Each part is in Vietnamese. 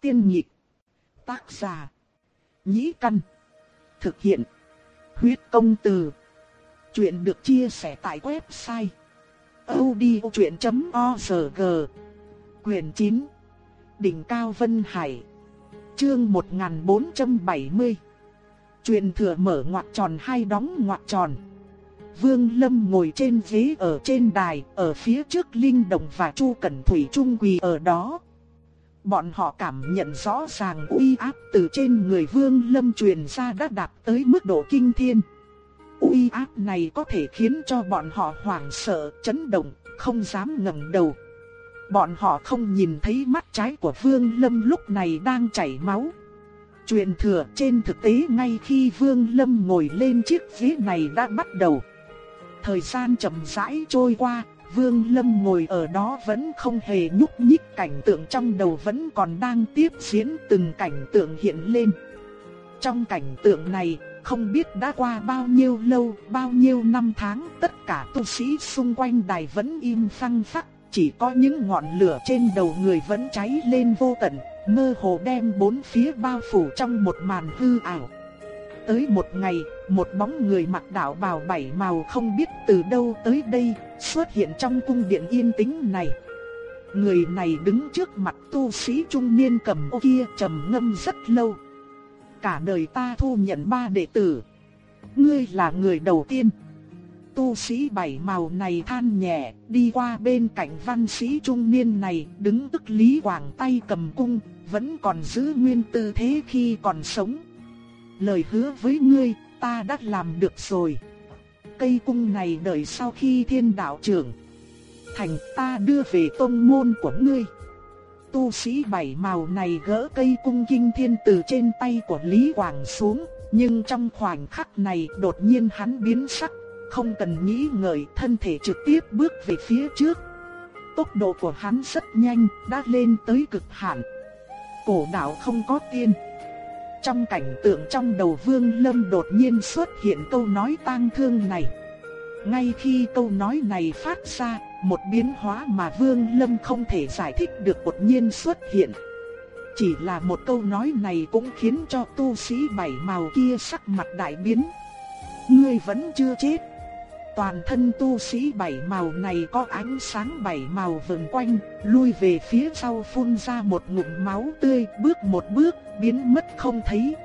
Tiên nhịp. Tác giả. Nhĩ căn. Thực hiện. Huyết công từ. Chuyện được chia sẻ tại website. odchuyện.org Quyền 9. Đỉnh Cao Vân Hải. Chương 1470. Truyền thừa mở ngoặc tròn hay đóng ngoặc tròn. Vương Lâm ngồi trên ghế ở trên đài, ở phía trước Linh Đồng và Chu Cẩn Thủy Trung quỳ ở đó. Bọn họ cảm nhận rõ ràng uy áp từ trên người Vương Lâm truyền ra đã đạt tới mức độ kinh thiên. Uy áp này có thể khiến cho bọn họ hoảng sợ, chấn động, không dám ngẩng đầu. Bọn họ không nhìn thấy mắt trái của Vương Lâm lúc này đang chảy máu. Truyền thừa trên thực tế ngay khi Vương Lâm ngồi lên chiếc ghế này đã bắt đầu. Thời gian chậm rãi trôi qua, Vương Lâm ngồi ở đó vẫn không hề nhúc nhích cảnh tượng trong đầu vẫn còn đang tiếp diễn từng cảnh tượng hiện lên. Trong cảnh tượng này, không biết đã qua bao nhiêu lâu, bao nhiêu năm tháng, tất cả tu sĩ xung quanh đài vẫn im phăng phắc, chỉ có những ngọn lửa trên đầu người vẫn cháy lên vô tận, mơ hồ đem bốn phía bao phủ trong một màn hư ảo. Tới một ngày, một bóng người mặc đạo bào bảy màu không biết từ đâu tới đây, xuất hiện trong cung điện yên tĩnh này. Người này đứng trước mặt tu sĩ trung niên cầm ô kia trầm ngâm rất lâu. Cả đời ta thu nhận ba đệ tử. Ngươi là người đầu tiên. Tu sĩ bảy màu này than nhẹ, đi qua bên cạnh văn sĩ trung niên này, đứng tức Lý Quảng tay cầm cung, vẫn còn giữ nguyên tư thế khi còn sống. Lời hứa với ngươi, ta đã làm được rồi. Cây cung này đợi sau khi thiên đạo trưởng thành ta đưa về tông môn của ngươi. Tu sĩ bảy màu này gỡ cây cung kinh thiên từ trên tay của Lý Quảng xuống, nhưng trong khoảnh khắc này đột nhiên hắn biến sắc, không cần nghĩ ngợi thân thể trực tiếp bước về phía trước. Tốc độ của hắn rất nhanh, đã lên tới cực hạn. Cổ đạo không có tiên. Trong cảnh tượng trong đầu Vương Lâm đột nhiên xuất hiện câu nói tang thương này. Ngay khi câu nói này phát ra, một biến hóa mà Vương Lâm không thể giải thích được đột nhiên xuất hiện. Chỉ là một câu nói này cũng khiến cho tu sĩ bảy màu kia sắc mặt đại biến. Ngươi vẫn chưa chết. Toàn thân tu sĩ bảy màu này có ánh sáng bảy màu vần quanh, lui về phía sau phun ra một ngụm máu tươi, bước một bước, biến mất không thấy.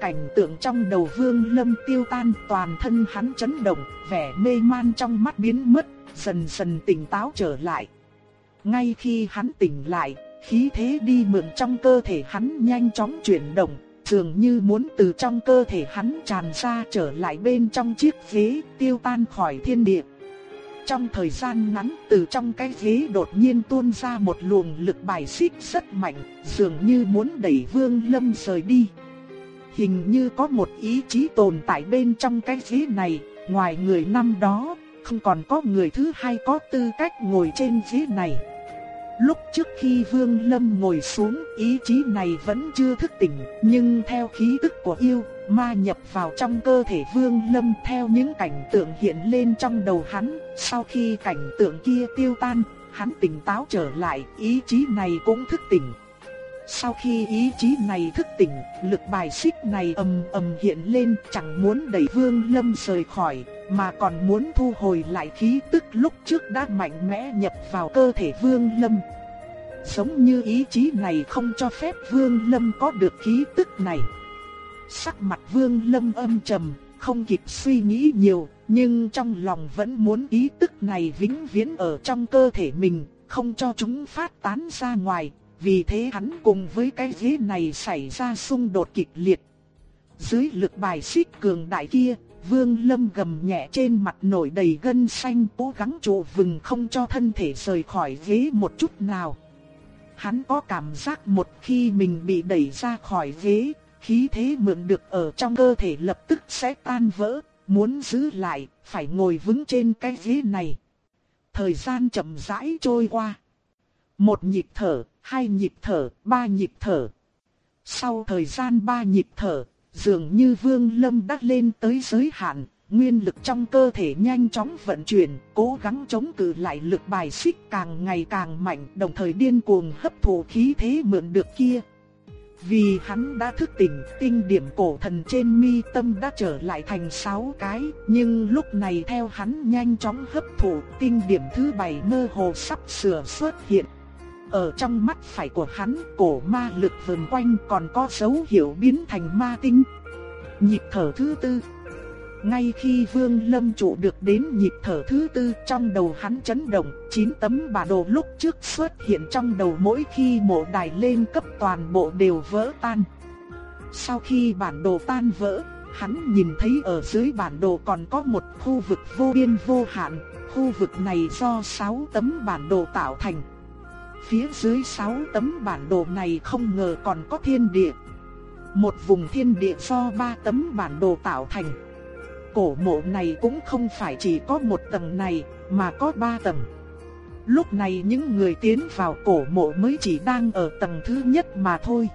Cảnh tượng trong đầu vương lâm tiêu tan toàn thân hắn chấn động, vẻ mê man trong mắt biến mất, dần dần tỉnh táo trở lại. Ngay khi hắn tỉnh lại, khí thế đi mượn trong cơ thể hắn nhanh chóng chuyển động, dường như muốn từ trong cơ thể hắn tràn ra trở lại bên trong chiếc ghế, tiêu tan khỏi thiên địa. Trong thời gian ngắn, từ trong cái ghế đột nhiên tuôn ra một luồng lực bài xích rất mạnh, dường như muốn đẩy Vương Lâm rời đi. Hình như có một ý chí tồn tại bên trong cái ghế này, ngoài người năm đó, không còn có người thứ hai có tư cách ngồi trên ghế này. Lúc trước khi Vương Lâm ngồi xuống, ý chí này vẫn chưa thức tỉnh, nhưng theo khí tức của yêu, ma nhập vào trong cơ thể Vương Lâm theo những cảnh tượng hiện lên trong đầu hắn, sau khi cảnh tượng kia tiêu tan, hắn tỉnh táo trở lại, ý chí này cũng thức tỉnh. Sau khi ý chí này thức tỉnh, lực bài xích này ầm ầm hiện lên, chẳng muốn đẩy Vương Lâm rời khỏi, mà còn muốn thu hồi lại khí tức lúc trước đã mạnh mẽ nhập vào cơ thể Vương Lâm. Giống như ý chí này không cho phép Vương Lâm có được khí tức này. Sắc mặt Vương Lâm âm trầm, không kịp suy nghĩ nhiều, nhưng trong lòng vẫn muốn ý tức này vĩnh viễn ở trong cơ thể mình, không cho chúng phát tán ra ngoài, vì thế hắn cùng với cái ghế này xảy ra xung đột kịch liệt. Dưới lực bài xích cường đại kia, Vương Lâm gầm nhẹ trên mặt nổi đầy gân xanh cố gắng trụ vừng không cho thân thể rời khỏi ghế một chút nào. Hắn có cảm giác một khi mình bị đẩy ra khỏi ghế, khí thế mượn được ở trong cơ thể lập tức sẽ tan vỡ, muốn giữ lại, phải ngồi vững trên cái ghế này. Thời gian chậm rãi trôi qua. Một nhịp thở, hai nhịp thở, ba nhịp thở. Sau thời gian ba nhịp thở, dường như Vương Lâm đã lên tới giới hạn, nguyên lực trong cơ thể nhanh chóng vận chuyển, cố gắng chống cự lại lực bài xích càng ngày càng mạnh, đồng thời điên cuồng hấp thụ khí thế mượn được kia, Vì hắn đã thức tỉnh, tinh điểm cổ thần trên mi tâm đã trở lại thành 6 cái, nhưng lúc này theo hắn nhanh chóng hấp thụ, tinh điểm thứ bảy mơ hồ sắp sửa xuất hiện. Ở trong mắt phải của hắn, cổ ma lực vần quanh còn có dấu hiệu biến thành ma tinh. Nhịp thở thứ tư ngay khi Vương Lâm trụ được đến nhịp thở thứ tư trong đầu hắn chấn động, chín tấm bản đồ lúc trước xuất hiện trong đầu mỗi khi mộ đài lên cấp toàn bộ đều vỡ tan. Sau khi bản đồ tan vỡ, hắn nhìn thấy ở dưới bản đồ còn có một khu vực vô biên vô hạn, khu vực này do 6 tấm bản đồ tạo thành. Phía dưới 6 tấm bản đồ này không ngờ còn có thiên địa. Một vùng thiên địa do 3 tấm bản đồ tạo thành cổ mộ này cũng không phải chỉ có một tầng này, mà có ba tầng. Lúc này những người tiến vào cổ mộ mới chỉ đang ở tầng thứ nhất mà thôi.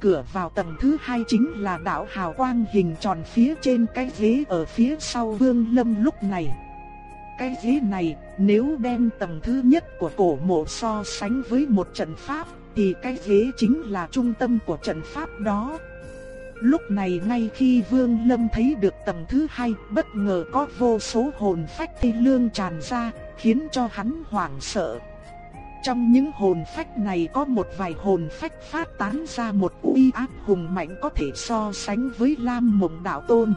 Cửa vào tầng thứ hai chính là đảo hào quang hình tròn phía trên cái ghế ở phía sau vương lâm lúc này. Cái ghế này, nếu đem tầng thứ nhất của cổ mộ so sánh với một trận pháp, thì cái ghế chính là trung tâm của trận pháp đó. Lúc này ngay khi Vương Lâm thấy được tầng thứ hai, bất ngờ có vô số hồn phách thi lương tràn ra, khiến cho hắn hoảng sợ. Trong những hồn phách này có một vài hồn phách phát tán ra một uy áp hùng mạnh có thể so sánh với Lam Mộng Đạo Tôn.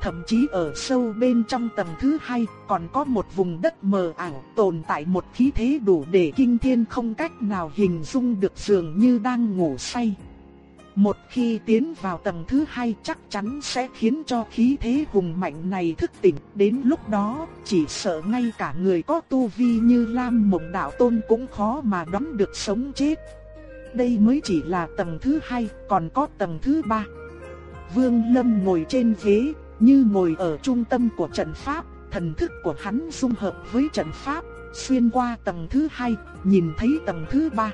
Thậm chí ở sâu bên trong tầng thứ hai còn có một vùng đất mờ ảo tồn tại một khí thế đủ để kinh thiên không cách nào hình dung được dường như đang ngủ say. Một khi tiến vào tầng thứ hai chắc chắn sẽ khiến cho khí thế hùng mạnh này thức tỉnh. Đến lúc đó, chỉ sợ ngay cả người có tu vi như Lam Mộng Đạo Tôn cũng khó mà đoán được sống chết. Đây mới chỉ là tầng thứ hai, còn có tầng thứ ba. Vương Lâm ngồi trên ghế, như ngồi ở trung tâm của trận pháp, thần thức của hắn dung hợp với trận pháp, xuyên qua tầng thứ hai, nhìn thấy tầng thứ ba.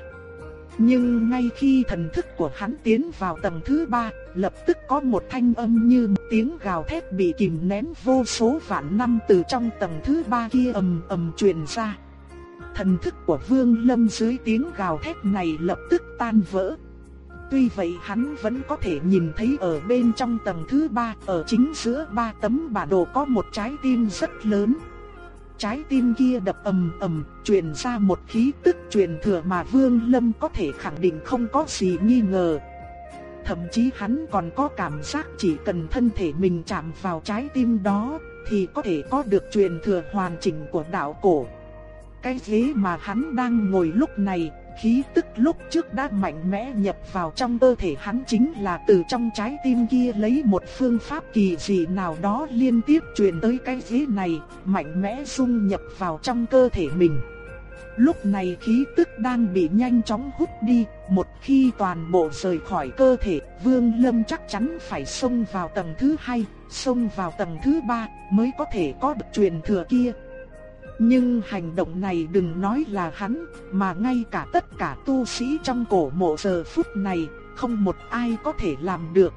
Nhưng ngay khi thần thức của hắn tiến vào tầng thứ ba, lập tức có một thanh âm như một tiếng gào thét bị kìm nén vô số vạn năm từ trong tầng thứ ba kia ầm ầm truyền ra. Thần thức của Vương Lâm dưới tiếng gào thét này lập tức tan vỡ. Tuy vậy hắn vẫn có thể nhìn thấy ở bên trong tầng thứ ba, ở chính giữa ba tấm bản đồ có một trái tim rất lớn. Trái tim kia đập ầm ầm, truyền ra một khí tức truyền thừa mà Vương Lâm có thể khẳng định không có gì nghi ngờ. Thậm chí hắn còn có cảm giác chỉ cần thân thể mình chạm vào trái tim đó thì có thể có được truyền thừa hoàn chỉnh của đạo cổ. Cái ghế mà hắn đang ngồi lúc này khí tức lúc trước đã mạnh mẽ nhập vào trong cơ thể hắn chính là từ trong trái tim kia lấy một phương pháp kỳ dị nào đó liên tiếp truyền tới cái ghế này, mạnh mẽ dung nhập vào trong cơ thể mình. Lúc này khí tức đang bị nhanh chóng hút đi, một khi toàn bộ rời khỏi cơ thể, Vương Lâm chắc chắn phải xông vào tầng thứ hai, xông vào tầng thứ ba mới có thể có được truyền thừa kia. Nhưng hành động này đừng nói là hắn, mà ngay cả tất cả tu sĩ trong cổ mộ giờ phút này, không một ai có thể làm được.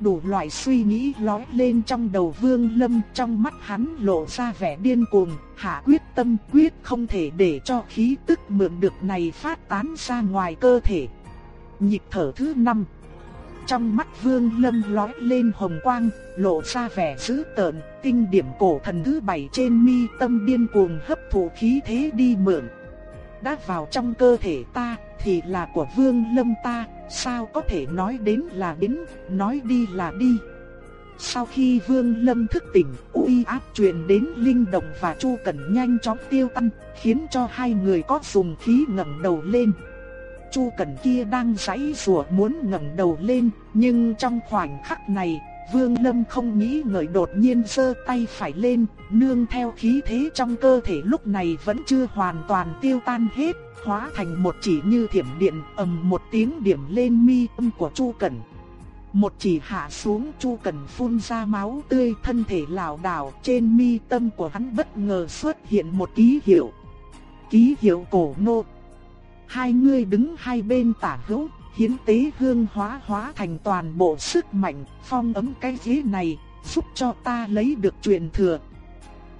Đủ loại suy nghĩ lóe lên trong đầu Vương Lâm, trong mắt hắn lộ ra vẻ điên cuồng, hạ quyết tâm quyết không thể để cho khí tức mượn được này phát tán ra ngoài cơ thể. Nhịp thở thứ năm trong mắt Vương Lâm lóe lên hồng quang, lộ ra vẻ dữ tợn, tinh điểm cổ thần thứ bảy trên mi tâm điên cuồng hấp thụ khí thế đi mượn. Đã vào trong cơ thể ta thì là của Vương Lâm ta, sao có thể nói đến là đến, nói đi là đi. Sau khi Vương Lâm thức tỉnh, uy áp truyền đến Linh Động và Chu Cẩn nhanh chóng tiêu tan, khiến cho hai người có dùng khí ngẩng đầu lên. Chu Cẩn kia đang giãy giụa muốn ngẩng đầu lên, nhưng trong khoảnh khắc này, Vương Lâm không nghĩ ngợi đột nhiên giơ tay phải lên, nương theo khí thế trong cơ thể lúc này vẫn chưa hoàn toàn tiêu tan hết, hóa thành một chỉ như thiểm điện, ầm một tiếng điểm lên mi tâm của Chu Cẩn. Một chỉ hạ xuống Chu Cẩn phun ra máu tươi, thân thể lảo đảo, trên mi tâm của hắn bất ngờ xuất hiện một ký hiệu. Ký hiệu cổ nô Hai người đứng hai bên tả hữu, hiến tế hương hóa hóa thành toàn bộ sức mạnh, phong ấm cái ghế này, giúp cho ta lấy được truyền thừa.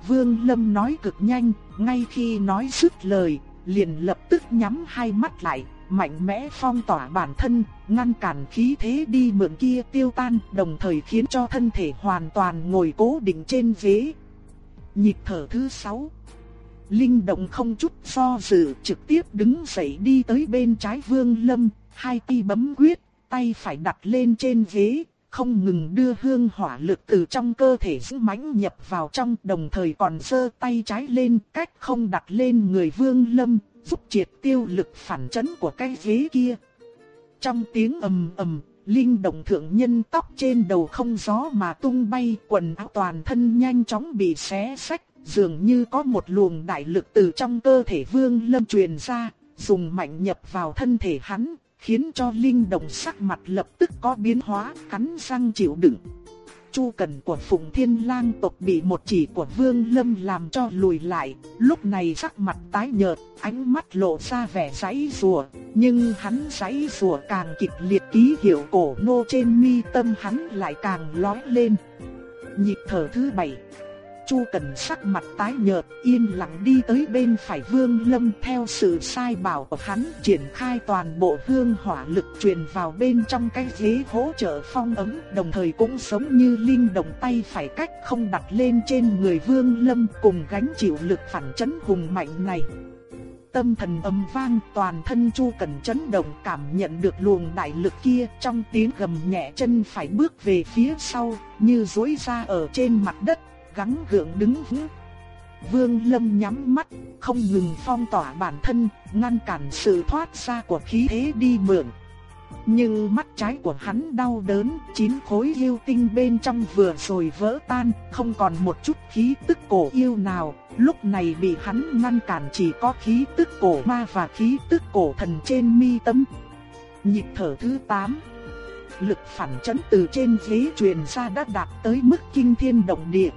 Vương Lâm nói cực nhanh, ngay khi nói dứt lời, liền lập tức nhắm hai mắt lại, mạnh mẽ phong tỏa bản thân, ngăn cản khí thế đi mượn kia tiêu tan, đồng thời khiến cho thân thể hoàn toàn ngồi cố định trên ghế. Nhịp thở thứ 6 Linh động không chút do dự, trực tiếp đứng dậy đi tới bên trái Vương Lâm, hai tay bấm quyết, tay phải đặt lên trên ghế, không ngừng đưa hương hỏa lực từ trong cơ thể dữ mãnh nhập vào trong, đồng thời còn sơ tay trái lên, cách không đặt lên người Vương Lâm, giúp triệt tiêu lực phản chấn của cái ghế kia. Trong tiếng ầm ầm, linh động thượng nhân tóc trên đầu không gió mà tung bay, quần áo toàn thân nhanh chóng bị xé sách, dường như có một luồng đại lực từ trong cơ thể Vương Lâm truyền ra, dùng mạnh nhập vào thân thể hắn, khiến cho linh động sắc mặt lập tức có biến hóa, cắn răng chịu đựng. Chu cần của Phụng Thiên Lang tộc bị một chỉ của Vương Lâm làm cho lùi lại, lúc này sắc mặt tái nhợt, ánh mắt lộ ra vẻ giãy rùa, nhưng hắn giãy rùa càng kịch liệt ký hiệu cổ nô trên mi tâm hắn lại càng lói lên. Nhịp thở thứ bảy Chu Cần sắc mặt tái nhợt, yên lặng đi tới bên phải Vương Lâm theo sự sai bảo của hắn, triển khai toàn bộ hương hỏa lực truyền vào bên trong cái ghế hỗ trợ phong ấm, đồng thời cũng giống như linh động tay phải cách không đặt lên trên người Vương Lâm cùng gánh chịu lực phản chấn hùng mạnh này. Tâm thần âm vang, toàn thân Chu Cần chấn động cảm nhận được luồng đại lực kia trong tiếng gầm nhẹ chân phải bước về phía sau, như duỗi ra ở trên mặt đất gắng gượng đứng vững. Vương Lâm nhắm mắt, không ngừng phong tỏa bản thân, ngăn cản sự thoát ra của khí thế đi mượn. Nhưng mắt trái của hắn đau đớn, chín khối yêu tinh bên trong vừa rồi vỡ tan, không còn một chút khí tức cổ yêu nào, lúc này bị hắn ngăn cản chỉ có khí tức cổ ma và khí tức cổ thần trên mi tâm. Nhịp thở thứ 8 Lực phản chấn từ trên ghế truyền ra đã đạt tới mức kinh thiên động địa.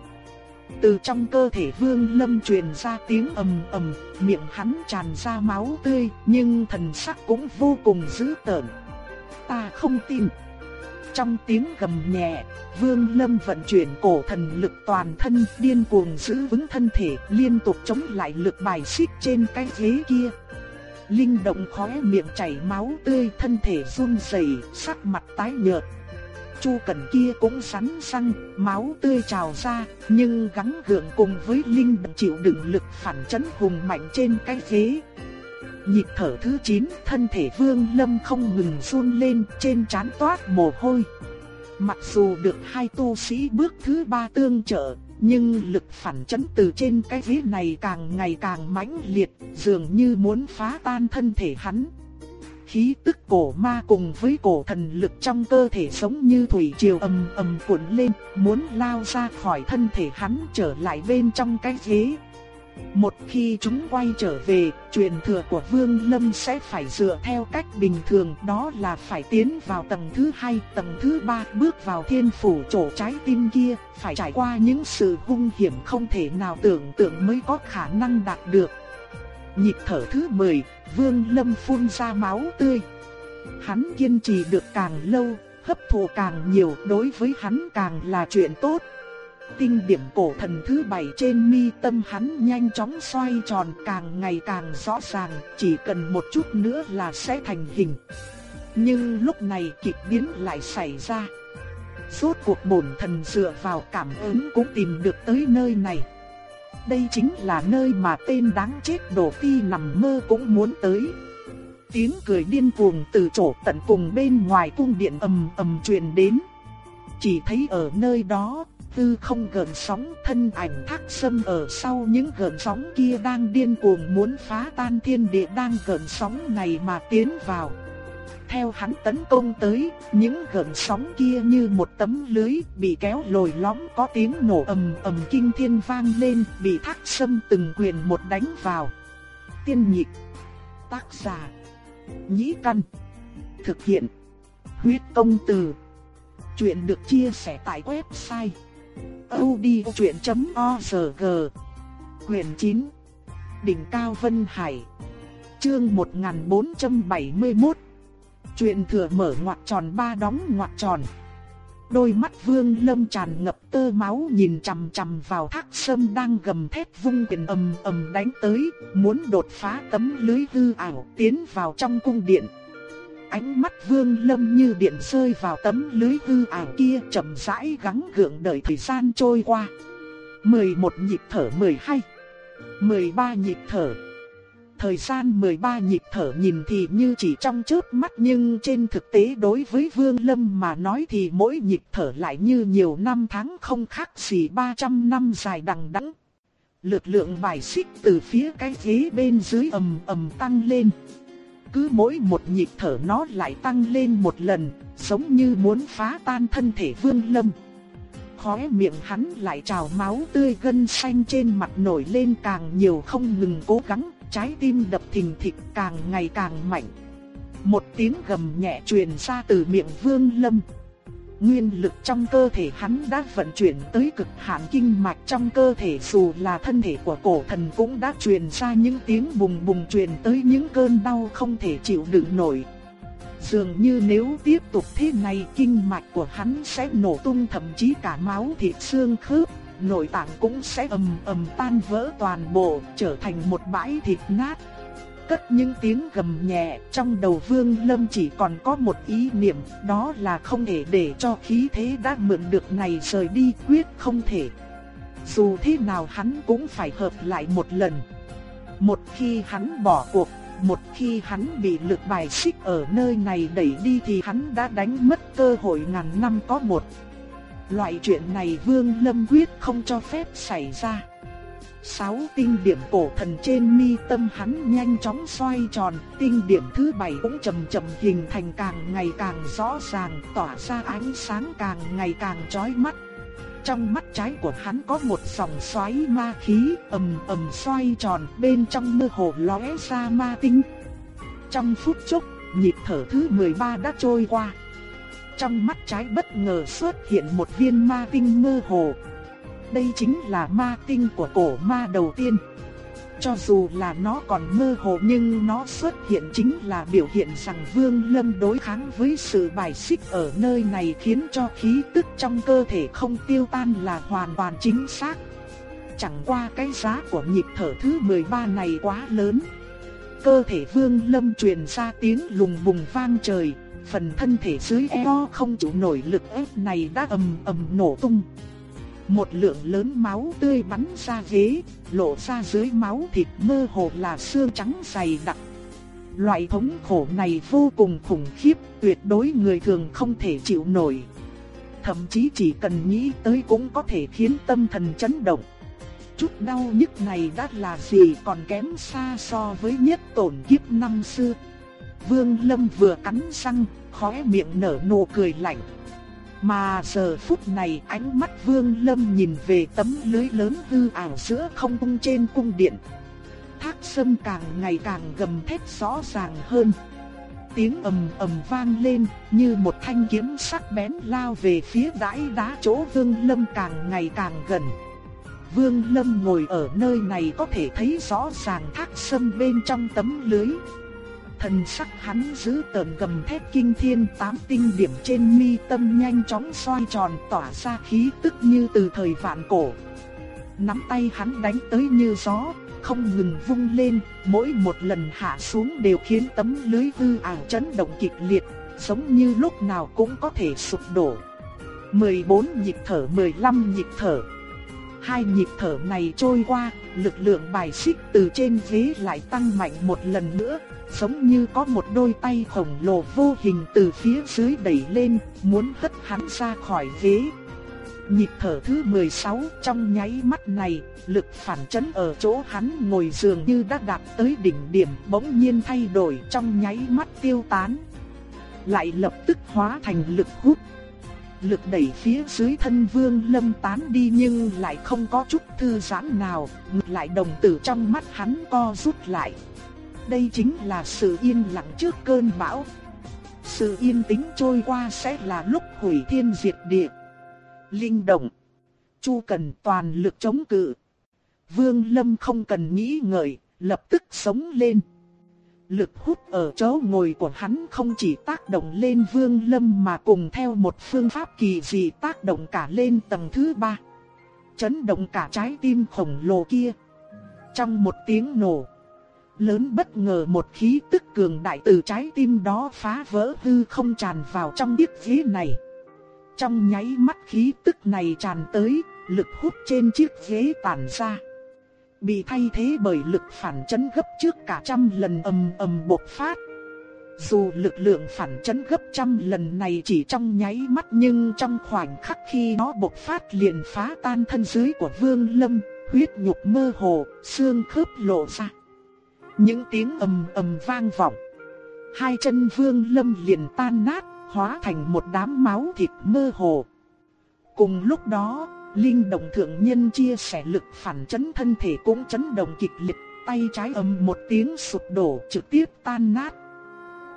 Từ trong cơ thể Vương Lâm truyền ra tiếng ầm ầm, miệng hắn tràn ra máu tươi, nhưng thần sắc cũng vô cùng dữ tợn. Ta không tin. Trong tiếng gầm nhẹ, Vương Lâm vận chuyển cổ thần lực toàn thân, điên cuồng giữ vững thân thể, liên tục chống lại lực bài xích trên cái ghế kia. Linh động khóe miệng chảy máu tươi, thân thể run rẩy, sắc mặt tái nhợt, Chu Cẩn kia cũng sắn răng, máu tươi trào ra, nhưng gắng gượng cùng với Linh Đằng chịu đựng lực phản chấn hùng mạnh trên cái ghế. Nhịp thở thứ 9, thân thể Vương Lâm không ngừng run lên, trên trán toát mồ hôi. Mặc dù được hai tu sĩ bước thứ ba tương trợ, nhưng lực phản chấn từ trên cái ghế này càng ngày càng mãnh liệt, dường như muốn phá tan thân thể hắn khí tức cổ ma cùng với cổ thần lực trong cơ thể giống như thủy triều ầm ầm cuộn lên, muốn lao ra khỏi thân thể hắn trở lại bên trong cái ghế. Một khi chúng quay trở về, truyền thừa của Vương Lâm sẽ phải dựa theo cách bình thường đó là phải tiến vào tầng thứ hai, tầng thứ ba bước vào thiên phủ chỗ trái tim kia, phải trải qua những sự hung hiểm không thể nào tưởng tượng mới có khả năng đạt được. Nhịp thở thứ 10, Vương Lâm phun ra máu tươi. Hắn kiên trì được càng lâu, hấp thụ càng nhiều, đối với hắn càng là chuyện tốt. Tinh điểm cổ thần thứ bảy trên mi tâm hắn nhanh chóng xoay tròn càng ngày càng rõ ràng, chỉ cần một chút nữa là sẽ thành hình. Nhưng lúc này kịch biến lại xảy ra. Suốt cuộc bổn thần dựa vào cảm ứng cũng tìm được tới nơi này đây chính là nơi mà tên đáng chết đổ phi nằm mơ cũng muốn tới. Tiếng cười điên cuồng từ chỗ tận cùng bên ngoài cung điện ầm ầm truyền đến. Chỉ thấy ở nơi đó, tư không gần sóng thân ảnh thác sâm ở sau những gần sóng kia đang điên cuồng muốn phá tan thiên địa đang gần sóng này mà tiến vào theo hắn tấn công tới, những gợn sóng kia như một tấm lưới bị kéo lồi lõm có tiếng nổ ầm ầm kinh thiên vang lên, bị thác sâm từng quyền một đánh vào. Tiên nhịp, tác giả, nhĩ căn, thực hiện, huyết công từ. Chuyện được chia sẻ tại website odchuyện.org Quyền 9 Đỉnh Cao Vân Hải Chương 1471 chuyện thừa mở ngoặc tròn ba đóng ngoặc tròn. Đôi mắt Vương Lâm tràn ngập tơ máu nhìn chằm chằm vào Thác Sâm đang gầm thét vung quyền ầm ầm đánh tới, muốn đột phá tấm lưới hư ảo tiến vào trong cung điện. Ánh mắt Vương Lâm như điện rơi vào tấm lưới hư ảo kia, chậm rãi gắng gượng đợi thời gian trôi qua. 11 nhịp thở 12, 13 nhịp thở Thời gian 13 nhịp thở nhìn thì như chỉ trong chớp mắt nhưng trên thực tế đối với Vương Lâm mà nói thì mỗi nhịp thở lại như nhiều năm tháng không khác gì 300 năm dài đằng đẵng. Lực lượng bài xích từ phía cái ghế bên dưới ầm ầm tăng lên. Cứ mỗi một nhịp thở nó lại tăng lên một lần, giống như muốn phá tan thân thể Vương Lâm. Khóe miệng hắn lại trào máu tươi gân xanh trên mặt nổi lên càng nhiều không ngừng cố gắng trái tim đập thình thịch càng ngày càng mạnh. Một tiếng gầm nhẹ truyền ra từ miệng Vương Lâm. Nguyên lực trong cơ thể hắn đã vận chuyển tới cực hạn kinh mạch trong cơ thể dù là thân thể của cổ thần cũng đã truyền ra những tiếng bùng bùng truyền tới những cơn đau không thể chịu đựng nổi. Dường như nếu tiếp tục thế này kinh mạch của hắn sẽ nổ tung thậm chí cả máu thịt xương khớp, nội tạng cũng sẽ ầm ầm tan vỡ toàn bộ, trở thành một bãi thịt nát. Cất những tiếng gầm nhẹ, trong đầu Vương Lâm chỉ còn có một ý niệm, đó là không thể để cho khí thế đã mượn được này rời đi, quyết không thể. Dù thế nào hắn cũng phải hợp lại một lần. Một khi hắn bỏ cuộc, một khi hắn bị lực bài xích ở nơi này đẩy đi thì hắn đã đánh mất cơ hội ngàn năm có một. Loại chuyện này Vương Lâm quyết không cho phép xảy ra. Sáu tinh điểm cổ thần trên mi tâm hắn nhanh chóng xoay tròn, tinh điểm thứ bảy cũng chậm chậm hình thành càng ngày càng rõ ràng, tỏa ra ánh sáng càng ngày càng chói mắt. Trong mắt trái của hắn có một dòng xoáy ma khí ầm ầm xoay tròn, bên trong mơ hồ lóe ra ma tinh. Trong phút chốc, nhịp thở thứ 13 đã trôi qua. Trong mắt trái bất ngờ xuất hiện một viên ma tinh mơ hồ. Đây chính là ma tinh của cổ ma đầu tiên. Cho dù là nó còn mơ hồ nhưng nó xuất hiện chính là biểu hiện rằng Vương Lâm đối kháng với sự bài xích ở nơi này khiến cho khí tức trong cơ thể không tiêu tan là hoàn toàn chính xác. Chẳng qua cái giá của nhịp thở thứ 13 này quá lớn. Cơ thể Vương Lâm truyền ra tiếng lùng bùng vang trời, phần thân thể dưới eo không chịu nổi lực ép này đã ầm ầm nổ tung. Một lượng lớn máu tươi bắn ra ghế, lộ ra dưới máu thịt mơ hồ là xương trắng dày đặc. Loại thống khổ này vô cùng khủng khiếp, tuyệt đối người thường không thể chịu nổi. Thậm chí chỉ cần nghĩ tới cũng có thể khiến tâm thần chấn động. Chút đau nhức này đã là gì còn kém xa so với nhất tổn kiếp năm xưa. Vương Lâm vừa cắn răng, khóe miệng nở nụ cười lạnh. Mà giờ phút này ánh mắt Vương Lâm nhìn về tấm lưới lớn hư ảo giữa không trung trên cung điện. Thác sâm càng ngày càng gầm thét rõ ràng hơn. Tiếng ầm ầm vang lên như một thanh kiếm sắc bén lao về phía đáy đá chỗ Vương Lâm càng ngày càng gần. Vương Lâm ngồi ở nơi này có thể thấy rõ ràng thác sâm bên trong tấm lưới. Thần sắc hắn giữ tờn gầm thét kinh thiên tám tinh điểm trên mi tâm nhanh chóng xoay tròn tỏa ra khí tức như từ thời vạn cổ. Nắm tay hắn đánh tới như gió, không ngừng vung lên, mỗi một lần hạ xuống đều khiến tấm lưới hư ảo chấn động kịch liệt, giống như lúc nào cũng có thể sụp đổ. 14 nhịp thở 15 nhịp thở Hai nhịp thở này trôi qua, lực lượng bài xích từ trên ghế lại tăng mạnh một lần nữa, giống như có một đôi tay khổng lồ vô hình từ phía dưới đẩy lên, muốn hất hắn ra khỏi ghế. Nhịp thở thứ 16 trong nháy mắt này, lực phản chấn ở chỗ hắn ngồi dường như đã đạt tới đỉnh điểm bỗng nhiên thay đổi trong nháy mắt tiêu tán. Lại lập tức hóa thành lực hút. Lực đẩy phía dưới thân vương lâm tán đi nhưng lại không có chút thư giãn nào, ngược lại đồng tử trong mắt hắn co rút lại đây chính là sự yên lặng trước cơn bão. Sự yên tĩnh trôi qua sẽ là lúc hủy thiên diệt địa. Linh động. Chu cần toàn lực chống cự. Vương Lâm không cần nghĩ ngợi, lập tức sống lên. Lực hút ở chỗ ngồi của hắn không chỉ tác động lên Vương Lâm mà cùng theo một phương pháp kỳ dị tác động cả lên tầng thứ ba. Chấn động cả trái tim khổng lồ kia. Trong một tiếng nổ, lớn bất ngờ một khí tức cường đại từ trái tim đó phá vỡ hư không tràn vào trong chiếc ghế này. Trong nháy mắt khí tức này tràn tới, lực hút trên chiếc ghế tản ra. Bị thay thế bởi lực phản chấn gấp trước cả trăm lần ầm ầm bộc phát. Dù lực lượng phản chấn gấp trăm lần này chỉ trong nháy mắt nhưng trong khoảnh khắc khi nó bộc phát liền phá tan thân dưới của Vương Lâm, huyết nhục mơ hồ, xương khớp lộ ra. Những tiếng ầm ầm vang vọng. Hai chân Vương Lâm liền tan nát, hóa thành một đám máu thịt mơ hồ. Cùng lúc đó, Linh động thượng nhân chia sẻ lực phản chấn thân thể cũng chấn động kịch liệt, tay trái ầm một tiếng sụp đổ trực tiếp tan nát.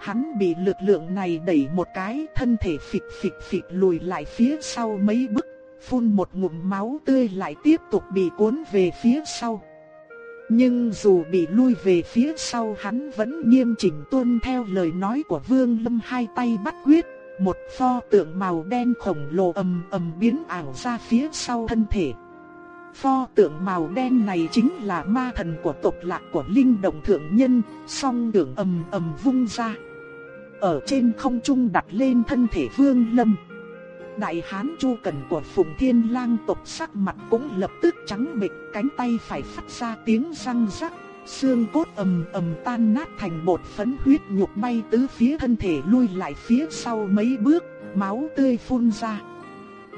Hắn bị lực lượng này đẩy một cái, thân thể phịch phịch phịch lùi lại phía sau mấy bước, phun một ngụm máu tươi lại tiếp tục bị cuốn về phía sau. Nhưng dù bị lui về phía sau hắn vẫn nghiêm chỉnh tuân theo lời nói của Vương Lâm hai tay bắt quyết, một pho tượng màu đen khổng lồ ầm ầm biến ảo ra phía sau thân thể. Pho tượng màu đen này chính là ma thần của tộc lạc của linh động thượng nhân, song đường ầm ầm vung ra. Ở trên không trung đặt lên thân thể Vương Lâm. Đại hán Chu cần của Phùng Thiên Lang tộc sắc mặt cũng lập tức trắng bệch, cánh tay phải phát ra tiếng răng rắc, xương cốt ầm ầm tan nát thành bột phấn huyết nhục bay tứ phía thân thể lui lại phía sau mấy bước, máu tươi phun ra.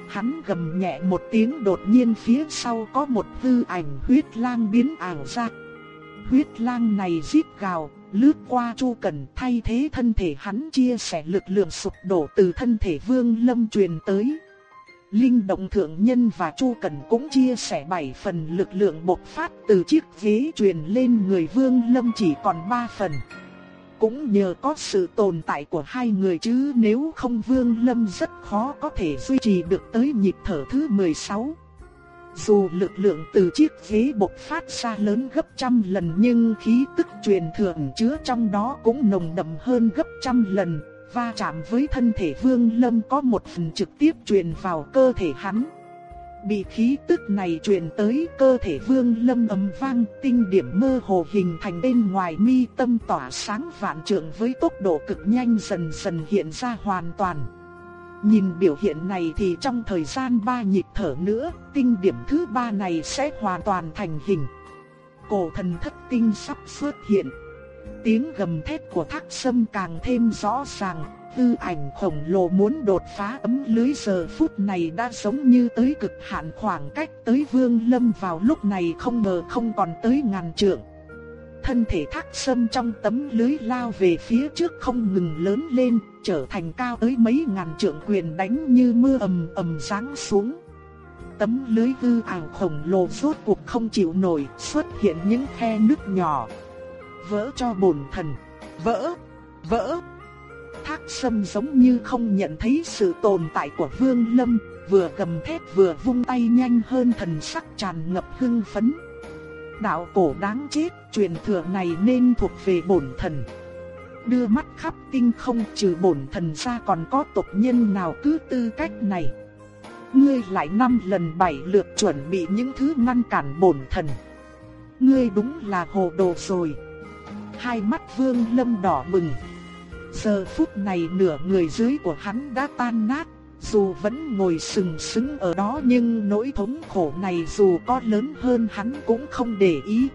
Hắn gầm nhẹ một tiếng đột nhiên phía sau có một hư ảnh huyết lang biến ảo ra. Huyết lang này rít gào, lướt qua Chu Cẩn thay thế thân thể hắn chia sẻ lực lượng sụp đổ từ thân thể Vương Lâm truyền tới. Linh động thượng nhân và Chu Cẩn cũng chia sẻ bảy phần lực lượng bộc phát từ chiếc ghế truyền lên người Vương Lâm chỉ còn ba phần. Cũng nhờ có sự tồn tại của hai người chứ nếu không Vương Lâm rất khó có thể duy trì được tới nhịp thở thứ 16. Dù lực lượng từ chiếc ghế bộc phát ra lớn gấp trăm lần nhưng khí tức truyền thượng chứa trong đó cũng nồng đậm hơn gấp trăm lần, va chạm với thân thể Vương Lâm có một phần trực tiếp truyền vào cơ thể hắn. Bị khí tức này truyền tới cơ thể Vương Lâm ầm vang, tinh điểm mơ hồ hình thành bên ngoài mi tâm tỏa sáng vạn trượng với tốc độ cực nhanh dần dần hiện ra hoàn toàn. Nhìn biểu hiện này thì trong thời gian ba nhịp thở nữa, tinh điểm thứ ba này sẽ hoàn toàn thành hình. Cổ thần thất tinh sắp xuất hiện. Tiếng gầm thét của thác sâm càng thêm rõ ràng, tư ảnh khổng lồ muốn đột phá ấm lưới giờ phút này đã giống như tới cực hạn khoảng cách tới vương lâm vào lúc này không ngờ không còn tới ngàn trượng. Thân thể thác sâm trong tấm lưới lao về phía trước không ngừng lớn lên, trở thành cao tới mấy ngàn trượng quyền đánh như mưa ầm ầm giáng xuống. Tấm lưới hư ảo khổng lồ rốt cuộc không chịu nổi, xuất hiện những khe nứt nhỏ. Vỡ cho bổn thần, vỡ, vỡ. Thác sâm giống như không nhận thấy sự tồn tại của Vương Lâm, vừa gầm thét vừa vung tay nhanh hơn thần sắc tràn ngập hưng phấn. Đạo cổ đáng chết, truyền thừa này nên thuộc về bổn thần. Đưa mắt khắp tinh không trừ bổn thần ra còn có tộc nhân nào cứ tư cách này. Ngươi lại năm lần bảy lượt chuẩn bị những thứ ngăn cản bổn thần. Ngươi đúng là hồ đồ rồi. Hai mắt vương lâm đỏ bừng. Giờ phút này nửa người dưới của hắn đã tan nát, dù vẫn ngồi sừng sững ở đó nhưng nỗi thống khổ này dù có lớn hơn hắn cũng không để ý.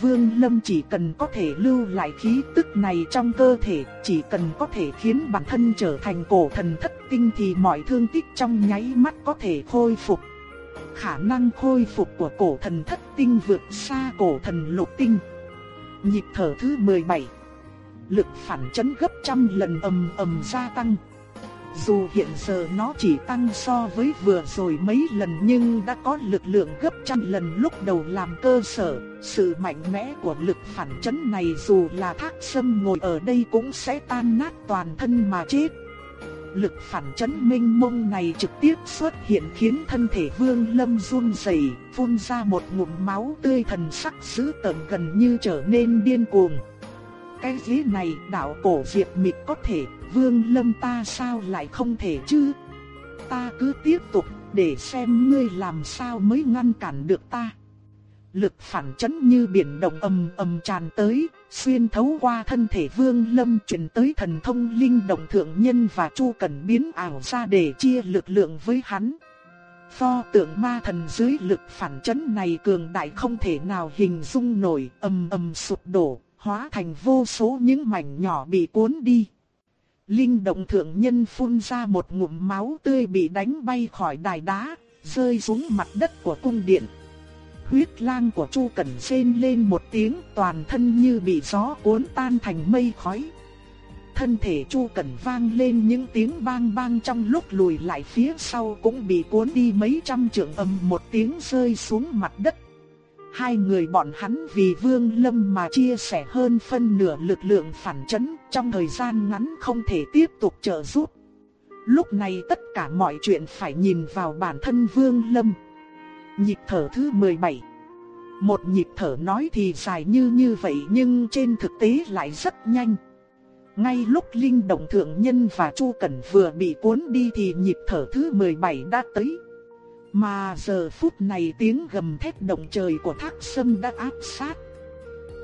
Vương Lâm chỉ cần có thể lưu lại khí tức này trong cơ thể, chỉ cần có thể khiến bản thân trở thành cổ thần thất tinh thì mọi thương tích trong nháy mắt có thể khôi phục. Khả năng khôi phục của cổ thần thất tinh vượt xa cổ thần lục tinh. Nhịp thở thứ 17 Lực phản chấn gấp trăm lần ầm ầm gia tăng. Dù hiện giờ nó chỉ tăng so với vừa rồi mấy lần nhưng đã có lực lượng gấp trăm lần lúc đầu làm cơ sở, sự mạnh mẽ của lực phản chấn này dù là thác sâm ngồi ở đây cũng sẽ tan nát toàn thân mà chết. Lực phản chấn minh mông này trực tiếp xuất hiện khiến thân thể vương lâm run rẩy, phun ra một ngụm máu tươi thần sắc dữ tợn gần như trở nên điên cuồng. cái ghế này đạo cổ diệt mịch có thể, vương lâm ta sao lại không thể chứ? Ta cứ tiếp tục, để xem ngươi làm sao mới ngăn cản được ta. Lực phản chấn như biển động ầm ầm tràn tới, xuyên thấu qua thân thể Vương Lâm truyền tới thần thông linh động thượng nhân và Chu Cẩn biến ảo ra để chia lực lượng với hắn. Pho tượng ma thần dưới lực phản chấn này cường đại không thể nào hình dung nổi, ầm ầm sụp đổ, hóa thành vô số những mảnh nhỏ bị cuốn đi. Linh động thượng nhân phun ra một ngụm máu tươi bị đánh bay khỏi đài đá, rơi xuống mặt đất của cung điện. Huyết lang của Chu Cẩn rên lên một tiếng, toàn thân như bị gió cuốn tan thành mây khói. Thân thể Chu Cẩn vang lên những tiếng bang bang trong lúc lùi lại phía sau cũng bị cuốn đi mấy trăm trượng ầm một tiếng rơi xuống mặt đất. Hai người bọn hắn vì Vương Lâm mà chia sẻ hơn phân nửa lực lượng phản chấn, trong thời gian ngắn không thể tiếp tục trợ giúp. Lúc này tất cả mọi chuyện phải nhìn vào bản thân Vương Lâm. Nhịp thở thứ 17 Một nhịp thở nói thì dài như như vậy nhưng trên thực tế lại rất nhanh. Ngay lúc Linh Động Thượng Nhân và Chu Cẩn vừa bị cuốn đi thì nhịp thở thứ 17 đã tới. Mà giờ phút này tiếng gầm thét động trời của thác sâm đã áp sát.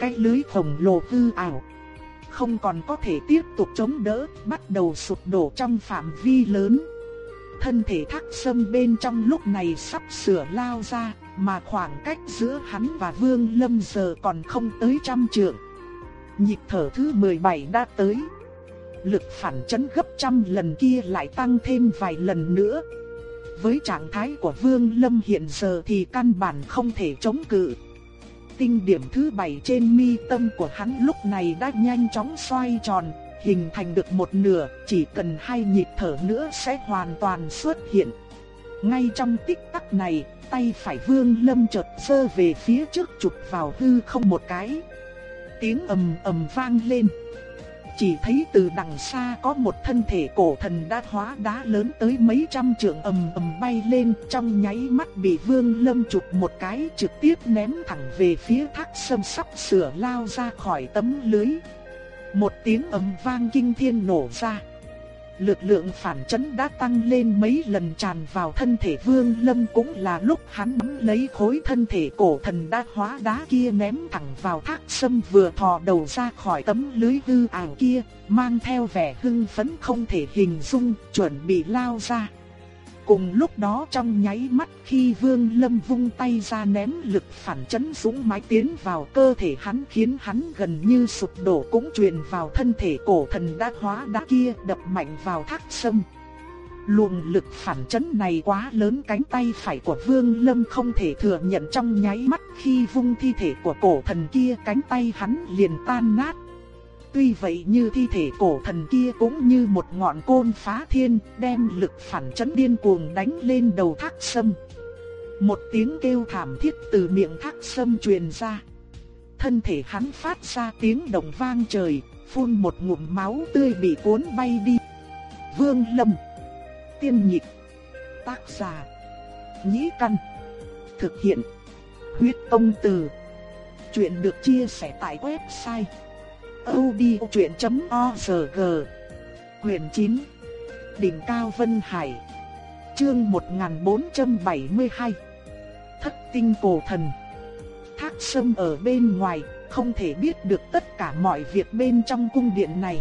Cái lưới khổng lồ hư ảo. Không còn có thể tiếp tục chống đỡ, bắt đầu sụp đổ trong phạm vi lớn. Thân thể thác sâm bên trong lúc này sắp sửa lao ra, mà khoảng cách giữa hắn và Vương Lâm giờ còn không tới trăm trượng. Nhịp thở thứ 17 đã tới. Lực phản chấn gấp trăm lần kia lại tăng thêm vài lần nữa. Với trạng thái của Vương Lâm hiện giờ thì căn bản không thể chống cự. Tinh điểm thứ bảy trên mi tâm của hắn lúc này đã nhanh chóng xoay tròn, hình thành được một nửa, chỉ cần hai nhịp thở nữa sẽ hoàn toàn xuất hiện. Ngay trong tích tắc này, tay phải Vương Lâm chợt sơ về phía trước chụp vào hư không một cái. Tiếng ầm ầm vang lên. Chỉ thấy từ đằng xa có một thân thể cổ thần đã hóa đá lớn tới mấy trăm trượng ầm ầm bay lên trong nháy mắt bị vương lâm chụp một cái trực tiếp ném thẳng về phía thác sâm sắp sửa lao ra khỏi tấm lưới. Một tiếng ầm vang kinh thiên nổ ra. Lực lượng phản chấn đã tăng lên mấy lần tràn vào thân thể Vương Lâm cũng là lúc hắn nắm lấy khối thân thể cổ thần đã hóa đá kia ném thẳng vào thác sâm vừa thò đầu ra khỏi tấm lưới hư ảo kia, mang theo vẻ hưng phấn không thể hình dung, chuẩn bị lao ra. Cùng lúc đó trong nháy mắt khi Vương Lâm vung tay ra ném lực phản chấn dũng máy tiến vào cơ thể hắn khiến hắn gần như sụp đổ cũng truyền vào thân thể cổ thần đã hóa đá kia đập mạnh vào thác sâm. Luồng lực phản chấn này quá lớn cánh tay phải của Vương Lâm không thể thừa nhận trong nháy mắt khi vung thi thể của cổ thần kia cánh tay hắn liền tan nát Tuy vậy như thi thể cổ thần kia cũng như một ngọn côn phá thiên, đem lực phản chấn điên cuồng đánh lên đầu thác sâm. Một tiếng kêu thảm thiết từ miệng thác sâm truyền ra. Thân thể hắn phát ra tiếng động vang trời, phun một ngụm máu tươi bị cuốn bay đi. Vương Lâm Tiên nhịp Tác giả Nhĩ Căn Thực hiện Huyết Công Từ Chuyện được chia sẻ tại website audiochuyện.org huyền 9 Đỉnh Cao Vân Hải Chương 1472 Thất tinh cổ thần. Thác sâm ở bên ngoài, không thể biết được tất cả mọi việc bên trong cung điện này.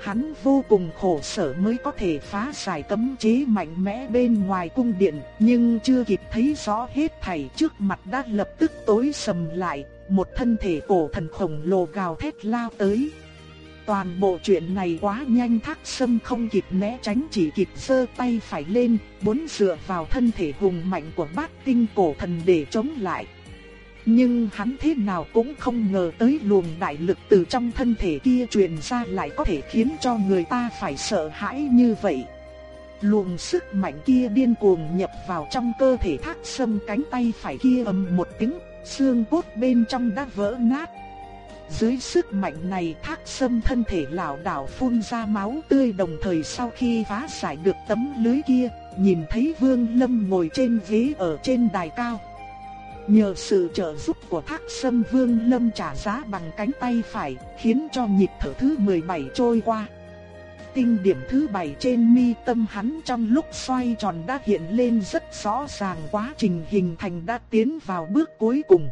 Hắn vô cùng khổ sở mới có thể phá giải cấm chế mạnh mẽ bên ngoài cung điện, nhưng chưa kịp thấy rõ hết thảy trước mặt đã lập tức tối sầm lại, một thân thể cổ thần khổng lồ gào thét lao tới. Toàn bộ chuyện này quá nhanh thác sâm không kịp né tránh chỉ kịp sơ tay phải lên, muốn dựa vào thân thể hùng mạnh của bát tinh cổ thần để chống lại. Nhưng hắn thế nào cũng không ngờ tới luồng đại lực từ trong thân thể kia truyền ra lại có thể khiến cho người ta phải sợ hãi như vậy. Luồng sức mạnh kia điên cuồng nhập vào trong cơ thể thác sâm cánh tay phải kia ầm một tiếng xương cốt bên trong đã vỡ nát. Dưới sức mạnh này thác sâm thân thể lão đảo phun ra máu tươi đồng thời sau khi phá giải được tấm lưới kia, nhìn thấy Vương Lâm ngồi trên ghế ở trên đài cao. Nhờ sự trợ giúp của Thác Sâm Vương Lâm trả giá bằng cánh tay phải, khiến cho nhịp thở thứ 17 trôi qua. Tinh điểm thứ 7 trên mi tâm hắn trong lúc xoay tròn đã hiện lên rất rõ ràng quá trình hình thành đã tiến vào bước cuối cùng.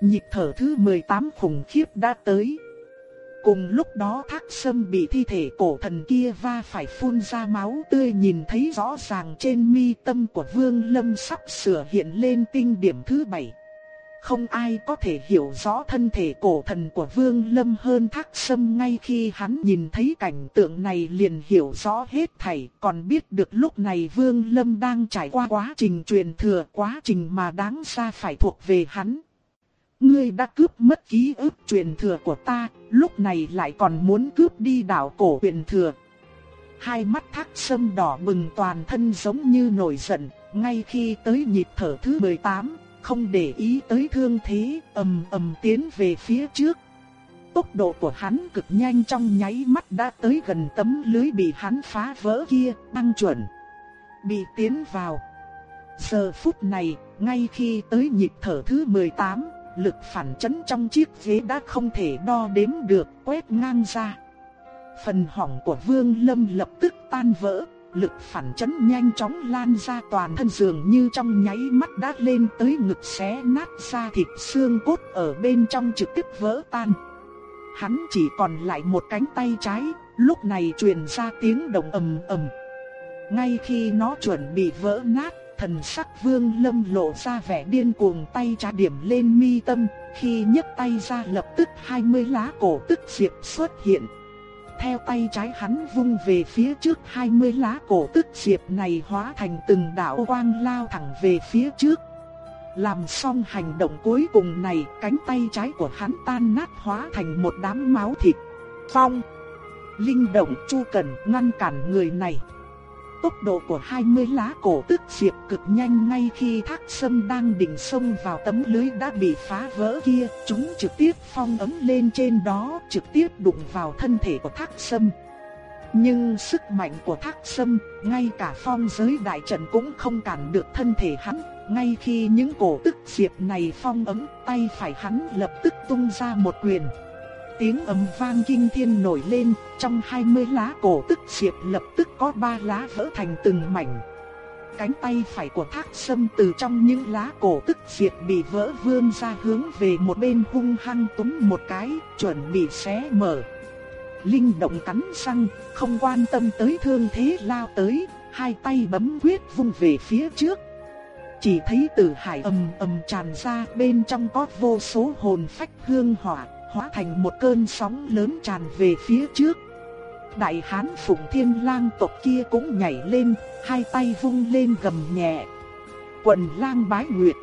Nhịp thở thứ 18 khủng khiếp đã tới. Cùng lúc đó thác sâm bị thi thể cổ thần kia va phải phun ra máu tươi nhìn thấy rõ ràng trên mi tâm của vương lâm sắp sửa hiện lên tinh điểm thứ bảy. Không ai có thể hiểu rõ thân thể cổ thần của vương lâm hơn thác sâm ngay khi hắn nhìn thấy cảnh tượng này liền hiểu rõ hết thảy còn biết được lúc này vương lâm đang trải qua quá trình truyền thừa quá trình mà đáng ra phải thuộc về hắn. Ngươi đã cướp mất ký ức truyền thừa của ta, lúc này lại còn muốn cướp đi đảo cổ truyền thừa. Hai mắt thác sâm đỏ bừng toàn thân giống như nổi giận, ngay khi tới nhịp thở thứ 18, không để ý tới thương thế, ầm ầm tiến về phía trước. Tốc độ của hắn cực nhanh trong nháy mắt đã tới gần tấm lưới bị hắn phá vỡ kia, băng chuẩn. Bị tiến vào. Giờ phút này, ngay khi tới nhịp thở thứ 18, lực phản chấn trong chiếc ghế đã không thể đo đếm được, quét ngang ra. Phần hỏng của Vương Lâm lập tức tan vỡ, lực phản chấn nhanh chóng lan ra toàn thân dường như trong nháy mắt đã lên tới ngực xé nát ra thịt xương cốt ở bên trong trực tiếp vỡ tan. Hắn chỉ còn lại một cánh tay trái, lúc này truyền ra tiếng động ầm ầm. Ngay khi nó chuẩn bị vỡ nát, thần sắc vương lâm lộ ra vẻ điên cuồng tay trái điểm lên mi tâm, khi nhấc tay ra lập tức 20 lá cổ tức diệp xuất hiện. Theo tay trái hắn vung về phía trước 20 lá cổ tức diệp này hóa thành từng đạo quang lao thẳng về phía trước. Làm xong hành động cuối cùng này, cánh tay trái của hắn tan nát hóa thành một đám máu thịt. Phong! Linh động chu cần ngăn cản người này tốc độ của 20 lá cổ tức diệp cực nhanh ngay khi thác sâm đang định xông vào tấm lưới đã bị phá vỡ kia, chúng trực tiếp phong ấm lên trên đó, trực tiếp đụng vào thân thể của thác sâm. Nhưng sức mạnh của thác sâm, ngay cả phong giới đại trận cũng không cản được thân thể hắn, ngay khi những cổ tức diệp này phong ấm, tay phải hắn lập tức tung ra một quyền tiếng ầm vang kinh thiên nổi lên, trong 20 lá cổ tức diệp lập tức có ba lá vỡ thành từng mảnh. Cánh tay phải của thác sâm từ trong những lá cổ tức diệp bị vỡ vươn ra hướng về một bên hung hăng túm một cái, chuẩn bị xé mở. Linh động cắn răng, không quan tâm tới thương thế lao tới, hai tay bấm quyết vung về phía trước. Chỉ thấy từ hải ầm ầm tràn ra bên trong có vô số hồn phách hương hỏa, hóa thành một cơn sóng lớn tràn về phía trước. Đại hán Phụng Thiên Lang tộc kia cũng nhảy lên, hai tay vung lên gầm nhẹ. Quần lang bái nguyệt.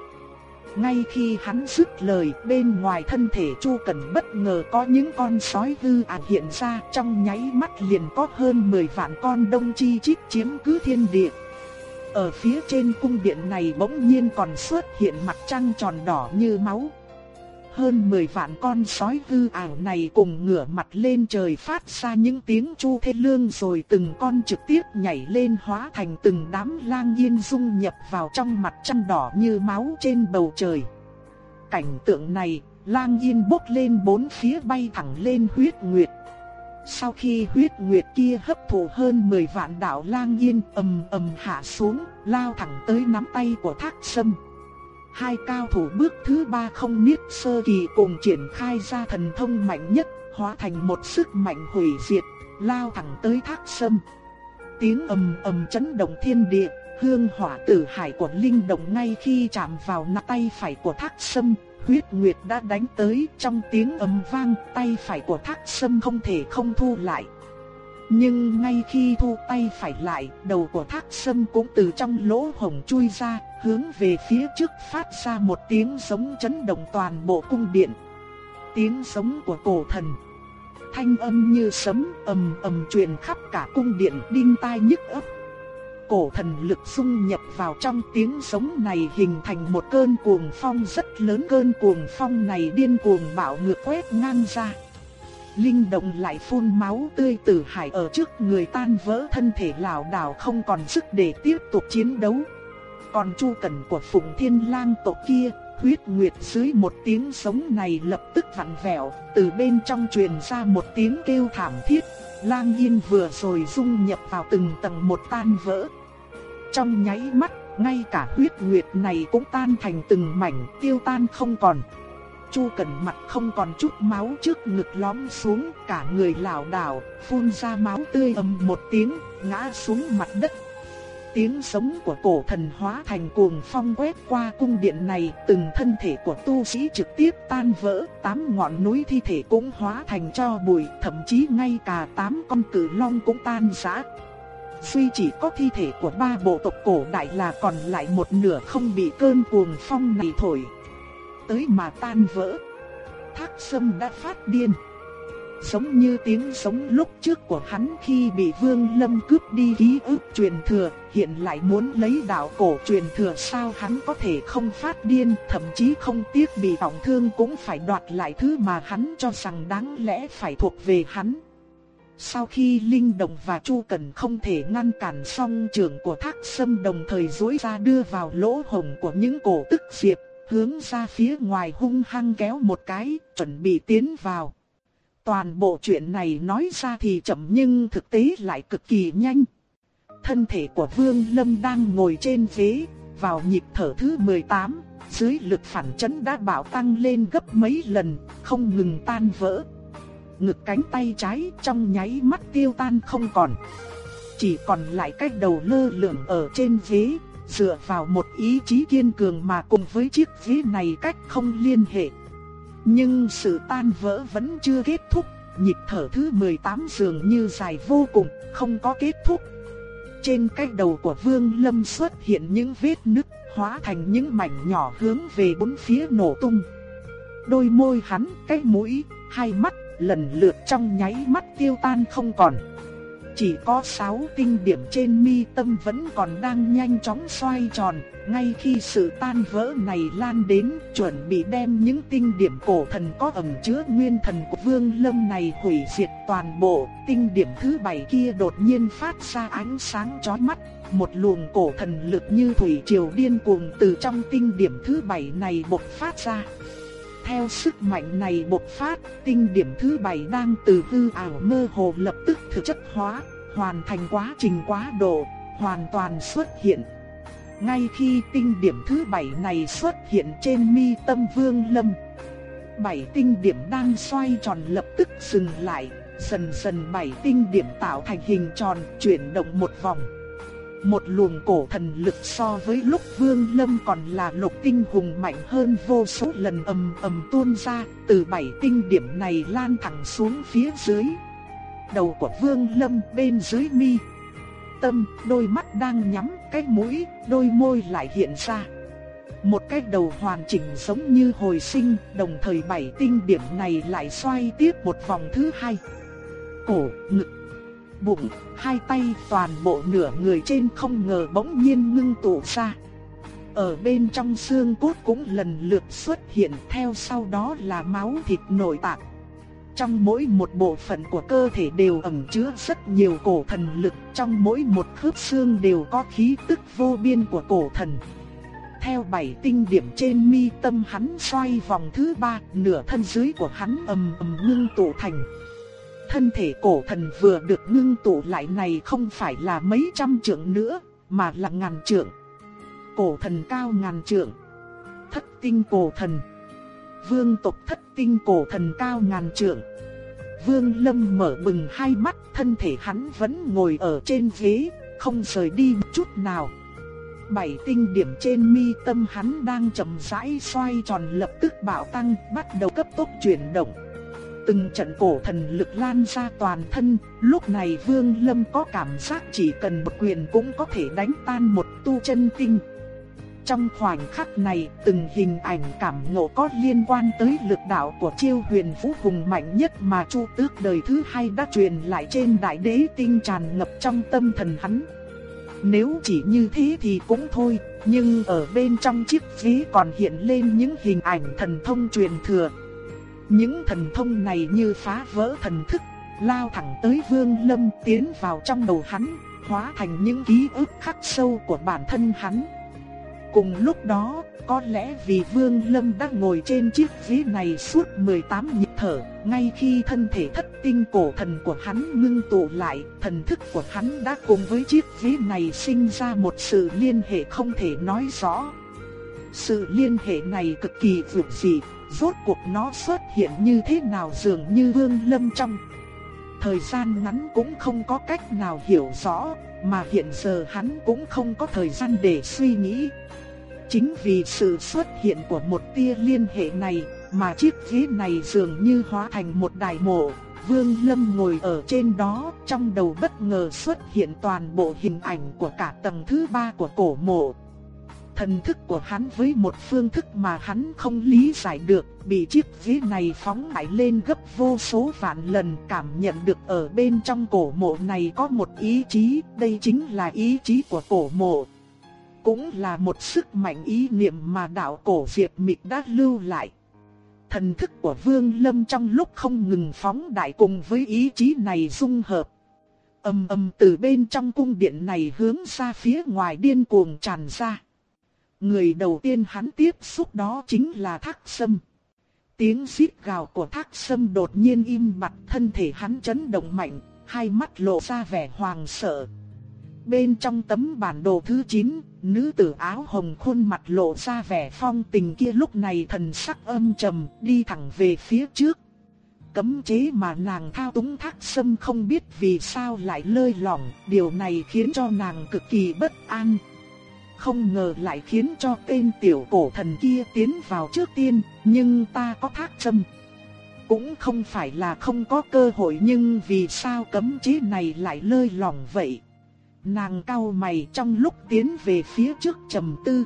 Ngay khi hắn dứt lời, bên ngoài thân thể Chu Cẩn bất ngờ có những con sói hư ảo hiện ra, trong nháy mắt liền có hơn 10 vạn con đông chi chích chiếm cứ thiên địa. Ở phía trên cung điện này bỗng nhiên còn xuất hiện mặt trăng tròn đỏ như máu, hơn 10 vạn con sói hư ảo này cùng ngửa mặt lên trời phát ra những tiếng chu thê lương rồi từng con trực tiếp nhảy lên hóa thành từng đám lang yên dung nhập vào trong mặt trăng đỏ như máu trên bầu trời. Cảnh tượng này, lang yên bốc lên bốn phía bay thẳng lên huyết nguyệt. Sau khi huyết nguyệt kia hấp thụ hơn 10 vạn đạo lang yên ầm ầm hạ xuống, lao thẳng tới nắm tay của thác sâm. Hai cao thủ bước thứ ba không niết sơ kỳ cùng triển khai ra thần thông mạnh nhất, hóa thành một sức mạnh hủy diệt, lao thẳng tới thác sâm. Tiếng ầm ầm chấn động thiên địa, hương hỏa tử hải của linh động ngay khi chạm vào nắm tay phải của thác sâm, huyết nguyệt đã đánh tới trong tiếng ầm vang, tay phải của thác sâm không thể không thu lại. Nhưng ngay khi thu tay phải lại, đầu của thác sâm cũng từ trong lỗ hổng chui ra, hướng về phía trước phát ra một tiếng giống chấn động toàn bộ cung điện. Tiếng giống của cổ thần. Thanh âm như sấm ầm ầm truyền khắp cả cung điện đinh tai nhức óc. Cổ thần lực xung nhập vào trong tiếng giống này hình thành một cơn cuồng phong rất lớn. Cơn cuồng phong này điên cuồng bạo ngược quét ngang ra. Linh động lại phun máu tươi từ hải ở trước người tan vỡ thân thể lảo đảo không còn sức để tiếp tục chiến đấu. Còn Chu Cẩn của Phụng Thiên Lang tộc kia, Huyết Nguyệt dưới một tiếng sống này lập tức vặn vẹo, từ bên trong truyền ra một tiếng kêu thảm thiết. Lang Yên vừa rồi dung nhập vào từng tầng một tan vỡ. Trong nháy mắt, ngay cả huyết nguyệt này cũng tan thành từng mảnh, tiêu tan không còn. Chu Cẩn mặt không còn chút máu trước ngực lõm xuống, cả người lảo đảo, phun ra máu tươi ầm một tiếng, ngã xuống mặt đất. Tiếng sống của cổ thần hóa thành cuồng phong quét qua cung điện này, từng thân thể của tu sĩ trực tiếp tan vỡ, tám ngọn núi thi thể cũng hóa thành cho bụi, thậm chí ngay cả tám con cử long cũng tan rã. Duy chỉ có thi thể của ba bộ tộc cổ đại là còn lại một nửa không bị cơn cuồng phong này thổi. Tới mà tan vỡ. Thác sâm đã phát điên. Giống như tiếng sống lúc trước của hắn khi bị Vương Lâm cướp đi ký ức truyền thừa, hiện lại muốn lấy đạo cổ truyền thừa sao hắn có thể không phát điên, thậm chí không tiếc bị trọng thương cũng phải đoạt lại thứ mà hắn cho rằng đáng lẽ phải thuộc về hắn. Sau khi Linh Đồng và Chu Cần không thể ngăn cản song trưởng của Thác Sâm đồng thời duỗi ra đưa vào lỗ hồng của những cổ tức diệp, hướng ra phía ngoài hung hăng kéo một cái, chuẩn bị tiến vào. Toàn bộ chuyện này nói ra thì chậm nhưng thực tế lại cực kỳ nhanh. Thân thể của Vương Lâm đang ngồi trên ghế, vào nhịp thở thứ 18, dưới lực phản chấn đã bạo tăng lên gấp mấy lần, không ngừng tan vỡ. Ngực cánh tay trái trong nháy mắt tiêu tan không còn. Chỉ còn lại cái đầu lơ lửng ở trên ghế, dựa vào một ý chí kiên cường mà cùng với chiếc ghế này cách không liên hệ. Nhưng sự tan vỡ vẫn chưa kết thúc, nhịp thở thứ 18 dường như dài vô cùng, không có kết thúc. Trên cái đầu của Vương Lâm xuất hiện những vết nứt, hóa thành những mảnh nhỏ hướng về bốn phía nổ tung. Đôi môi hắn, cái mũi, hai mắt lần lượt trong nháy mắt tiêu tan không còn. Chỉ có 6 tinh điểm trên mi tâm vẫn còn đang nhanh chóng xoay tròn, ngay khi sự tan vỡ này lan đến, chuẩn bị đem những tinh điểm cổ thần có ẩn chứa nguyên thần của Vương Lâm này hủy diệt toàn bộ, tinh điểm thứ bảy kia đột nhiên phát ra ánh sáng chói mắt, một luồng cổ thần lực như thủy triều điên cuồng từ trong tinh điểm thứ bảy này bộc phát ra. Theo sức mạnh này bộc phát, tinh điểm thứ bảy đang từ hư ảo mơ hồ lập tức thực chất hóa, hoàn thành quá trình quá độ, hoàn toàn xuất hiện. Ngay khi tinh điểm thứ bảy này xuất hiện trên mi tâm vương lâm, bảy tinh điểm đang xoay tròn lập tức dừng lại, dần dần bảy tinh điểm tạo thành hình tròn chuyển động một vòng. Một luồng cổ thần lực so với lúc Vương Lâm còn là lục tinh hùng mạnh hơn vô số lần ầm ầm tuôn ra, từ bảy tinh điểm này lan thẳng xuống phía dưới. Đầu của Vương Lâm bên dưới mi. Tâm, đôi mắt đang nhắm, cái mũi, đôi môi lại hiện ra. Một cái đầu hoàn chỉnh giống như hồi sinh, đồng thời bảy tinh điểm này lại xoay tiếp một vòng thứ hai. Cổ, ngực, bụng, hai tay toàn bộ nửa người trên không ngờ bỗng nhiên ngưng tụ ra. Ở bên trong xương cốt cũng lần lượt xuất hiện theo sau đó là máu thịt nội tạng. Trong mỗi một bộ phận của cơ thể đều ẩn chứa rất nhiều cổ thần lực, trong mỗi một khớp xương đều có khí tức vô biên của cổ thần. Theo bảy tinh điểm trên mi tâm hắn xoay vòng thứ ba, nửa thân dưới của hắn ầm ầm ngưng tụ thành thân thể cổ thần vừa được ngưng tụ lại này không phải là mấy trăm trượng nữa, mà là ngàn trượng. Cổ thần cao ngàn trượng. Thất tinh cổ thần. Vương tộc thất tinh cổ thần cao ngàn trượng. Vương Lâm mở bừng hai mắt, thân thể hắn vẫn ngồi ở trên ghế, không rời đi chút nào. Bảy tinh điểm trên mi tâm hắn đang chậm rãi xoay tròn lập tức bạo tăng, bắt đầu cấp tốc chuyển động. Từng trận cổ thần lực lan ra toàn thân, lúc này Vương Lâm có cảm giác chỉ cần một quyền cũng có thể đánh tan một tu chân tinh. Trong khoảnh khắc này, từng hình ảnh cảm ngộ có liên quan tới lực đạo của chiêu huyền vũ hùng mạnh nhất mà Chu Tước đời thứ hai đã truyền lại trên đại đế tinh tràn ngập trong tâm thần hắn. Nếu chỉ như thế thì cũng thôi, nhưng ở bên trong chiếc ví còn hiện lên những hình ảnh thần thông truyền thừa. Những thần thông này như phá vỡ thần thức, lao thẳng tới Vương Lâm tiến vào trong đầu hắn, hóa thành những ký ức khắc sâu của bản thân hắn. Cùng lúc đó, có lẽ vì Vương Lâm đã ngồi trên chiếc ghế này suốt 18 nhịp thở, ngay khi thân thể thất tinh cổ thần của hắn ngưng tụ lại, thần thức của hắn đã cùng với chiếc ghế này sinh ra một sự liên hệ không thể nói rõ. Sự liên hệ này cực kỳ vượt dịp rốt cuộc nó xuất hiện như thế nào dường như Vương Lâm trong thời gian ngắn cũng không có cách nào hiểu rõ, mà hiện giờ hắn cũng không có thời gian để suy nghĩ. Chính vì sự xuất hiện của một tia liên hệ này, mà chiếc ghế này dường như hóa thành một đài mộ. Vương Lâm ngồi ở trên đó, trong đầu bất ngờ xuất hiện toàn bộ hình ảnh của cả tầng thứ ba của cổ mộ. Thần thức của hắn với một phương thức mà hắn không lý giải được, bị chiếc ghế này phóng đại lên gấp vô số vạn lần cảm nhận được ở bên trong cổ mộ này có một ý chí, đây chính là ý chí của cổ mộ. Cũng là một sức mạnh ý niệm mà đạo cổ việt Mịch đã lưu lại. Thần thức của Vương Lâm trong lúc không ngừng phóng đại cùng với ý chí này dung hợp. Âm âm từ bên trong cung điện này hướng ra phía ngoài điên cuồng tràn ra. Người đầu tiên hắn tiếp xúc đó chính là Thác Sâm. Tiếng xít gào của Thác Sâm đột nhiên im bặt thân thể hắn chấn động mạnh, hai mắt lộ ra vẻ hoàng sợ. Bên trong tấm bản đồ thứ 9, nữ tử áo hồng khuôn mặt lộ ra vẻ phong tình kia lúc này thần sắc âm trầm, đi thẳng về phía trước. Cấm chế mà nàng thao túng thác sâm không biết vì sao lại lơi lỏng, điều này khiến cho nàng cực kỳ bất an, không ngờ lại khiến cho tên tiểu cổ thần kia tiến vào trước tiên, nhưng ta có thác châm. Cũng không phải là không có cơ hội nhưng vì sao cấm chế này lại lơi lỏng vậy. Nàng cau mày trong lúc tiến về phía trước trầm tư.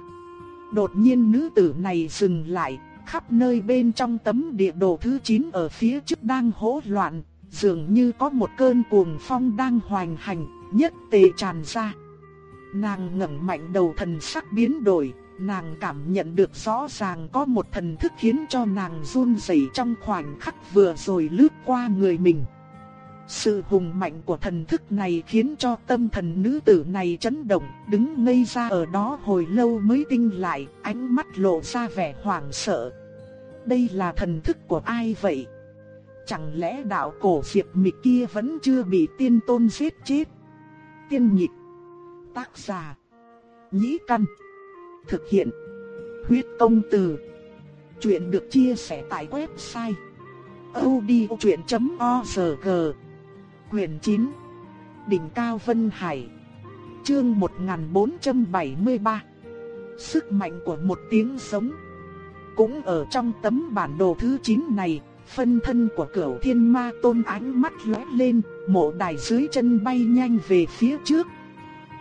Đột nhiên nữ tử này dừng lại, khắp nơi bên trong tấm địa đồ thứ 9 ở phía trước đang hỗn loạn, dường như có một cơn cuồng phong đang hoành hành, nhất tề tràn ra. Nàng ngẩng mạnh đầu thần sắc biến đổi, nàng cảm nhận được rõ ràng có một thần thức khiến cho nàng run rẩy trong khoảnh khắc vừa rồi lướt qua người mình. Sự hùng mạnh của thần thức này khiến cho tâm thần nữ tử này chấn động, đứng ngây ra ở đó hồi lâu mới tinh lại, ánh mắt lộ ra vẻ hoảng sợ. Đây là thần thức của ai vậy? Chẳng lẽ đạo cổ diệp mịch kia vẫn chưa bị tiên tôn giết chết? Tiên nhịp Tác giả. Nhĩ Căn. Thực hiện. Huyết công từ. Chuyện được chia sẻ tại website. odchuyện.org Quyền 9. Đỉnh Cao Vân Hải. Chương 1473. Sức mạnh của một tiếng sống. Cũng ở trong tấm bản đồ thứ 9 này, phân thân của cửu thiên ma tôn ánh mắt lóe lên, mộ đài dưới chân bay nhanh về phía trước,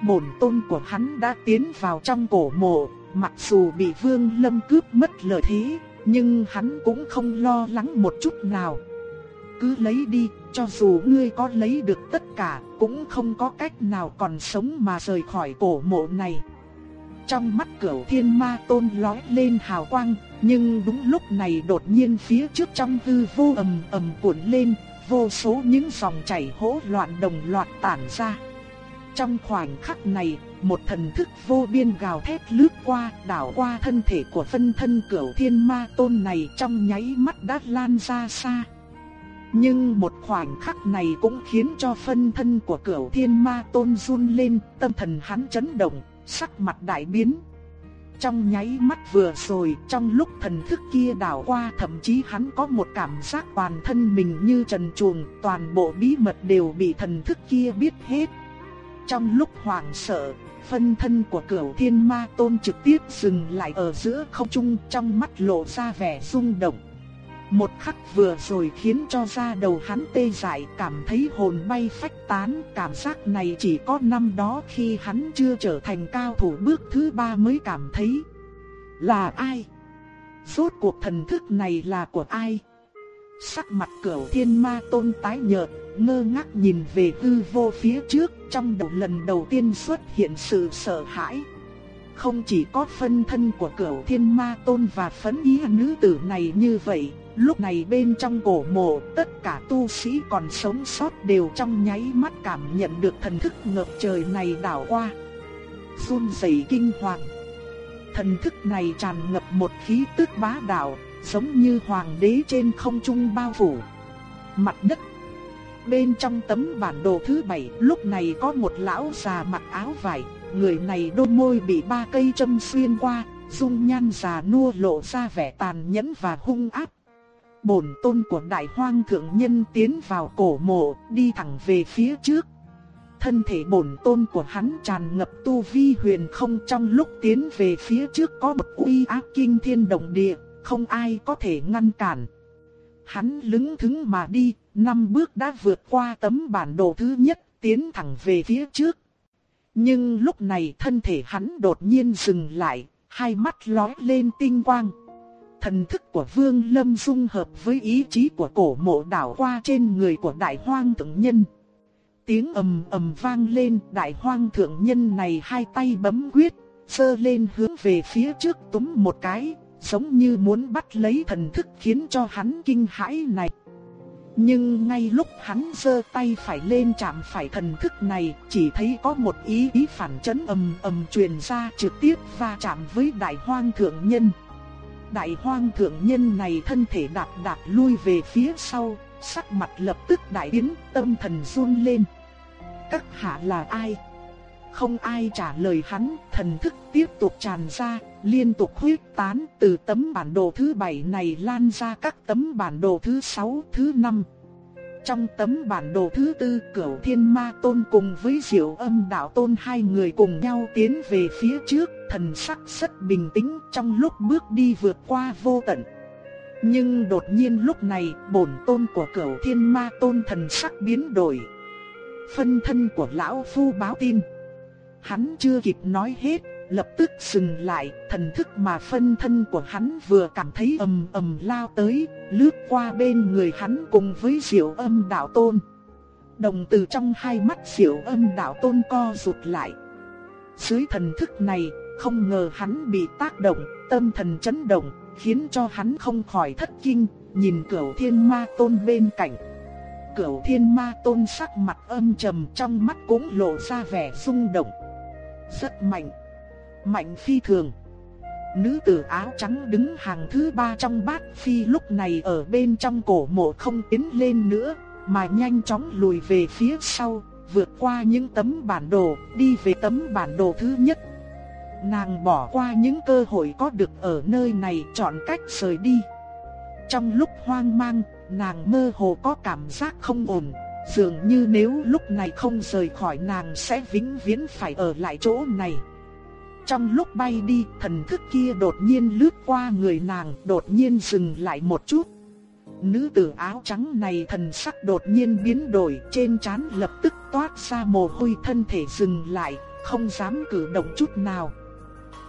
bổn tôn của hắn đã tiến vào trong cổ mộ, mặc dù bị Vương Lâm cướp mất lợi thế, nhưng hắn cũng không lo lắng một chút nào. Cứ lấy đi, cho dù ngươi có lấy được tất cả, cũng không có cách nào còn sống mà rời khỏi cổ mộ này. Trong mắt cửu thiên ma tôn lói lên hào quang, nhưng đúng lúc này đột nhiên phía trước trong hư vô ầm ầm cuộn lên, vô số những dòng chảy hỗn loạn đồng loạt tản ra. Trong khoảnh khắc này, một thần thức vô biên gào thét lướt qua, đảo qua thân thể của phân thân cửu thiên ma tôn này trong nháy mắt đã lan ra xa. Nhưng một khoảnh khắc này cũng khiến cho phân thân của cửu thiên ma tôn run lên, tâm thần hắn chấn động, sắc mặt đại biến. Trong nháy mắt vừa rồi, trong lúc thần thức kia đảo qua thậm chí hắn có một cảm giác toàn thân mình như trần truồng, toàn bộ bí mật đều bị thần thức kia biết hết. Trong lúc hoảng sợ, phân thân của cửu thiên ma tôn trực tiếp dừng lại ở giữa không trung trong mắt lộ ra vẻ rung động. Một khắc vừa rồi khiến cho da đầu hắn tê dại cảm thấy hồn bay phách tán Cảm giác này chỉ có năm đó khi hắn chưa trở thành cao thủ bước thứ ba mới cảm thấy Là ai? Rốt cuộc thần thức này là của ai? Sắc mặt cửu thiên ma tôn tái nhợt, ngơ ngác nhìn về hư vô phía trước, trong đầu lần đầu tiên xuất hiện sự sợ hãi. Không chỉ có phân thân của cửu thiên ma tôn và phấn ý nữ tử này như vậy, lúc này bên trong cổ mộ tất cả tu sĩ còn sống sót đều trong nháy mắt cảm nhận được thần thức ngập trời này đảo qua. Run rẩy kinh hoàng. Thần thức này tràn ngập một khí tức bá đạo, giống như hoàng đế trên không trung bao phủ. Mặt đất Bên trong tấm bản đồ thứ bảy lúc này có một lão già mặc áo vải, người này đôi môi bị ba cây châm xuyên qua, dung nhan già nua lộ ra vẻ tàn nhẫn và hung ác. Bổn tôn của đại hoang thượng nhân tiến vào cổ mộ, đi thẳng về phía trước. Thân thể bổn tôn của hắn tràn ngập tu vi huyền không trong lúc tiến về phía trước có một uy áp kinh thiên động địa, không ai có thể ngăn cản. Hắn lững thững mà đi, năm bước đã vượt qua tấm bản đồ thứ nhất, tiến thẳng về phía trước. Nhưng lúc này thân thể hắn đột nhiên dừng lại, hai mắt lóe lên tinh quang. Thần thức của Vương Lâm dung hợp với ý chí của cổ mộ đảo qua trên người của đại hoang thượng nhân. Tiếng ầm ầm vang lên, đại hoang thượng nhân này hai tay bấm quyết, sơ lên hướng về phía trước túm một cái, giống như muốn bắt lấy thần thức khiến cho hắn kinh hãi này. Nhưng ngay lúc hắn giơ tay phải lên chạm phải thần thức này, chỉ thấy có một ý ý phản chấn ầm ầm truyền ra trực tiếp va chạm với đại hoang thượng nhân. Đại hoang thượng nhân này thân thể đạp đạp lui về phía sau, sắc mặt lập tức đại biến, tâm thần run lên. Các hạ là ai? Không ai trả lời hắn, thần thức tiếp tục tràn ra, liên tục huyết tán từ tấm bản đồ thứ bảy này lan ra các tấm bản đồ thứ sáu, thứ năm. Trong tấm bản đồ thứ tư cửu thiên ma tôn cùng với diệu âm đạo tôn hai người cùng nhau tiến về phía trước, thần sắc rất bình tĩnh trong lúc bước đi vượt qua vô tận. Nhưng đột nhiên lúc này bổn tôn của cửu thiên ma tôn thần sắc biến đổi. Phân thân của lão phu báo tin. Hắn chưa kịp nói hết, lập tức dừng lại, thần thức mà phân thân của hắn vừa cảm thấy ầm ầm lao tới, lướt qua bên người hắn cùng với diệu âm đạo tôn. Đồng từ trong hai mắt diệu âm đạo tôn co rụt lại. Dưới thần thức này, không ngờ hắn bị tác động, tâm thần chấn động, khiến cho hắn không khỏi thất kinh, nhìn cửu thiên ma tôn bên cạnh. Cửu thiên ma tôn sắc mặt âm trầm trong mắt cũng lộ ra vẻ rung động. Rất mạnh. Mạnh phi thường. Nữ tử áo trắng đứng hàng thứ ba trong bát phi lúc này ở bên trong cổ mộ không tiến lên nữa, mà nhanh chóng lùi về phía sau, vượt qua những tấm bản đồ, đi về tấm bản đồ thứ nhất. Nàng bỏ qua những cơ hội có được ở nơi này chọn cách rời đi. Trong lúc hoang mang, nàng mơ hồ có cảm giác không ổn, dường như nếu lúc này không rời khỏi nàng sẽ vĩnh viễn phải ở lại chỗ này. Trong lúc bay đi, thần thức kia đột nhiên lướt qua người nàng, đột nhiên dừng lại một chút. Nữ tử áo trắng này thần sắc đột nhiên biến đổi, trên trán lập tức toát ra mồ hôi thân thể dừng lại, không dám cử động chút nào.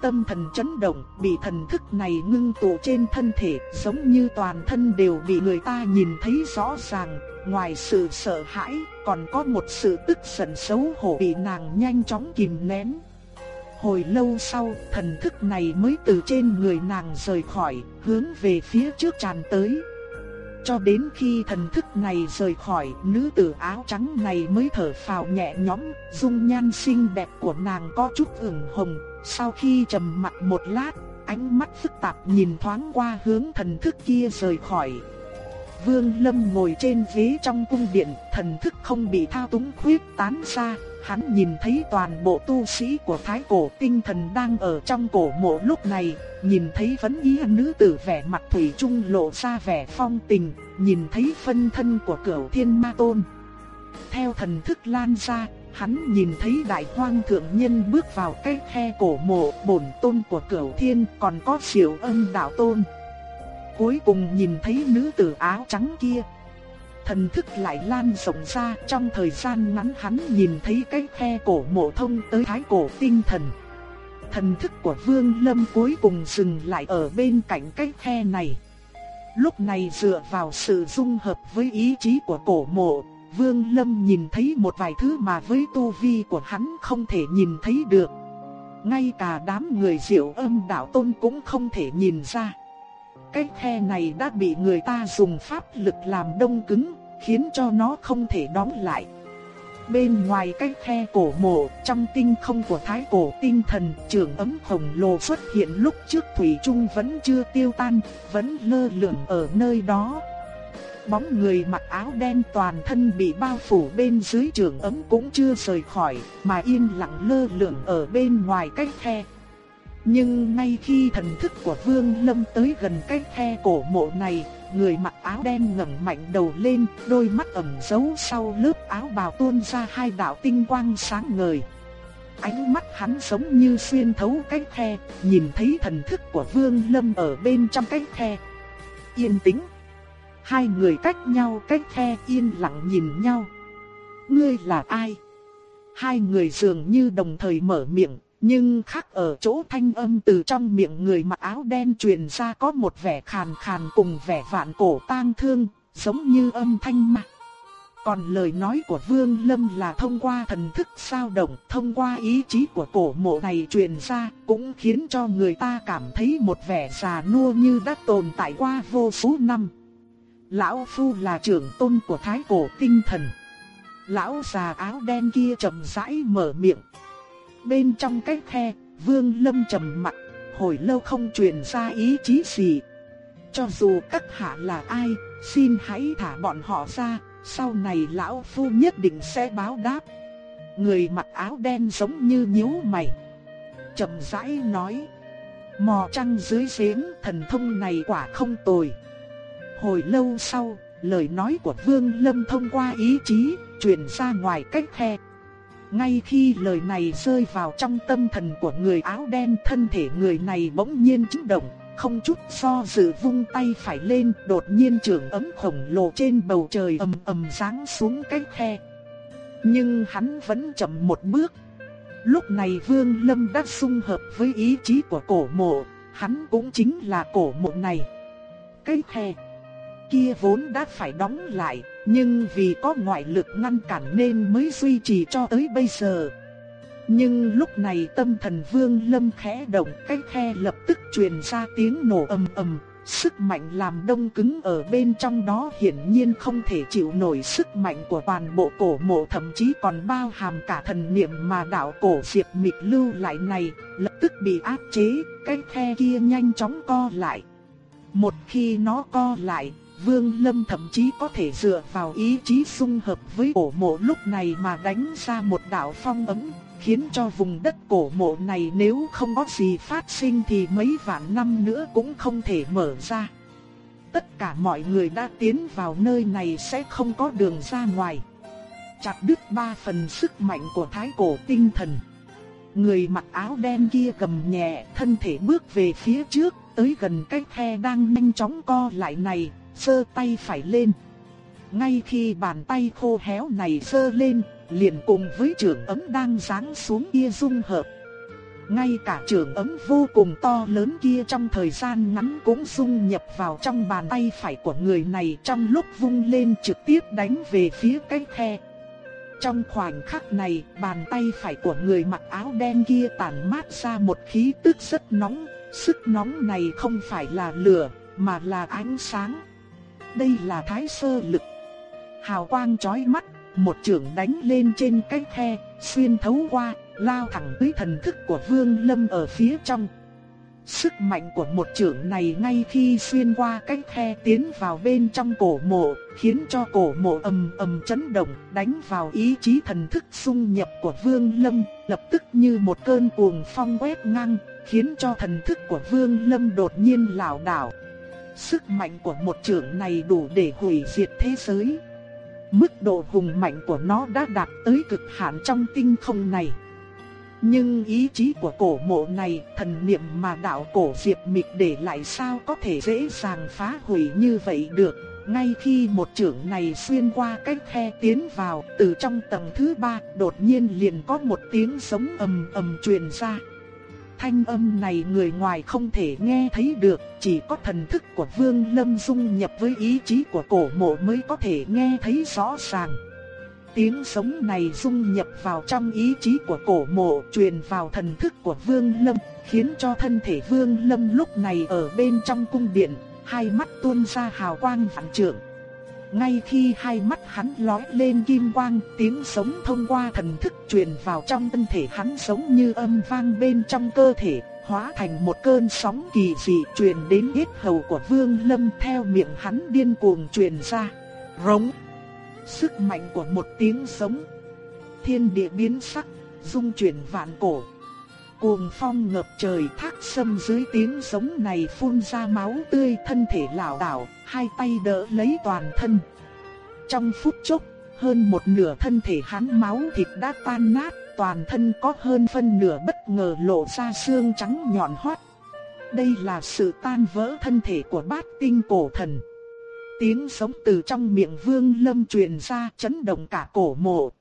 Tâm thần chấn động, bị thần thức này ngưng tụ trên thân thể, giống như toàn thân đều bị người ta nhìn thấy rõ ràng, ngoài sự sợ hãi, còn có một sự tức giận xấu hổ bị nàng nhanh chóng kìm nén. Hồi lâu sau, thần thức này mới từ trên người nàng rời khỏi, hướng về phía trước tràn tới. Cho đến khi thần thức này rời khỏi, nữ tử áo trắng này mới thở phào nhẹ nhõm, dung nhan xinh đẹp của nàng có chút ửng hồng. Sau khi trầm mặt một lát, ánh mắt phức tạp nhìn thoáng qua hướng thần thức kia rời khỏi. Vương Lâm ngồi trên ghế trong cung điện, thần thức không bị thao túng khuyết tán ra, hắn nhìn thấy toàn bộ tu sĩ của Thái cổ tinh thần đang ở trong cổ mộ lúc này, nhìn thấy vấn ý nữ tử vẻ mặt thủy chung lộ ra vẻ phong tình, nhìn thấy phân thân của cửu thiên ma tôn. Theo thần thức lan ra, hắn nhìn thấy đại hoang thượng nhân bước vào cái khe cổ mộ bổn tôn của cửu thiên còn có siêu ân đạo tôn. Cuối cùng nhìn thấy nữ tử áo trắng kia, thần thức lại lan rộng ra trong thời gian ngắn hắn nhìn thấy cái khe cổ mộ thông tới thái cổ tinh thần. Thần thức của Vương Lâm cuối cùng dừng lại ở bên cạnh cái khe này. Lúc này dựa vào sự dung hợp với ý chí của cổ mộ, Vương Lâm nhìn thấy một vài thứ mà với tu vi của hắn không thể nhìn thấy được. Ngay cả đám người diệu âm đạo tôn cũng không thể nhìn ra. Cái the này đã bị người ta dùng pháp lực làm đông cứng, khiến cho nó không thể đóng lại. Bên ngoài cái khe cổ mộ, trong tinh không của thái cổ tinh thần, trường ấm khổng lồ xuất hiện lúc trước thủy trung vẫn chưa tiêu tan, vẫn lơ lửng ở nơi đó. Bóng người mặc áo đen toàn thân bị bao phủ bên dưới trường ấm cũng chưa rời khỏi, mà yên lặng lơ lửng ở bên ngoài cái khe. Nhưng ngay khi thần thức của Vương Lâm tới gần cái khe cổ mộ này, người mặc áo đen ngẩng mạnh đầu lên, đôi mắt ẩn giấu sau lớp áo bào tuôn ra hai đạo tinh quang sáng ngời. Ánh mắt hắn giống như xuyên thấu cái khe, nhìn thấy thần thức của Vương Lâm ở bên trong cái khe. Yên tĩnh. Hai người cách nhau cách khe yên lặng nhìn nhau. Ngươi là ai? Hai người dường như đồng thời mở miệng, nhưng khác ở chỗ thanh âm từ trong miệng người mặc áo đen truyền ra có một vẻ khàn khàn cùng vẻ vạn cổ tang thương, giống như âm thanh mà. Còn lời nói của Vương Lâm là thông qua thần thức sao động, thông qua ý chí của cổ mộ này truyền ra, cũng khiến cho người ta cảm thấy một vẻ già nua như đã tồn tại qua vô số năm. Lão Phu là trưởng tôn của thái cổ tinh thần. Lão già áo đen kia chậm rãi mở miệng. Bên trong cái khe, Vương Lâm trầm mặt, hồi lâu không truyền ra ý chí gì. Cho dù các hạ là ai, xin hãy thả bọn họ ra, sau này lão phu nhất định sẽ báo đáp. Người mặc áo đen giống như nhíu mày. Trầm rãi nói, mò trăng dưới giếng thần thông này quả không tồi. Hồi lâu sau, lời nói của Vương Lâm thông qua ý chí, truyền ra ngoài cách khe. Ngay khi lời này rơi vào trong tâm thần của người áo đen thân thể người này bỗng nhiên chấn động, không chút do dự vung tay phải lên đột nhiên trường ấm khổng lồ trên bầu trời ầm ầm giáng xuống cái khe. Nhưng hắn vẫn chậm một bước. Lúc này Vương Lâm đã xung hợp với ý chí của cổ mộ, hắn cũng chính là cổ mộ này. Cái khe kia vốn đã phải đóng lại, nhưng vì có ngoại lực ngăn cản nên mới duy trì cho tới bây giờ. Nhưng lúc này tâm thần vương lâm khẽ động cái khe lập tức truyền ra tiếng nổ ầm ầm, sức mạnh làm đông cứng ở bên trong đó hiển nhiên không thể chịu nổi sức mạnh của toàn bộ cổ mộ thậm chí còn bao hàm cả thần niệm mà đạo cổ diệp mịch lưu lại này, lập tức bị áp chế, cái khe kia nhanh chóng co lại. Một khi nó co lại, Vương Lâm thậm chí có thể dựa vào ý chí xung hợp với cổ mộ lúc này mà đánh ra một đạo phong ấm, khiến cho vùng đất cổ mộ này nếu không có gì phát sinh thì mấy vạn năm nữa cũng không thể mở ra. Tất cả mọi người đã tiến vào nơi này sẽ không có đường ra ngoài. Chặt đứt ba phần sức mạnh của thái cổ tinh thần. Người mặc áo đen kia gầm nhẹ, thân thể bước về phía trước, tới gần cái khe đang nhanh chóng co lại này, sơ tay phải lên. Ngay khi bàn tay khô héo này sơ lên, liền cùng với trường ấm đang giáng xuống kia dung hợp. Ngay cả trường ấm vô cùng to lớn kia trong thời gian ngắn cũng dung nhập vào trong bàn tay phải của người này trong lúc vung lên trực tiếp đánh về phía cái khe. Trong khoảnh khắc này, bàn tay phải của người mặc áo đen kia tản mát ra một khí tức rất nóng, sức nóng này không phải là lửa, mà là ánh sáng. Đây là thái sơ lực. Hào quang chói mắt, một trường đánh lên trên cái khe, xuyên thấu qua, lao thẳng tới thần thức của Vương Lâm ở phía trong. Sức mạnh của một trường này ngay khi xuyên qua cái khe tiến vào bên trong cổ mộ, khiến cho cổ mộ ầm ầm chấn động, đánh vào ý chí thần thức xung nhập của Vương Lâm, lập tức như một cơn cuồng phong quét ngang, khiến cho thần thức của Vương Lâm đột nhiên lảo đảo. Sức mạnh của một trưởng này đủ để hủy diệt thế giới. Mức độ hùng mạnh của nó đã đạt tới cực hạn trong tinh không này. Nhưng ý chí của cổ mộ này, thần niệm mà đạo cổ diệp mịch để lại sao có thể dễ dàng phá hủy như vậy được. Ngay khi một trưởng này xuyên qua cái khe tiến vào, từ trong tầng thứ ba, đột nhiên liền có một tiếng sống ầm ầm truyền ra. Thanh âm này người ngoài không thể nghe thấy được, chỉ có thần thức của Vương Lâm dung nhập với ý chí của cổ mộ mới có thể nghe thấy rõ ràng. Tiếng sống này dung nhập vào trong ý chí của cổ mộ truyền vào thần thức của Vương Lâm, khiến cho thân thể Vương Lâm lúc này ở bên trong cung điện, hai mắt tuôn ra hào quang vạn trượng ngay khi hai mắt hắn lóe lên kim quang, tiếng sống thông qua thần thức truyền vào trong thân thể hắn giống như âm vang bên trong cơ thể, hóa thành một cơn sóng kỳ dị truyền đến yết hầu của Vương Lâm theo miệng hắn điên cuồng truyền ra. Rống. Sức mạnh của một tiếng sống. Thiên địa biến sắc, dung chuyển vạn cổ. Cuồng phong ngập trời thác sâm dưới tiếng sống này phun ra máu tươi thân thể lảo đảo, hai tay đỡ lấy toàn thân. Trong phút chốc, hơn một nửa thân thể hắn máu thịt đã tan nát, toàn thân có hơn phân nửa bất ngờ lộ ra xương trắng nhọn hoắt. Đây là sự tan vỡ thân thể của bát tinh cổ thần. Tiếng sống từ trong miệng vương lâm truyền ra chấn động cả cổ mộ.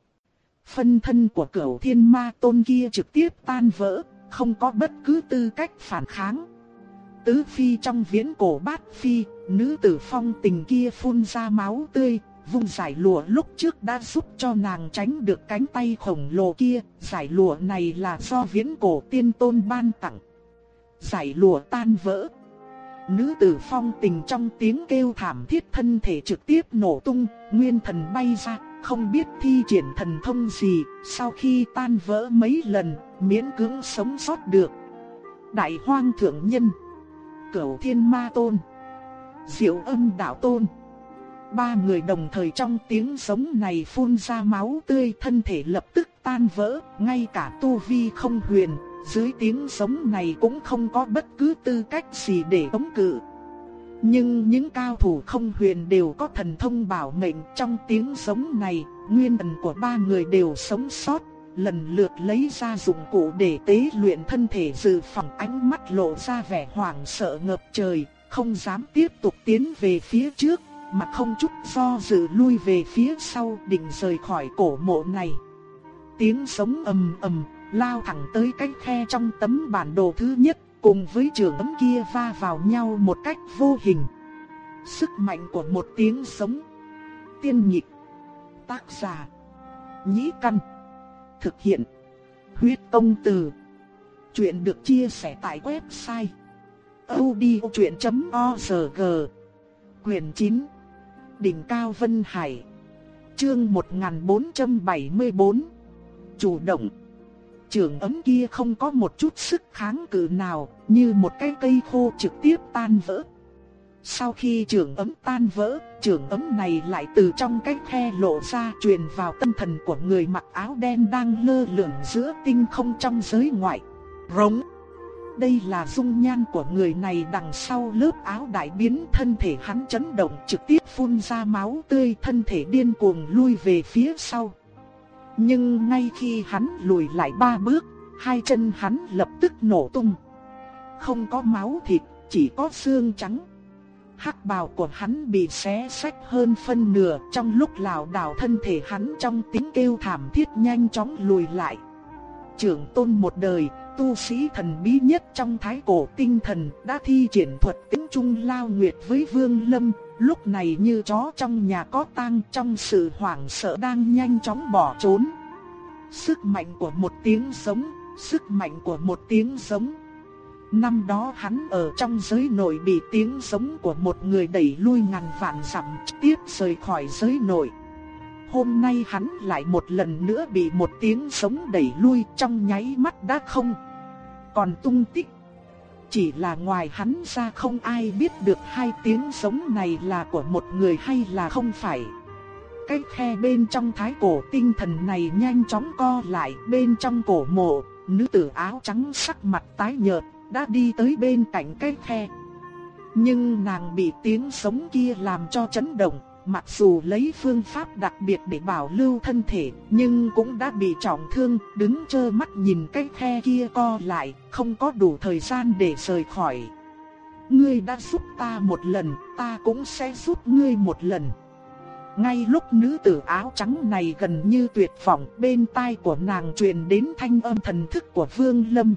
Phân thân của cửu thiên ma tôn kia trực tiếp tan vỡ, không có bất cứ tư cách phản kháng. Tứ phi trong viễn cổ bát phi, nữ tử phong tình kia phun ra máu tươi, vùng giải lụa lúc trước đã giúp cho nàng tránh được cánh tay khổng lồ kia, giải lụa này là do viễn cổ tiên tôn ban tặng. Giải lụa tan vỡ. Nữ tử phong tình trong tiếng kêu thảm thiết thân thể trực tiếp nổ tung, nguyên thần bay ra, không biết thi triển thần thông gì, sau khi tan vỡ mấy lần, miễn cưỡng sống sót được. Đại hoang thượng nhân, cửu thiên ma tôn, diệu âm đạo tôn. Ba người đồng thời trong tiếng sống này phun ra máu tươi thân thể lập tức tan vỡ, ngay cả tu vi không huyền, dưới tiếng sống này cũng không có bất cứ tư cách gì để chống cự. Nhưng những cao thủ không huyền đều có thần thông bảo mệnh trong tiếng sống này, nguyên thần của ba người đều sống sót, lần lượt lấy ra dụng cụ để tế luyện thân thể dự phòng ánh mắt lộ ra vẻ hoảng sợ ngập trời, không dám tiếp tục tiến về phía trước, mà không chút do dự lui về phía sau định rời khỏi cổ mộ này. Tiếng sống ầm ầm, lao thẳng tới cái khe trong tấm bản đồ thứ nhất, cùng với trường ấm kia va vào nhau một cách vô hình. Sức mạnh của một tiếng sống. Tiên nhịp. Tác giả. Nhĩ căn. Thực hiện. Huyết công từ. Chuyện được chia sẻ tại website odchuyện.org Quyền 9 Đỉnh Cao Vân Hải Chương 1474 Chủ động Trường ấm kia không có một chút sức kháng cự nào, như một cái cây khô trực tiếp tan vỡ. Sau khi trường ấm tan vỡ, trường ấm này lại từ trong cái khe lộ ra truyền vào tâm thần của người mặc áo đen đang lơ lửng giữa tinh không trong giới ngoại. Rống! Đây là dung nhan của người này đằng sau lớp áo đại biến thân thể hắn chấn động trực tiếp phun ra máu tươi thân thể điên cuồng lui về phía sau. Nhưng ngay khi hắn lùi lại ba bước, hai chân hắn lập tức nổ tung. Không có máu thịt, chỉ có xương trắng. Hắc bào của hắn bị xé sách hơn phân nửa trong lúc lảo đảo thân thể hắn trong tiếng kêu thảm thiết nhanh chóng lùi lại. Trưởng tôn một đời, tu sĩ thần bí nhất trong thái cổ tinh thần đã thi triển thuật tính trung lao nguyệt với Vương Lâm, lúc này như chó trong nhà có tang trong sự hoảng sợ đang nhanh chóng bỏ trốn. Sức mạnh của một tiếng sống, sức mạnh của một tiếng sống. Năm đó hắn ở trong giới nội bị tiếng sống của một người đẩy lui ngàn vạn dặm tiếp rời khỏi giới nội. Hôm nay hắn lại một lần nữa bị một tiếng sống đẩy lui trong nháy mắt đã không. Còn tung tích. Chỉ là ngoài hắn ra không ai biết được hai tiếng sống này là của một người hay là không phải. Cái khe bên trong thái cổ tinh thần này nhanh chóng co lại bên trong cổ mộ, nữ tử áo trắng sắc mặt tái nhợt, đã đi tới bên cạnh cái khe. Nhưng nàng bị tiếng sống kia làm cho chấn động, Mặc dù lấy phương pháp đặc biệt để bảo lưu thân thể, nhưng cũng đã bị trọng thương, đứng trơ mắt nhìn cái khe kia co lại, không có đủ thời gian để rời khỏi. Ngươi đã giúp ta một lần, ta cũng sẽ giúp ngươi một lần. Ngay lúc nữ tử áo trắng này gần như tuyệt vọng, bên tai của nàng truyền đến thanh âm thần thức của Vương Lâm.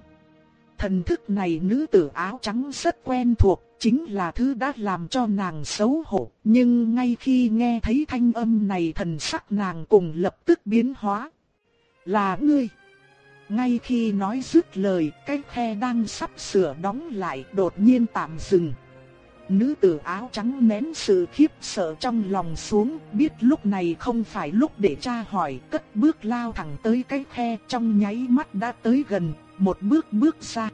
Thần thức này nữ tử áo trắng rất quen thuộc, chính là thứ đã làm cho nàng xấu hổ. Nhưng ngay khi nghe thấy thanh âm này thần sắc nàng cùng lập tức biến hóa. Là ngươi. Ngay khi nói dứt lời, cái khe đang sắp sửa đóng lại đột nhiên tạm dừng. nữ tử áo trắng nén sự khiếp sợ trong lòng xuống, biết lúc này không phải lúc để tra hỏi, cất bước lao thẳng tới cái khe trong nháy mắt đã tới gần, một bước bước ra.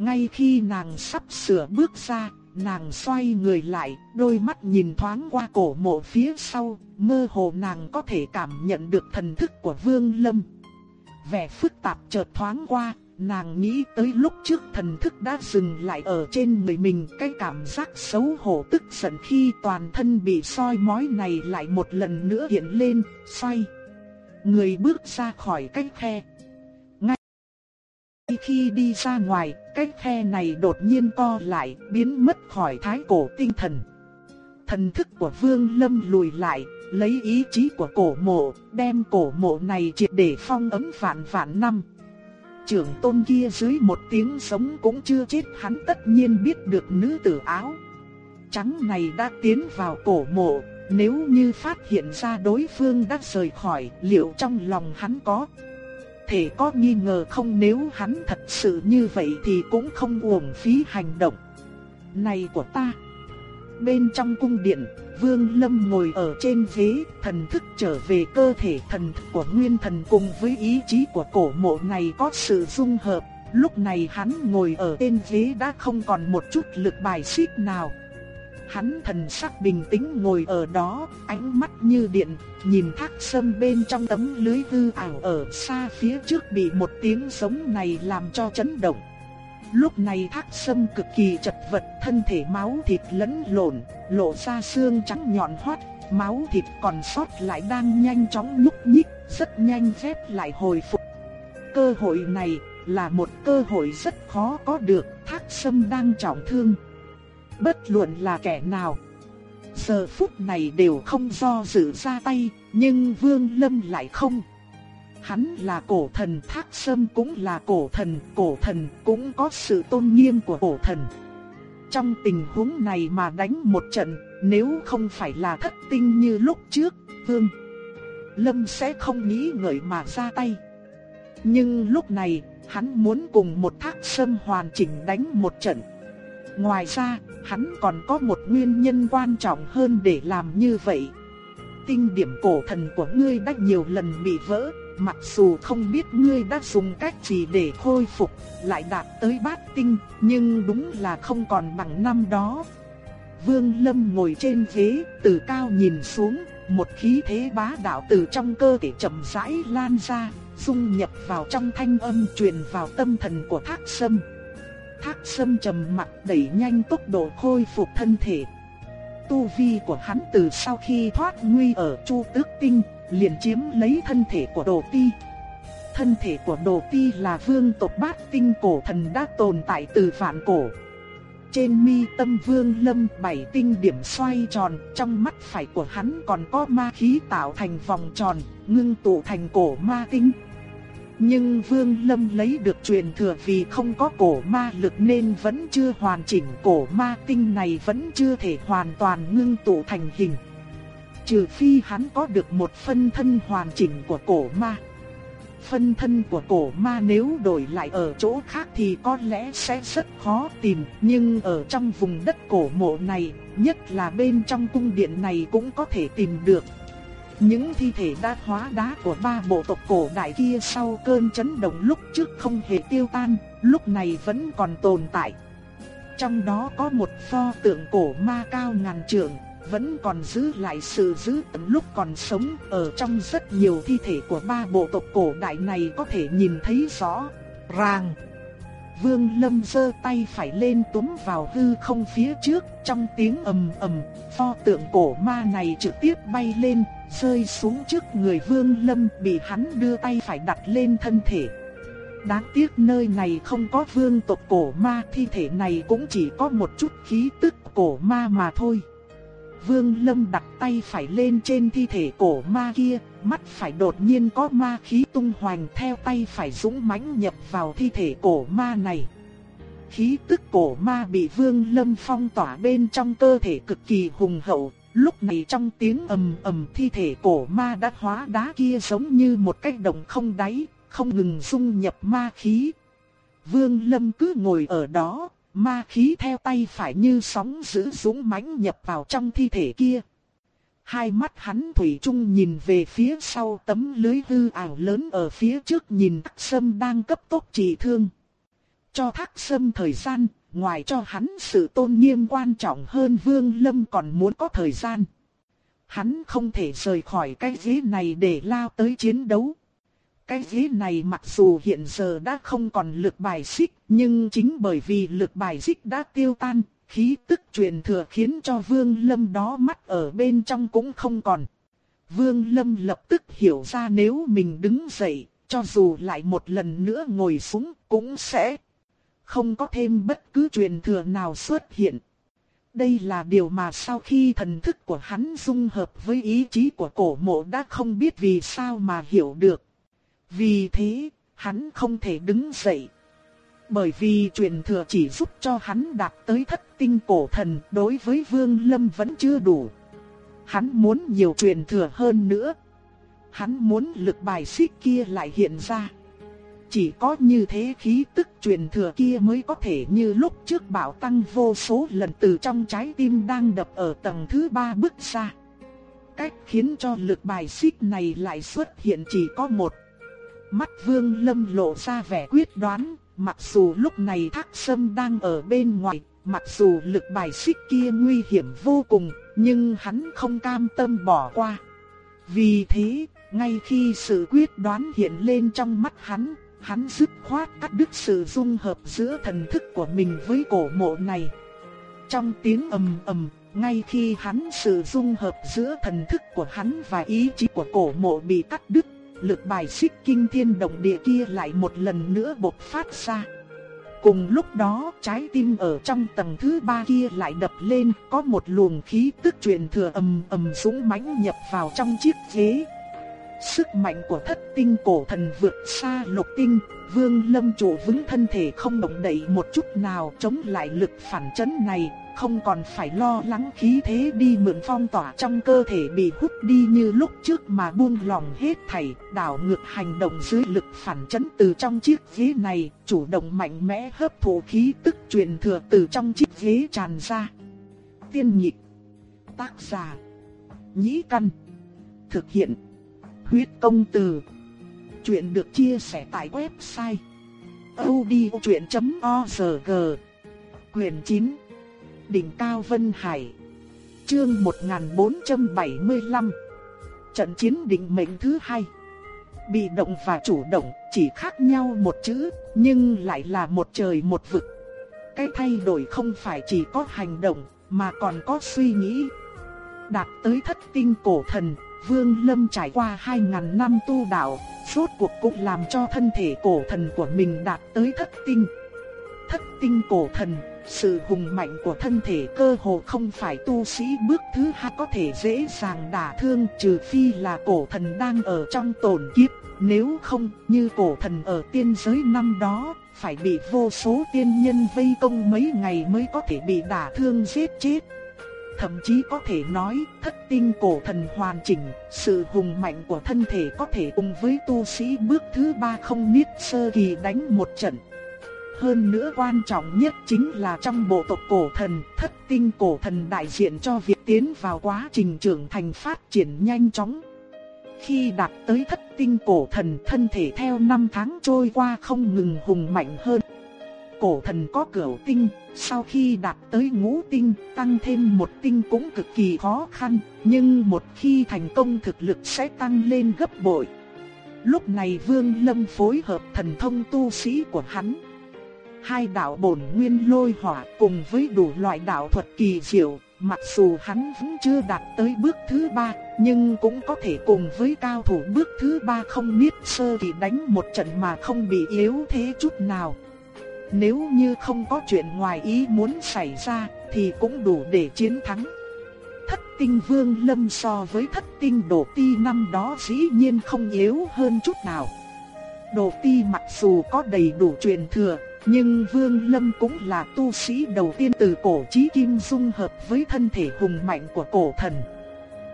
Ngay khi nàng sắp sửa bước ra, nàng xoay người lại, đôi mắt nhìn thoáng qua cổ mộ phía sau, mơ hồ nàng có thể cảm nhận được thần thức của Vương Lâm. Vẻ phức tạp chợt thoáng qua, nàng nghĩ tới lúc trước thần thức đã dừng lại ở trên người mình, cái cảm giác xấu hổ tức giận khi toàn thân bị soi mói này lại một lần nữa hiện lên, xoay. Người bước ra khỏi cái khe. Khi đi ra ngoài, cái khe này đột nhiên co lại, biến mất khỏi thái cổ tinh thần. Thần thức của Vương Lâm lùi lại, lấy ý chí của cổ mộ, đem cổ mộ này triệt để phong ấn vạn vạn năm. Trưởng tôn kia dưới một tiếng sống cũng chưa chết hắn tất nhiên biết được nữ tử áo. Trắng này đã tiến vào cổ mộ, nếu như phát hiện ra đối phương đã rời khỏi, liệu trong lòng hắn có thể có nghi ngờ không nếu hắn thật sự như vậy thì cũng không uổng phí hành động. Này của ta! Bên trong cung điện, Vương Lâm ngồi ở trên ghế, thần thức trở về cơ thể thần thức của nguyên thần cùng với ý chí của cổ mộ này có sự dung hợp. Lúc này hắn ngồi ở trên ghế đã không còn một chút lực bài xích nào. Hắn thần sắc bình tĩnh ngồi ở đó, ánh mắt như điện, nhìn thác sâm bên trong tấm lưới hư ảo ở xa phía trước bị một tiếng sống này làm cho chấn động. Lúc này thác sâm cực kỳ chật vật, thân thể máu thịt lẫn lộn, lộ ra xương trắng nhọn hoắt, máu thịt còn sót lại đang nhanh chóng nhúc nhích, rất nhanh phép lại hồi phục. Cơ hội này là một cơ hội rất khó có được, thác sâm đang trọng thương. Bất luận là kẻ nào, giờ phút này đều không do dự ra tay, nhưng Vương Lâm lại không. Hắn là cổ thần Thác Sâm cũng là cổ thần, cổ thần cũng có sự tôn nghiêm của cổ thần. Trong tình huống này mà đánh một trận, nếu không phải là thất tinh như lúc trước, Vương Lâm sẽ không nghĩ ngợi mà ra tay. Nhưng lúc này, hắn muốn cùng một thác sâm hoàn chỉnh đánh một trận. Ngoài ra, hắn còn có một nguyên nhân quan trọng hơn để làm như vậy. Tinh điểm cổ thần của ngươi đã nhiều lần bị vỡ, Mặc dù không biết ngươi đã dùng cách gì để khôi phục, lại đạt tới bát tinh, nhưng đúng là không còn bằng năm đó. Vương Lâm ngồi trên ghế, từ cao nhìn xuống, một khí thế bá đạo từ trong cơ thể chậm rãi lan ra, dung nhập vào trong thanh âm truyền vào tâm thần của Thác Sâm. Thác Sâm trầm mặt đẩy nhanh tốc độ khôi phục thân thể. Tu vi của hắn từ sau khi thoát nguy ở Chu Tước Tinh, liền chiếm lấy thân thể của Đồ Ti. Thân thể của Đồ Ti là vương tộc bát tinh cổ thần đã tồn tại từ vạn cổ. Trên mi tâm vương lâm bảy tinh điểm xoay tròn, trong mắt phải của hắn còn có ma khí tạo thành vòng tròn, ngưng tụ thành cổ ma tinh. Nhưng Vương Lâm lấy được truyền thừa vì không có cổ ma lực nên vẫn chưa hoàn chỉnh cổ ma tinh này vẫn chưa thể hoàn toàn ngưng tụ thành hình trừ phi hắn có được một phân thân hoàn chỉnh của cổ ma. Phân thân của cổ ma nếu đổi lại ở chỗ khác thì có lẽ sẽ rất khó tìm, nhưng ở trong vùng đất cổ mộ này, nhất là bên trong cung điện này cũng có thể tìm được. Những thi thể đa hóa đá của ba bộ tộc cổ đại kia sau cơn chấn động lúc trước không hề tiêu tan, lúc này vẫn còn tồn tại. Trong đó có một pho tượng cổ ma cao ngàn trượng, vẫn còn giữ lại sự giữ tận lúc còn sống ở trong rất nhiều thi thể của ba bộ tộc cổ đại này có thể nhìn thấy rõ ràng. Vương Lâm giơ tay phải lên túm vào hư không phía trước, trong tiếng ầm ầm, pho tượng cổ ma này trực tiếp bay lên, rơi xuống trước người Vương Lâm bị hắn đưa tay phải đặt lên thân thể. Đáng tiếc nơi này không có vương tộc cổ ma, thi thể này cũng chỉ có một chút khí tức cổ ma mà thôi. Vương Lâm đặt tay phải lên trên thi thể cổ ma kia, mắt phải đột nhiên có ma khí tung hoành theo tay phải dũng mãnh nhập vào thi thể cổ ma này. Khí tức cổ ma bị Vương Lâm phong tỏa bên trong cơ thể cực kỳ hùng hậu, lúc này trong tiếng ầm ầm thi thể cổ ma đã hóa đá kia giống như một cái động không đáy, không ngừng dung nhập ma khí. Vương Lâm cứ ngồi ở đó, ma khí theo tay phải như sóng dữ dũng mãnh nhập vào trong thi thể kia. Hai mắt hắn thủy chung nhìn về phía sau tấm lưới hư ảo lớn ở phía trước nhìn thác sâm đang cấp tốc trị thương. Cho thác sâm thời gian, ngoài cho hắn sự tôn nghiêm quan trọng hơn Vương Lâm còn muốn có thời gian. Hắn không thể rời khỏi cái ghế này để lao tới chiến đấu. Cái ghế này mặc dù hiện giờ đã không còn lực bài xích, nhưng chính bởi vì lực bài xích đã tiêu tan, khí tức truyền thừa khiến cho Vương Lâm đó mắt ở bên trong cũng không còn. Vương Lâm lập tức hiểu ra nếu mình đứng dậy, cho dù lại một lần nữa ngồi xuống cũng sẽ không có thêm bất cứ truyền thừa nào xuất hiện. Đây là điều mà sau khi thần thức của hắn dung hợp với ý chí của cổ mộ đã không biết vì sao mà hiểu được. Vì thế, hắn không thể đứng dậy. Bởi vì truyền thừa chỉ giúp cho hắn đạt tới thất tinh cổ thần đối với Vương Lâm vẫn chưa đủ. Hắn muốn nhiều truyền thừa hơn nữa. Hắn muốn lực bài xích kia lại hiện ra. Chỉ có như thế khí tức truyền thừa kia mới có thể như lúc trước bảo tăng vô số lần từ trong trái tim đang đập ở tầng thứ ba bước ra. Cách khiến cho lực bài xích này lại xuất hiện chỉ có một. Mắt vương lâm lộ ra vẻ quyết đoán, mặc dù lúc này thác sâm đang ở bên ngoài, mặc dù lực bài xích kia nguy hiểm vô cùng, nhưng hắn không cam tâm bỏ qua. Vì thế, ngay khi sự quyết đoán hiện lên trong mắt hắn, hắn dứt khoát cắt đứt sự dung hợp giữa thần thức của mình với cổ mộ này. Trong tiếng ầm ầm, ngay khi hắn sự dung hợp giữa thần thức của hắn và ý chí của cổ mộ bị cắt đứt, lực bài xích kinh thiên động địa kia lại một lần nữa bộc phát ra. Cùng lúc đó, trái tim ở trong tầng thứ ba kia lại đập lên, có một luồng khí tức truyền thừa ầm ầm dũng mãnh nhập vào trong chiếc ghế. Sức mạnh của thất tinh cổ thần vượt xa lục tinh, vương lâm chủ vững thân thể không động đậy một chút nào chống lại lực phản chấn này, không còn phải lo lắng khí thế đi mượn phong tỏa trong cơ thể bị hút đi như lúc trước mà buông lòng hết thảy, đảo ngược hành động dưới lực phản chấn từ trong chiếc ghế này, chủ động mạnh mẽ hấp thụ khí tức truyền thừa từ trong chiếc ghế tràn ra. Tiên nhịp, tác giả, nhĩ căn, thực hiện Huyết công từ. Chuyện được chia sẻ tại website audiochuyen.org. Quyền 9. Đỉnh cao Vân Hải. Chương 1475. Trận chiến định mệnh thứ hai. Bị động và chủ động chỉ khác nhau một chữ, nhưng lại là một trời một vực. Cái thay đổi không phải chỉ có hành động, mà còn có suy nghĩ. Đạt tới thất tinh cổ thần, Vương Lâm trải qua 2.000 năm tu đạo, suốt cuộc cũng làm cho thân thể cổ thần của mình đạt tới thất tinh. Thất tinh cổ thần, sự hùng mạnh của thân thể cơ hồ không phải tu sĩ bước thứ hai có thể dễ dàng đả thương trừ phi là cổ thần đang ở trong tổn kiếp. Nếu không, như cổ thần ở tiên giới năm đó, phải bị vô số tiên nhân vây công mấy ngày mới có thể bị đả thương giết chết thậm chí có thể nói thất tinh cổ thần hoàn chỉnh, sự hùng mạnh của thân thể có thể cùng với tu sĩ bước thứ ba không niết sơ kỳ đánh một trận. Hơn nữa quan trọng nhất chính là trong bộ tộc cổ thần, thất tinh cổ thần đại diện cho việc tiến vào quá trình trưởng thành phát triển nhanh chóng. Khi đạt tới thất tinh cổ thần, thân thể theo năm tháng trôi qua không ngừng hùng mạnh hơn cổ thần có cửu tinh, sau khi đạt tới ngũ tinh, tăng thêm một tinh cũng cực kỳ khó khăn, nhưng một khi thành công thực lực sẽ tăng lên gấp bội. Lúc này Vương Lâm phối hợp thần thông tu sĩ của hắn. Hai đạo bổn nguyên lôi hỏa cùng với đủ loại đạo thuật kỳ diệu, mặc dù hắn vẫn chưa đạt tới bước thứ ba, nhưng cũng có thể cùng với cao thủ bước thứ ba không biết sơ thì đánh một trận mà không bị yếu thế chút nào. Nếu như không có chuyện ngoài ý muốn xảy ra thì cũng đủ để chiến thắng. Thất tinh vương lâm so với thất tinh đổ ti năm đó dĩ nhiên không yếu hơn chút nào. Đồ ti mặc dù có đầy đủ truyền thừa, nhưng Vương Lâm cũng là tu sĩ đầu tiên từ cổ chí kim dung hợp với thân thể hùng mạnh của cổ thần.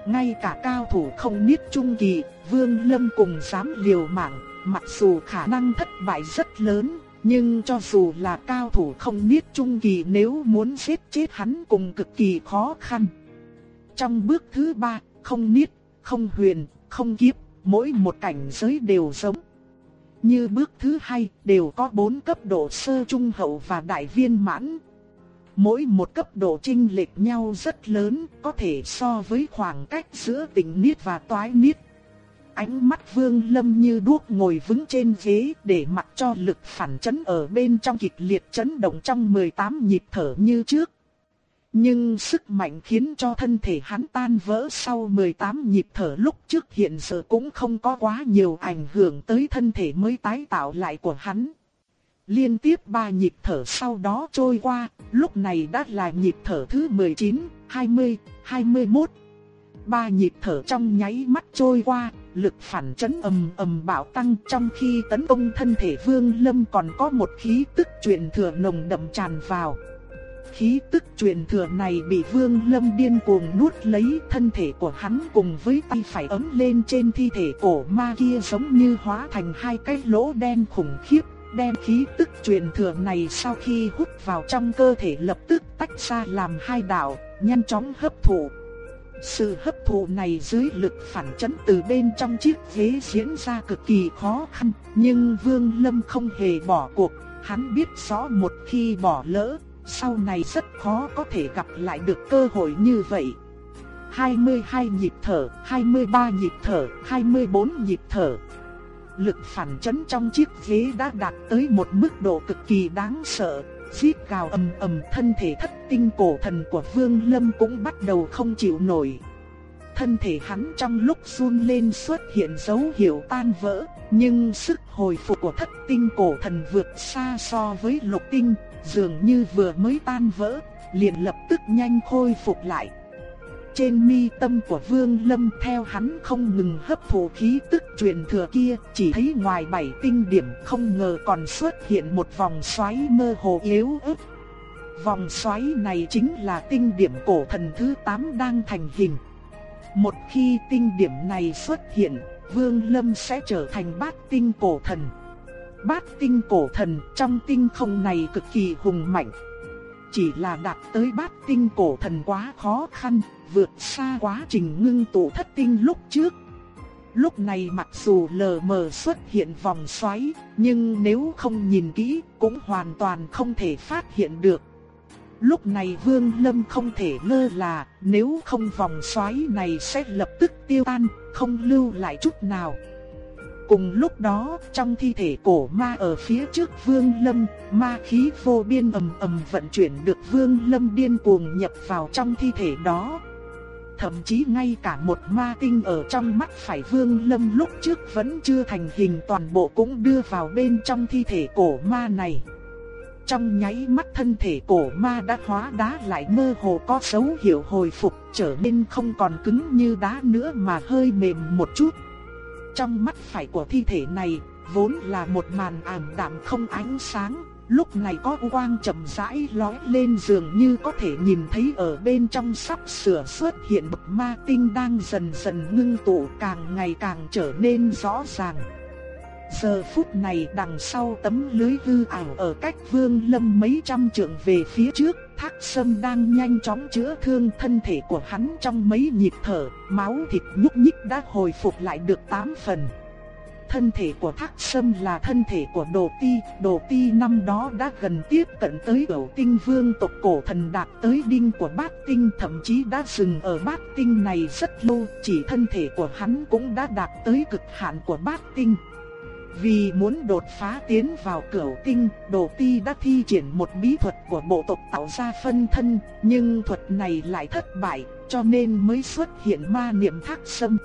Ngay cả cao thủ không niết trung kỳ, Vương Lâm cùng dám liều mạng, mặc dù khả năng thất bại rất lớn, nhưng cho dù là cao thủ không niết trung kỳ nếu muốn giết chết hắn cũng cực kỳ khó khăn. Trong bước thứ ba, không niết, không huyền, không kiếp, mỗi một cảnh giới đều giống. Như bước thứ hai đều có bốn cấp độ sơ trung hậu và đại viên mãn. Mỗi một cấp độ chênh lệch nhau rất lớn, có thể so với khoảng cách giữa tỉnh niết và toái niết. Ánh mắt Vương Lâm như đuốc ngồi vững trên ghế để mặc cho lực phản chấn ở bên trong kịch liệt chấn động trong 18 nhịp thở như trước. Nhưng sức mạnh khiến cho thân thể hắn tan vỡ sau 18 nhịp thở lúc trước hiện giờ cũng không có quá nhiều ảnh hưởng tới thân thể mới tái tạo lại của hắn. Liên tiếp ba nhịp thở sau đó trôi qua, lúc này đã là nhịp thở thứ 19, 20, 21. Ba nhịp thở trong nháy mắt trôi qua, lực phản chấn ầm ầm bạo tăng trong khi tấn công thân thể Vương Lâm còn có một khí tức truyền thừa nồng đậm tràn vào. Khí tức truyền thừa này bị Vương Lâm điên cuồng nuốt lấy thân thể của hắn cùng với tay phải ấm lên trên thi thể cổ ma kia giống như hóa thành hai cái lỗ đen khủng khiếp đem khí tức truyền thừa này sau khi hút vào trong cơ thể lập tức tách ra làm hai đạo, nhanh chóng hấp thụ. Sự hấp thụ này dưới lực phản chấn từ bên trong chiếc ghế diễn ra cực kỳ khó khăn, nhưng Vương Lâm không hề bỏ cuộc, hắn biết rõ một khi bỏ lỡ, sau này rất khó có thể gặp lại được cơ hội như vậy. 22 nhịp thở, 23 nhịp thở, 24 nhịp thở, lực phản chấn trong chiếc ghế đã đạt tới một mức độ cực kỳ đáng sợ. Xít gào ầm ầm thân thể thất tinh cổ thần của Vương Lâm cũng bắt đầu không chịu nổi. Thân thể hắn trong lúc run lên xuất hiện dấu hiệu tan vỡ, nhưng sức hồi phục của thất tinh cổ thần vượt xa so với lục tinh, dường như vừa mới tan vỡ, liền lập tức nhanh khôi phục lại trên mi tâm của Vương Lâm theo hắn không ngừng hấp thụ khí tức truyền thừa kia, chỉ thấy ngoài bảy tinh điểm không ngờ còn xuất hiện một vòng xoáy mơ hồ yếu ớt. Vòng xoáy này chính là tinh điểm cổ thần thứ 8 đang thành hình. Một khi tinh điểm này xuất hiện, Vương Lâm sẽ trở thành bát tinh cổ thần. Bát tinh cổ thần trong tinh không này cực kỳ hùng mạnh. Chỉ là đạt tới bát tinh cổ thần quá khó khăn, vượt xa quá trình ngưng tụ thất tinh lúc trước. Lúc này mặc dù lờ mờ xuất hiện vòng xoáy, nhưng nếu không nhìn kỹ cũng hoàn toàn không thể phát hiện được. Lúc này Vương Lâm không thể lơ là, nếu không vòng xoáy này sẽ lập tức tiêu tan, không lưu lại chút nào. Cùng lúc đó, trong thi thể cổ ma ở phía trước Vương Lâm, ma khí vô biên ầm ầm vận chuyển được Vương Lâm điên cuồng nhập vào trong thi thể đó. Thậm chí ngay cả một ma tinh ở trong mắt phải Vương Lâm lúc trước vẫn chưa thành hình toàn bộ cũng đưa vào bên trong thi thể cổ ma này. Trong nháy mắt thân thể cổ ma đã hóa đá lại mơ hồ có dấu hiệu hồi phục trở nên không còn cứng như đá nữa mà hơi mềm một chút. Trong mắt phải của thi thể này, vốn là một màn ảm đạm không ánh sáng, lúc này có quang chậm rãi lóe lên giường như có thể nhìn thấy ở bên trong sắp sửa xuất hiện bậc ma tinh đang dần dần ngưng tụ càng ngày càng trở nên rõ ràng. Giờ phút này đằng sau tấm lưới hư ảo ở cách vương lâm mấy trăm trượng về phía trước, thác sâm đang nhanh chóng chữa thương thân thể của hắn trong mấy nhịp thở, máu thịt nhúc nhích đã hồi phục lại được 8 phần. Thân thể của thác sâm là thân thể của đồ ti, đồ ti năm đó đã gần tiếp cận tới cửu tinh vương tộc cổ thần đạt tới đinh của bát tinh thậm chí đã dừng ở bát tinh này rất lâu, chỉ thân thể của hắn cũng đã đạt tới cực hạn của bát tinh. Vì muốn đột phá tiến vào cửu tinh, Đồ Ti đã thi triển một bí thuật của bộ tộc tạo ra phân thân, nhưng thuật này lại thất bại, cho nên mới xuất hiện ma niệm thác sâm.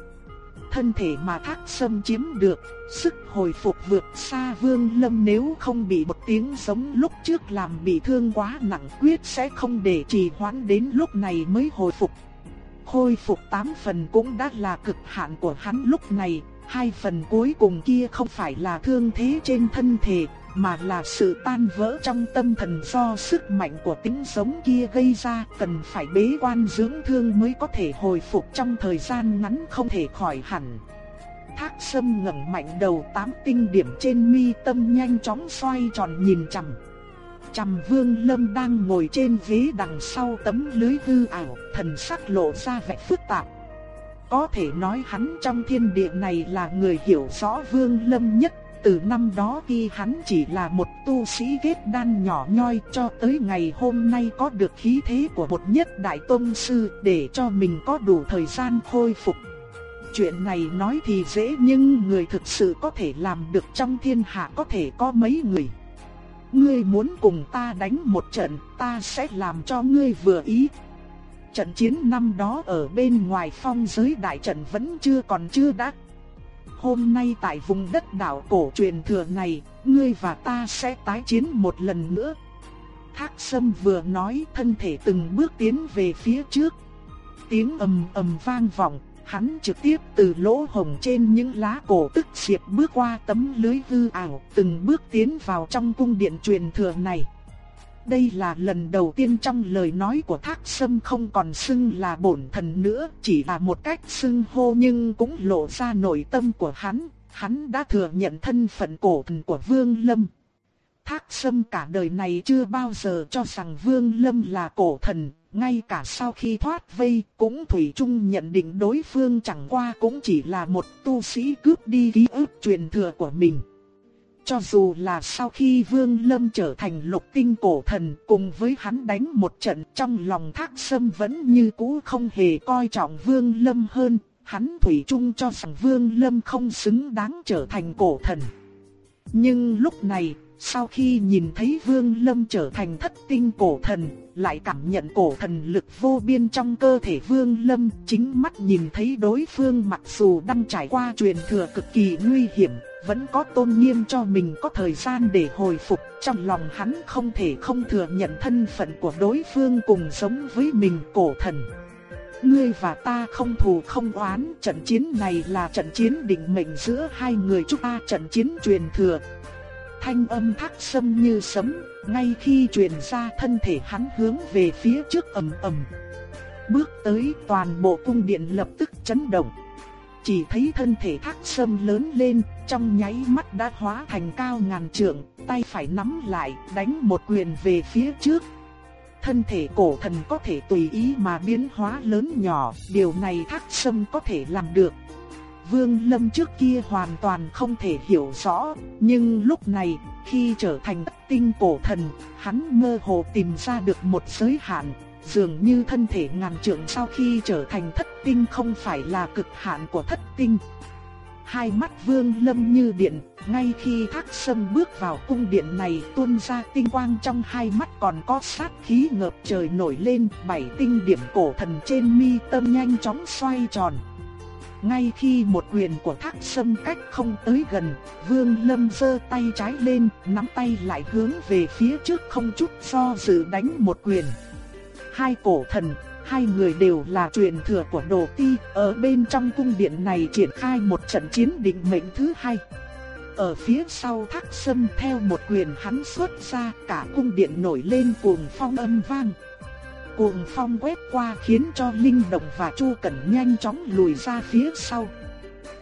Thân thể mà thác sâm chiếm được, sức hồi phục vượt xa vương lâm nếu không bị một tiếng giống lúc trước làm bị thương quá nặng quyết sẽ không để trì hoãn đến lúc này mới hồi phục. Hồi phục 8 phần cũng đã là cực hạn của hắn lúc này, hai phần cuối cùng kia không phải là thương thế trên thân thể, mà là sự tan vỡ trong tâm thần do sức mạnh của tính sống kia gây ra, cần phải bế quan dưỡng thương mới có thể hồi phục trong thời gian ngắn không thể khỏi hẳn. thác sâm ngẩng mạnh đầu tám tinh điểm trên mi tâm nhanh chóng xoay tròn nhìn chằm. Chằm vương lâm đang ngồi trên ghế đằng sau tấm lưới hư ảo, thần sắc lộ ra vẻ phức tạp. Có thể nói hắn trong thiên địa này là người hiểu rõ vương lâm nhất từ năm đó khi hắn chỉ là một tu sĩ kết đan nhỏ nhoi cho tới ngày hôm nay có được khí thế của một nhất đại tôn sư để cho mình có đủ thời gian khôi phục. Chuyện này nói thì dễ nhưng người thực sự có thể làm được trong thiên hạ có thể có mấy người. Ngươi muốn cùng ta đánh một trận, ta sẽ làm cho ngươi vừa ý. Trận chiến năm đó ở bên ngoài phong giới đại trận vẫn chưa còn chưa đắc hôm nay tại vùng đất đảo cổ truyền thừa này, ngươi và ta sẽ tái chiến một lần nữa. Thác Sâm vừa nói thân thể từng bước tiến về phía trước. Tiếng ầm ầm vang vọng, hắn trực tiếp từ lỗ hồng trên những lá cổ tức diệp bước qua tấm lưới hư ảo, từng bước tiến vào trong cung điện truyền thừa này. Đây là lần đầu tiên trong lời nói của Thác Sâm không còn xưng là bổn thần nữa, chỉ là một cách xưng hô nhưng cũng lộ ra nội tâm của hắn, hắn đã thừa nhận thân phận cổ thần của Vương Lâm. Thác Sâm cả đời này chưa bao giờ cho rằng Vương Lâm là cổ thần, ngay cả sau khi thoát vây cũng thủy chung nhận định đối phương chẳng qua cũng chỉ là một tu sĩ cướp đi ký ức truyền thừa của mình. Cho dù là sau khi Vương Lâm trở thành lục tinh cổ thần cùng với hắn đánh một trận trong lòng thác sâm vẫn như cũ không hề coi trọng Vương Lâm hơn, hắn thủy chung cho rằng Vương Lâm không xứng đáng trở thành cổ thần. Nhưng lúc này, sau khi nhìn thấy Vương Lâm trở thành thất tinh cổ thần, lại cảm nhận cổ thần lực vô biên trong cơ thể Vương Lâm, chính mắt nhìn thấy đối phương mặc dù đang trải qua truyền thừa cực kỳ nguy hiểm, vẫn có tôn nghiêm cho mình có thời gian để hồi phục, trong lòng hắn không thể không thừa nhận thân phận của đối phương cùng sống với mình cổ thần. Ngươi và ta không thù không oán, trận chiến này là trận chiến định mệnh giữa hai người chúng ta, trận chiến truyền thừa. Thanh âm thác sâm như sấm, ngay khi truyền ra thân thể hắn hướng về phía trước ầm ầm. Bước tới toàn bộ cung điện lập tức chấn động. Chỉ thấy thân thể thác sâm lớn lên, trong nháy mắt đã hóa thành cao ngàn trượng, tay phải nắm lại, đánh một quyền về phía trước. Thân thể cổ thần có thể tùy ý mà biến hóa lớn nhỏ, điều này thác sâm có thể làm được. Vương Lâm trước kia hoàn toàn không thể hiểu rõ, nhưng lúc này, khi trở thành tinh cổ thần, hắn mơ hồ tìm ra được một giới hạn, dường như thân thể ngàn trượng sau khi trở thành thất tinh không phải là cực hạn của thất tinh. Hai mắt vương lâm như điện, ngay khi thác sâm bước vào cung điện này tuôn ra tinh quang trong hai mắt còn có sát khí ngập trời nổi lên, bảy tinh điểm cổ thần trên mi tâm nhanh chóng xoay tròn. Ngay khi một quyền của thác sâm cách không tới gần, vương lâm giơ tay trái lên, nắm tay lại hướng về phía trước không chút do dự đánh một quyền hai cổ thần, hai người đều là truyền thừa của Đồ Ti, ở bên trong cung điện này triển khai một trận chiến định mệnh thứ hai. Ở phía sau thác sâm theo một quyền hắn xuất ra cả cung điện nổi lên cuồng phong âm vang. Cuồng phong quét qua khiến cho Linh Động và Chu Cẩn nhanh chóng lùi ra phía sau.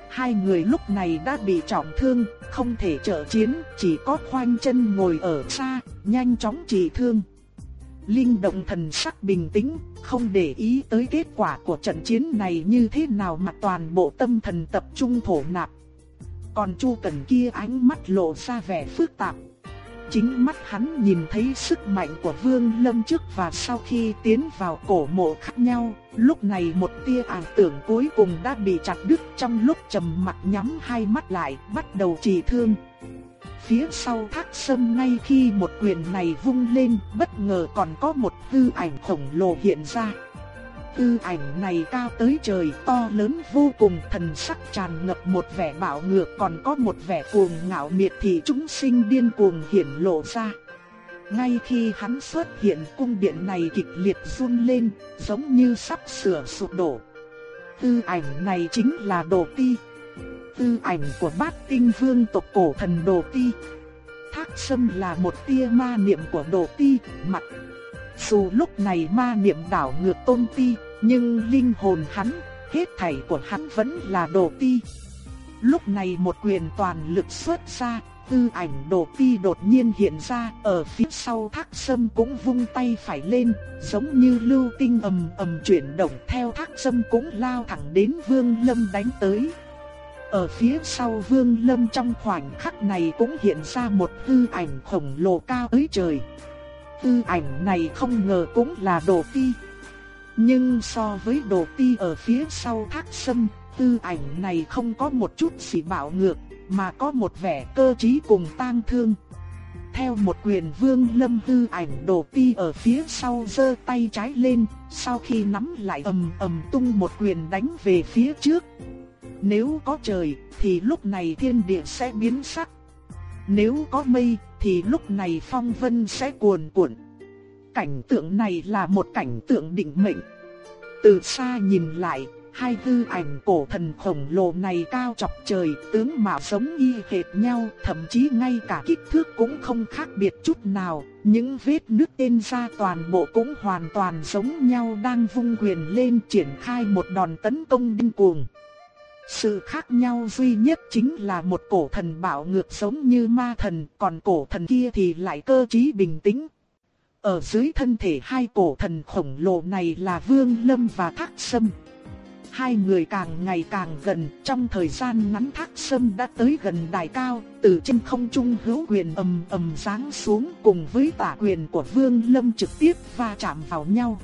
Hai người lúc này đã bị trọng thương, không thể trợ chiến, chỉ có khoanh chân ngồi ở xa, nhanh chóng trị thương. Linh động thần sắc bình tĩnh, không để ý tới kết quả của trận chiến này như thế nào mà toàn bộ tâm thần tập trung thổ nạp. Còn Chu Cẩn kia ánh mắt lộ ra vẻ phức tạp. Chính mắt hắn nhìn thấy sức mạnh của Vương Lâm trước và sau khi tiến vào cổ mộ khác nhau, lúc này một tia ảo tưởng cuối cùng đã bị chặt đứt trong lúc trầm mặc nhắm hai mắt lại, bắt đầu trì thương phía sau thác sâm ngay khi một quyền này vung lên, bất ngờ còn có một tư ảnh khổng lồ hiện ra. Tư ảnh này cao tới trời to lớn vô cùng thần sắc tràn ngập một vẻ bạo ngược còn có một vẻ cuồng ngạo miệt thì chúng sinh điên cuồng hiển lộ ra. Ngay khi hắn xuất hiện cung điện này kịch liệt run lên, giống như sắp sửa sụp đổ. Tư ảnh này chính là Đồ Ti, tư ảnh của bát tinh vương tộc cổ thần Đồ Ti. Thác Sâm là một tia ma niệm của Đồ Ti, mặt. Dù lúc này ma niệm đảo ngược tôn ti, nhưng linh hồn hắn, hết thảy của hắn vẫn là Đồ Ti. Lúc này một quyền toàn lực xuất ra, tư ảnh đồ ti đột nhiên hiện ra, ở phía sau thác sâm cũng vung tay phải lên, giống như lưu tinh ầm ầm chuyển động theo thác sâm cũng lao thẳng đến vương lâm đánh tới. Ở phía sau vương lâm trong khoảnh khắc này cũng hiện ra một tư ảnh khổng lồ cao tới trời. Tư ảnh này không ngờ cũng là đồ ti. Nhưng so với đồ ti ở phía sau thác sâm, tư ảnh này không có một chút gì bạo ngược, mà có một vẻ cơ trí cùng tang thương. Theo một quyền vương lâm tư ảnh đồ ti ở phía sau giơ tay trái lên, sau khi nắm lại ầm ầm tung một quyền đánh về phía trước. Nếu có trời thì lúc này thiên địa sẽ biến sắc. Nếu có mây thì lúc này phong vân sẽ cuồn cuộn. Cảnh tượng này là một cảnh tượng định mệnh. Từ xa nhìn lại, hai tư ảnh cổ thần khổng lồ này cao chọc trời, tướng mạo giống y hệt nhau, thậm chí ngay cả kích thước cũng không khác biệt chút nào, những vết nước tên ra toàn bộ cũng hoàn toàn giống nhau đang vung quyền lên triển khai một đòn tấn công điên cuồng. Sự khác nhau duy nhất chính là một cổ thần bảo ngược giống như ma thần, còn cổ thần kia thì lại cơ trí bình tĩnh. Ở dưới thân thể hai cổ thần khổng lồ này là Vương Lâm và Thác Sâm. Hai người càng ngày càng gần, trong thời gian ngắn Thác Sâm đã tới gần đài cao, từ trên không trung hữu quyền ầm ầm giáng xuống cùng với tả quyền của Vương Lâm trực tiếp va chạm vào nhau.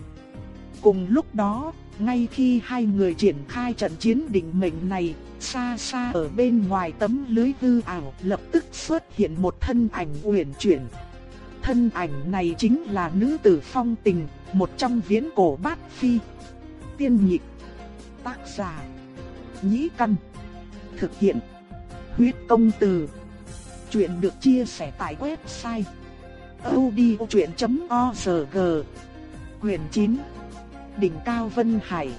Cùng lúc đó, ngay khi hai người triển khai trận chiến định mệnh này, xa xa ở bên ngoài tấm lưới hư ảo lập tức xuất hiện một thân ảnh uyển chuyển. Thân ảnh này chính là nữ tử phong tình, một trong viễn cổ bát phi. Tiên nhị Tác giả. Nhĩ căn. Thực hiện. Huyết công từ. Chuyện được chia sẻ tại website. odchuyện.org Quyền 9 Đỉnh Cao Vân Hải.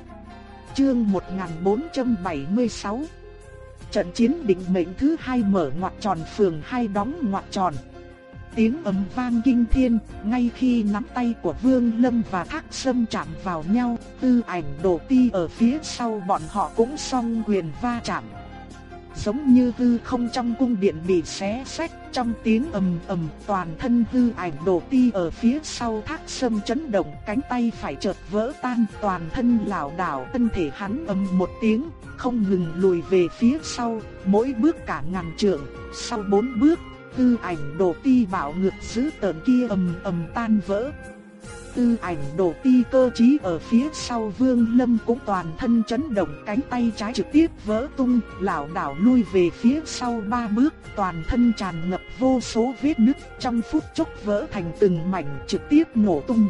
Chương 1476 Trận chiến định mệnh thứ hai mở ngoặt tròn phường hai đóng ngoặt tròn. Tiếng ầm vang kinh thiên, ngay khi nắm tay của Vương Lâm và Thác Sâm chạm vào nhau, tư ảnh đồ ti ở phía sau bọn họ cũng song quyền va chạm giống như hư không trong cung điện bị xé sách, trong tiếng ầm ầm, toàn thân hư ảnh đồ ti ở phía sau thác sâm chấn động, cánh tay phải chợt vỡ tan, toàn thân lảo đảo, thân thể hắn ầm một tiếng, không ngừng lùi về phía sau, mỗi bước cả ngàn trượng, sau bốn bước, hư ảnh đồ ti bảo ngược giữ tờn kia ầm ầm tan vỡ, tư ảnh đổ ti cơ trí ở phía sau vương lâm cũng toàn thân chấn động cánh tay trái trực tiếp vỡ tung, lảo đảo lui về phía sau ba bước, toàn thân tràn ngập vô số vết nứt trong phút chốc vỡ thành từng mảnh trực tiếp nổ tung.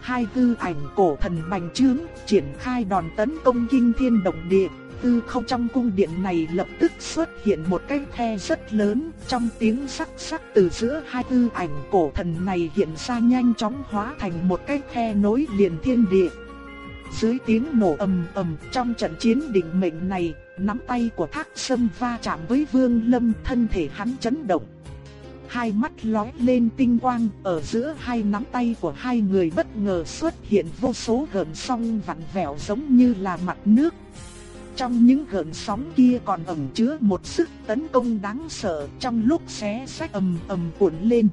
Hai tư ảnh cổ thần bành trướng, triển khai đòn tấn công kinh thiên động địa, tư không trong cung điện này lập tức xuất hiện một cái khe rất lớn, trong tiếng sắc sắc từ giữa hai tư ảnh cổ thần này hiện ra nhanh chóng hóa thành một cái khe nối liền thiên địa. Dưới tiếng nổ ầm ầm trong trận chiến định mệnh này, nắm tay của Thác Sâm va chạm với Vương Lâm, thân thể hắn chấn động. Hai mắt lóe lên tinh quang, ở giữa hai nắm tay của hai người bất ngờ xuất hiện vô số gợn sóng vặn vẹo giống như là mặt nước, trong những gợn sóng kia còn ẩn chứa một sức tấn công đáng sợ trong lúc xé sách ầm ầm cuộn lên.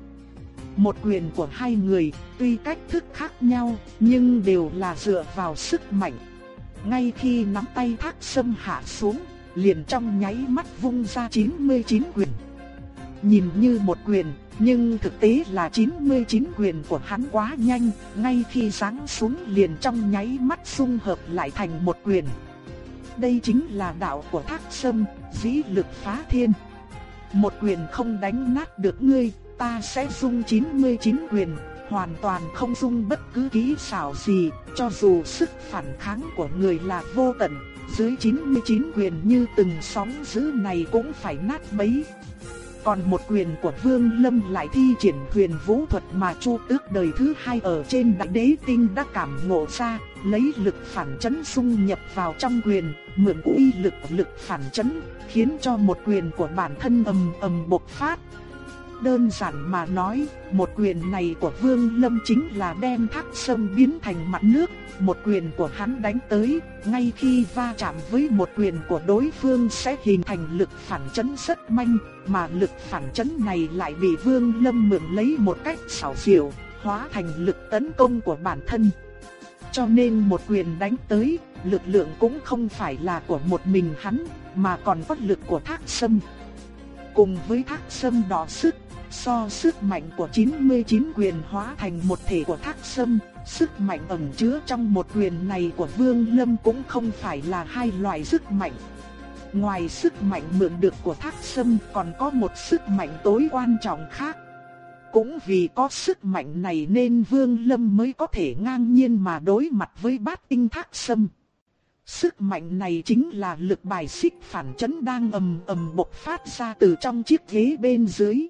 Một quyền của hai người, tuy cách thức khác nhau, nhưng đều là dựa vào sức mạnh. Ngay khi nắm tay thác sâm hạ xuống, liền trong nháy mắt vung ra 99 quyền. Nhìn như một quyền, nhưng thực tế là 99 quyền của hắn quá nhanh, ngay khi giáng xuống liền trong nháy mắt xung hợp lại thành một quyền. Đây chính là đạo của thác sâm, dĩ lực phá thiên. Một quyền không đánh nát được ngươi, ta sẽ dung 99 quyền, hoàn toàn không dung bất cứ kỹ xảo gì, cho dù sức phản kháng của người là vô tận, dưới 99 quyền như từng sóng dữ này cũng phải nát bấy. Còn một quyền của Vương Lâm lại thi triển huyền vũ thuật mà Chu Tước đời thứ hai ở trên đại đế tinh đã cảm ngộ ra, lấy lực phản chấn xung nhập vào trong quyền, mượn uy lực lực phản chấn, khiến cho một quyền của bản thân ầm ầm bộc phát đơn giản mà nói, một quyền này của Vương Lâm chính là đem thác sâm biến thành mặt nước, một quyền của hắn đánh tới, ngay khi va chạm với một quyền của đối phương sẽ hình thành lực phản chấn rất mạnh, mà lực phản chấn này lại bị Vương Lâm mượn lấy một cách xảo diệu, hóa thành lực tấn công của bản thân. Cho nên một quyền đánh tới, lực lượng cũng không phải là của một mình hắn, mà còn có lực của thác sâm. Cùng với thác sâm đỏ sức, so sức mạnh của 99 quyền hóa thành một thể của thác sâm, sức mạnh ẩn chứa trong một quyền này của Vương Lâm cũng không phải là hai loại sức mạnh. Ngoài sức mạnh mượn được của thác sâm còn có một sức mạnh tối quan trọng khác. Cũng vì có sức mạnh này nên Vương Lâm mới có thể ngang nhiên mà đối mặt với bát tinh thác sâm. Sức mạnh này chính là lực bài xích phản chấn đang ầm ầm bộc phát ra từ trong chiếc ghế bên dưới.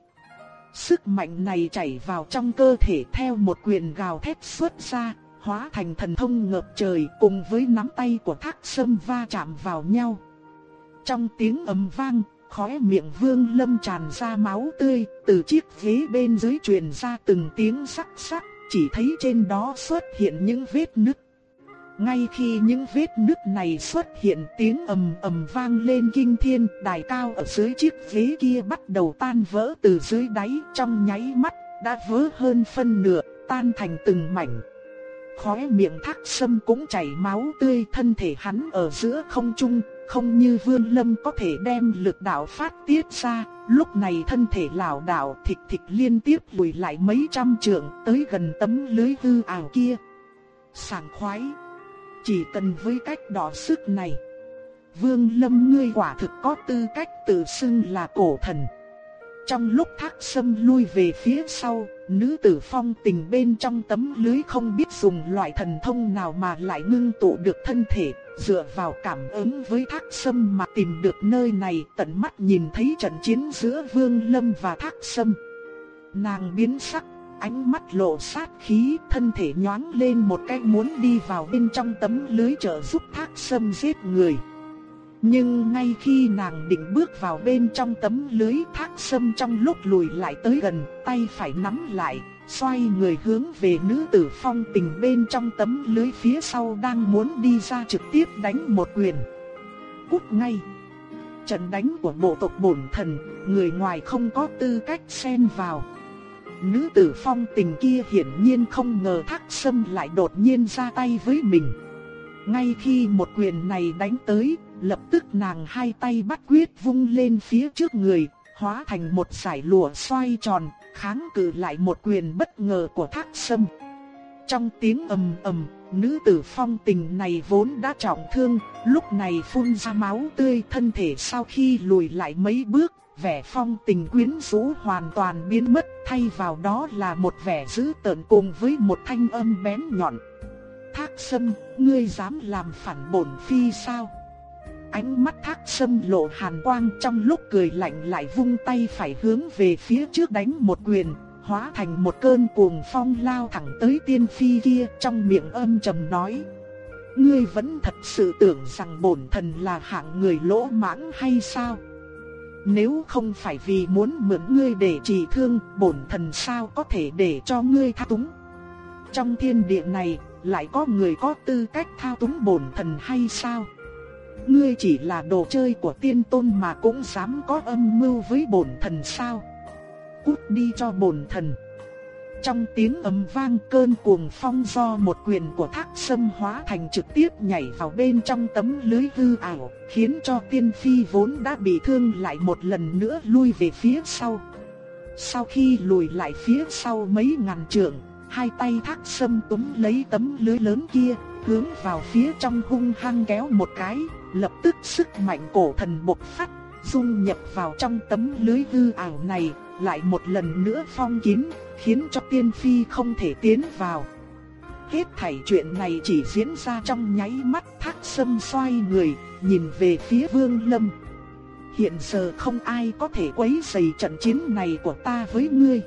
Sức mạnh này chảy vào trong cơ thể theo một quyền gào thét xuất ra, hóa thành thần thông ngập trời cùng với nắm tay của thác sâm va chạm vào nhau. Trong tiếng ầm vang, khóe miệng vương lâm tràn ra máu tươi, từ chiếc ghế bên dưới truyền ra từng tiếng sắc sắc, chỉ thấy trên đó xuất hiện những vết nứt. Ngay khi những vết nứt này xuất hiện tiếng ầm ầm vang lên kinh thiên, đài cao ở dưới chiếc ghế kia bắt đầu tan vỡ từ dưới đáy trong nháy mắt, đã vỡ hơn phân nửa, tan thành từng mảnh. Khóe miệng thác sâm cũng chảy máu tươi thân thể hắn ở giữa không trung, không như vương lâm có thể đem lực đạo phát tiết ra, lúc này thân thể lảo đảo thịch thịch liên tiếp lùi lại mấy trăm trượng tới gần tấm lưới hư ảo kia. Sảng khoái chỉ cần với cách đỏ sức này, Vương Lâm ngươi quả thực có tư cách tự xưng là cổ thần. Trong lúc thác sâm lui về phía sau, nữ tử phong tình bên trong tấm lưới không biết dùng loại thần thông nào mà lại ngưng tụ được thân thể, dựa vào cảm ứng với thác sâm mà tìm được nơi này tận mắt nhìn thấy trận chiến giữa Vương Lâm và thác sâm. Nàng biến sắc ánh mắt lộ sát khí, thân thể nhoáng lên một cái muốn đi vào bên trong tấm lưới trợ giúp thác sâm giết người. Nhưng ngay khi nàng định bước vào bên trong tấm lưới thác sâm trong lúc lùi lại tới gần, tay phải nắm lại, xoay người hướng về nữ tử phong tình bên trong tấm lưới phía sau đang muốn đi ra trực tiếp đánh một quyền. Cút ngay! Trận đánh của bộ tộc bổn thần, người ngoài không có tư cách xen vào. Nữ tử phong tình kia hiển nhiên không ngờ thác sâm lại đột nhiên ra tay với mình. Ngay khi một quyền này đánh tới, lập tức nàng hai tay bắt quyết vung lên phía trước người, hóa thành một sải lụa xoay tròn, kháng cự lại một quyền bất ngờ của thác sâm. Trong tiếng ầm ầm, nữ tử phong tình này vốn đã trọng thương, lúc này phun ra máu tươi thân thể sau khi lùi lại mấy bước, vẻ phong tình quyến rũ hoàn toàn biến mất, thay vào đó là một vẻ dữ tợn cùng với một thanh âm bén nhọn. Thác sâm, ngươi dám làm phản bổn phi sao? Ánh mắt thác sâm lộ hàn quang trong lúc cười lạnh lại vung tay phải hướng về phía trước đánh một quyền, hóa thành một cơn cuồng phong lao thẳng tới tiên phi kia trong miệng âm trầm nói. Ngươi vẫn thật sự tưởng rằng bổn thần là hạng người lỗ mãng hay sao? Nếu không phải vì muốn mượn ngươi để trị thương, bổn thần sao có thể để cho ngươi thao túng. Trong thiên địa này, lại có người có tư cách thao túng bổn thần hay sao? Ngươi chỉ là đồ chơi của tiên tôn mà cũng dám có âm mưu với bổn thần sao? Cút đi cho bổn thần. Trong tiếng ầm vang cơn cuồng phong do một quyền của thác sâm hóa thành trực tiếp nhảy vào bên trong tấm lưới hư ảo, khiến cho tiên phi vốn đã bị thương lại một lần nữa lui về phía sau. Sau khi lùi lại phía sau mấy ngàn trượng, hai tay thác sâm túm lấy tấm lưới lớn kia, hướng vào phía trong hung hăng kéo một cái, lập tức sức mạnh cổ thần bộc phát, dung nhập vào trong tấm lưới hư ảo này, lại một lần nữa phong kín, khiến cho tiên phi không thể tiến vào. Hết thảy chuyện này chỉ diễn ra trong nháy mắt thác sâm xoay người, nhìn về phía vương lâm. Hiện giờ không ai có thể quấy rầy trận chiến này của ta với ngươi.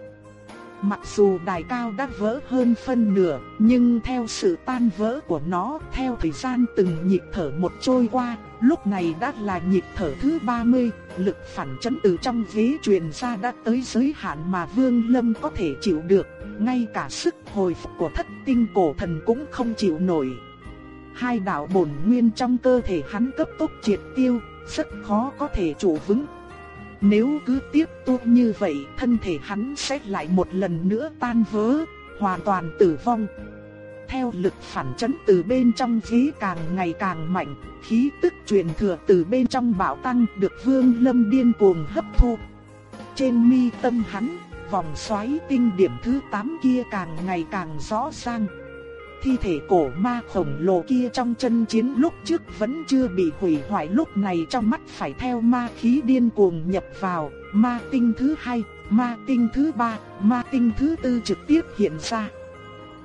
Mặc dù đài cao đã vỡ hơn phân nửa, nhưng theo sự tan vỡ của nó, theo thời gian từng nhịp thở một trôi qua, lúc này đã là nhịp thở thứ 30, lực phản chấn từ trong ghế truyền ra đã tới giới hạn mà Vương Lâm có thể chịu được, ngay cả sức hồi phục của thất tinh cổ thần cũng không chịu nổi. Hai đạo bổn nguyên trong cơ thể hắn cấp tốc triệt tiêu, rất khó có thể trụ vững. Nếu cứ tiếp tục như vậy, thân thể hắn sẽ lại một lần nữa tan vỡ, hoàn toàn tử vong. Theo lực phản chấn từ bên trong khí càng ngày càng mạnh, khí tức truyền thừa từ bên trong bạo tăng được Vương Lâm điên cuồng hấp thu. Trên mi tâm hắn, vòng xoáy tinh điểm thứ 8 kia càng ngày càng rõ ràng. Thi thể cổ ma khổng lồ kia trong chân chiến lúc trước vẫn chưa bị hủy hoại lúc này trong mắt phải theo ma khí điên cuồng nhập vào, ma tinh thứ hai, ma tinh thứ ba, ma tinh thứ tư trực tiếp hiện ra.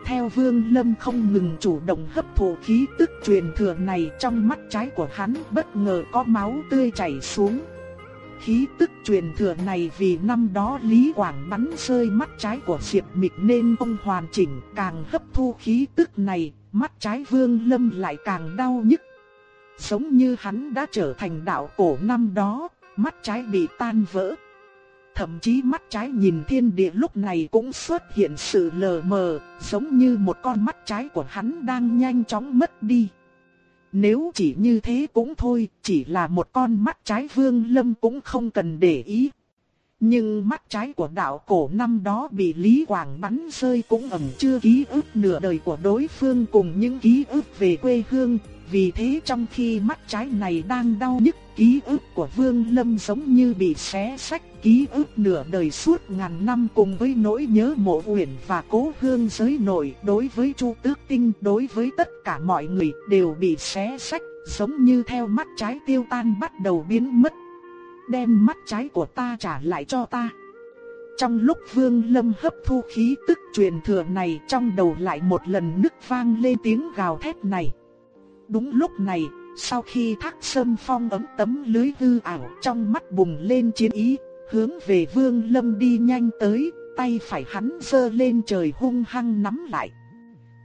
Theo Vương Lâm không ngừng chủ động hấp thụ khí tức truyền thừa này trong mắt trái của hắn bất ngờ có máu tươi chảy xuống. Khí tức truyền thừa này vì năm đó Lý Quảng bắn rơi mắt trái của Diệp Mịch nên ông hoàn chỉnh càng hấp thu khí tức này, mắt trái Vương Lâm lại càng đau nhức. Giống như hắn đã trở thành đạo cổ năm đó, mắt trái bị tan vỡ. Thậm chí mắt trái nhìn thiên địa lúc này cũng xuất hiện sự lờ mờ, giống như một con mắt trái của hắn đang nhanh chóng mất đi. Nếu chỉ như thế cũng thôi, chỉ là một con mắt trái vương lâm cũng không cần để ý. Nhưng mắt trái của đạo cổ năm đó bị Lý Quảng bắn rơi cũng ẩn chưa ký ức nửa đời của đối phương cùng những ký ức về quê hương, vì thế trong khi mắt trái này đang đau nhức, ký ức của Vương Lâm giống như bị xé sách, ký ức nửa đời suốt ngàn năm cùng với nỗi nhớ mộ uyển và cố hương giới nội đối với Chu Tước Tinh, đối với tất cả mọi người đều bị xé sách, giống như theo mắt trái tiêu tan bắt đầu biến mất. Đem mắt trái của ta trả lại cho ta. Trong lúc Vương Lâm hấp thu khí tức truyền thừa này trong đầu lại một lần nức vang lên tiếng gào thét này. Đúng lúc này, sau khi thác sâm phong ấm tấm lưới hư ảo trong mắt bùng lên chiến ý, hướng về vương lâm đi nhanh tới, tay phải hắn giơ lên trời hung hăng nắm lại.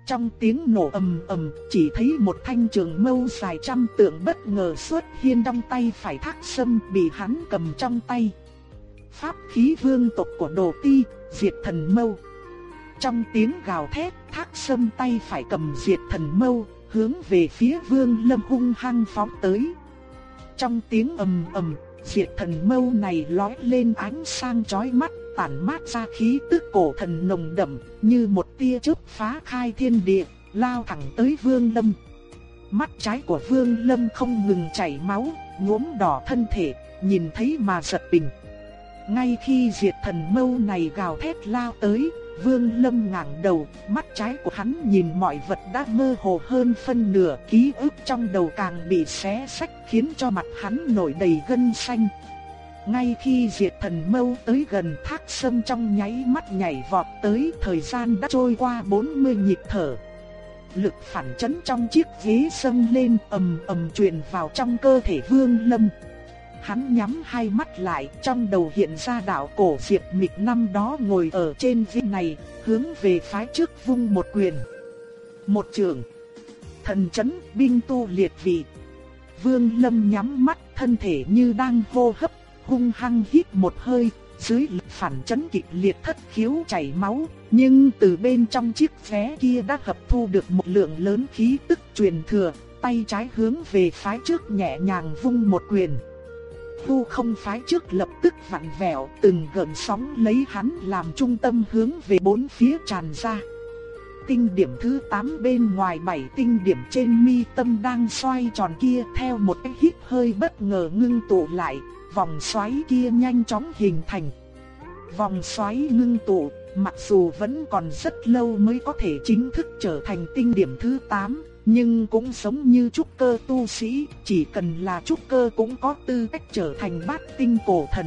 Trong tiếng nổ ầm ầm, chỉ thấy một thanh trường mâu dài trăm tượng bất ngờ xuất hiện trong tay phải thác sâm bị hắn cầm trong tay. Pháp khí vương tộc của đồ ti, diệt thần mâu. Trong tiếng gào thét, thác sâm tay phải cầm diệt thần mâu, hướng về phía Vương Lâm hung hăng phóng tới. Trong tiếng ầm ầm, diệt thần mâu này lói lên ánh sang chói mắt, tản mát ra khí tức cổ thần nồng đậm, như một tia chớp phá khai thiên địa, lao thẳng tới Vương Lâm. Mắt trái của Vương Lâm không ngừng chảy máu, nhuốm đỏ thân thể, nhìn thấy mà giật mình. Ngay khi diệt thần mâu này gào thét lao tới, Vương Lâm ngẩng đầu, mắt trái của hắn nhìn mọi vật đã mơ hồ hơn phân nửa, ký ức trong đầu càng bị xé sách khiến cho mặt hắn nổi đầy gân xanh. Ngay khi diệt thần mâu tới gần thác sâm trong nháy mắt nhảy vọt tới, thời gian đã trôi qua 40 nhịp thở. Lực phản chấn trong chiếc ghế sâm lên ầm ầm truyền vào trong cơ thể Vương Lâm. Hắn nhắm hai mắt lại, trong đầu hiện ra đạo cổ Diệp Mịch năm đó ngồi ở trên vị này, hướng về phái trước vung một quyền. Một trường. Thần chấn binh tu liệt vị. Vương Lâm nhắm mắt, thân thể như đang hô hấp, hung hăng hít một hơi, dưới lực phản chấn kịch liệt thất khiếu chảy máu, nhưng từ bên trong chiếc vé kia đã hấp thu được một lượng lớn khí tức truyền thừa, tay trái hướng về phái trước nhẹ nhàng vung một quyền khu không phái trước lập tức vặn vẹo, từng gợn sóng lấy hắn làm trung tâm hướng về bốn phía tràn ra. Tinh điểm thứ 8 bên ngoài bảy tinh điểm trên mi tâm đang xoay tròn kia theo một cái hít hơi bất ngờ ngưng tụ lại, vòng xoáy kia nhanh chóng hình thành. Vòng xoáy ngưng tụ, mặc dù vẫn còn rất lâu mới có thể chính thức trở thành tinh điểm thứ 8, nhưng cũng giống như trúc cơ tu sĩ, chỉ cần là trúc cơ cũng có tư cách trở thành bát tinh cổ thần.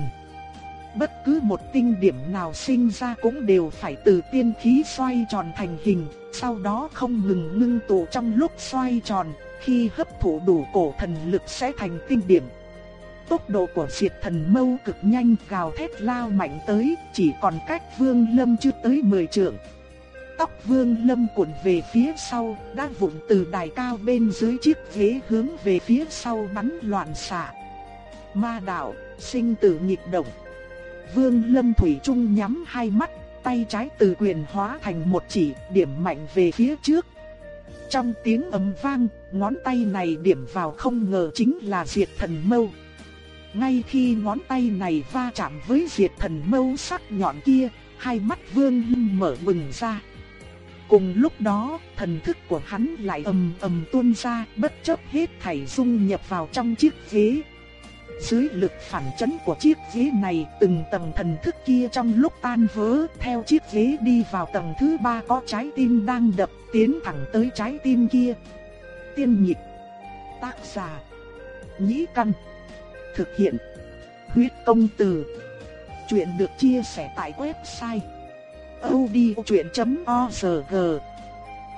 Bất cứ một tinh điểm nào sinh ra cũng đều phải từ tiên khí xoay tròn thành hình, sau đó không ngừng ngưng tụ trong lúc xoay tròn, khi hấp thụ đủ cổ thần lực sẽ thành tinh điểm. tốc độ của diệt thần mâu cực nhanh gào thét lao mạnh tới, chỉ còn cách vương lâm chưa tới 10 trượng. Tóc vương lâm cuộn về phía sau, đã vụn từ đài cao bên dưới chiếc ghế hướng về phía sau bắn loạn xạ. Ma đạo, sinh tử nhịp động. Vương lâm thủy trung nhắm hai mắt, tay trái từ quyền hóa thành một chỉ, điểm mạnh về phía trước. Trong tiếng ầm vang, ngón tay này điểm vào không ngờ chính là diệt thần mâu. Ngay khi ngón tay này va chạm với diệt thần mâu sắc nhọn kia, hai mắt vương lâm mở bừng ra. Cùng lúc đó, thần thức của hắn lại ầm ầm tuôn ra, bất chấp hết thảy dung nhập vào trong chiếc ghế. Dưới lực phản chấn của chiếc ghế này, từng tầng thần thức kia trong lúc tan vỡ, theo chiếc ghế đi vào tầng thứ ba có trái tim đang đập, tiến thẳng tới trái tim kia. Tiên nhịp, tác giả, nhĩ căn, thực hiện, huyết công từ. Chuyện được chia sẻ tại website audiochuyện.org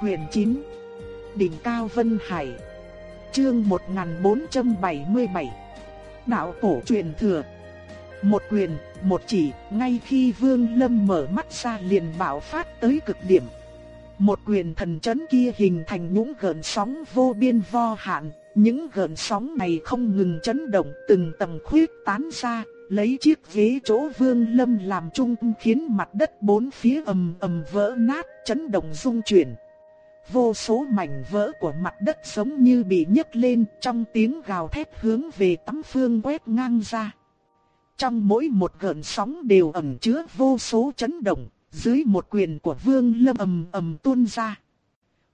Quyền 9 Đỉnh Cao Vân Hải Chương 1477 Đạo cổ truyền thừa Một quyền, một chỉ, ngay khi Vương Lâm mở mắt ra liền bạo phát tới cực điểm. Một quyền thần chấn kia hình thành những gợn sóng vô biên vô hạn, những gợn sóng này không ngừng chấn động từng tầng khuyết tán ra, lấy chiếc ghế chỗ Vương Lâm làm trung tâm khiến mặt đất bốn phía ầm ầm vỡ nát, chấn động rung chuyển. Vô số mảnh vỡ của mặt đất giống như bị nhấc lên trong tiếng gào thét hướng về tấm phương quét ngang ra. Trong mỗi một gợn sóng đều ẩn chứa vô số chấn động, dưới một quyền của Vương Lâm ầm ầm tuôn ra.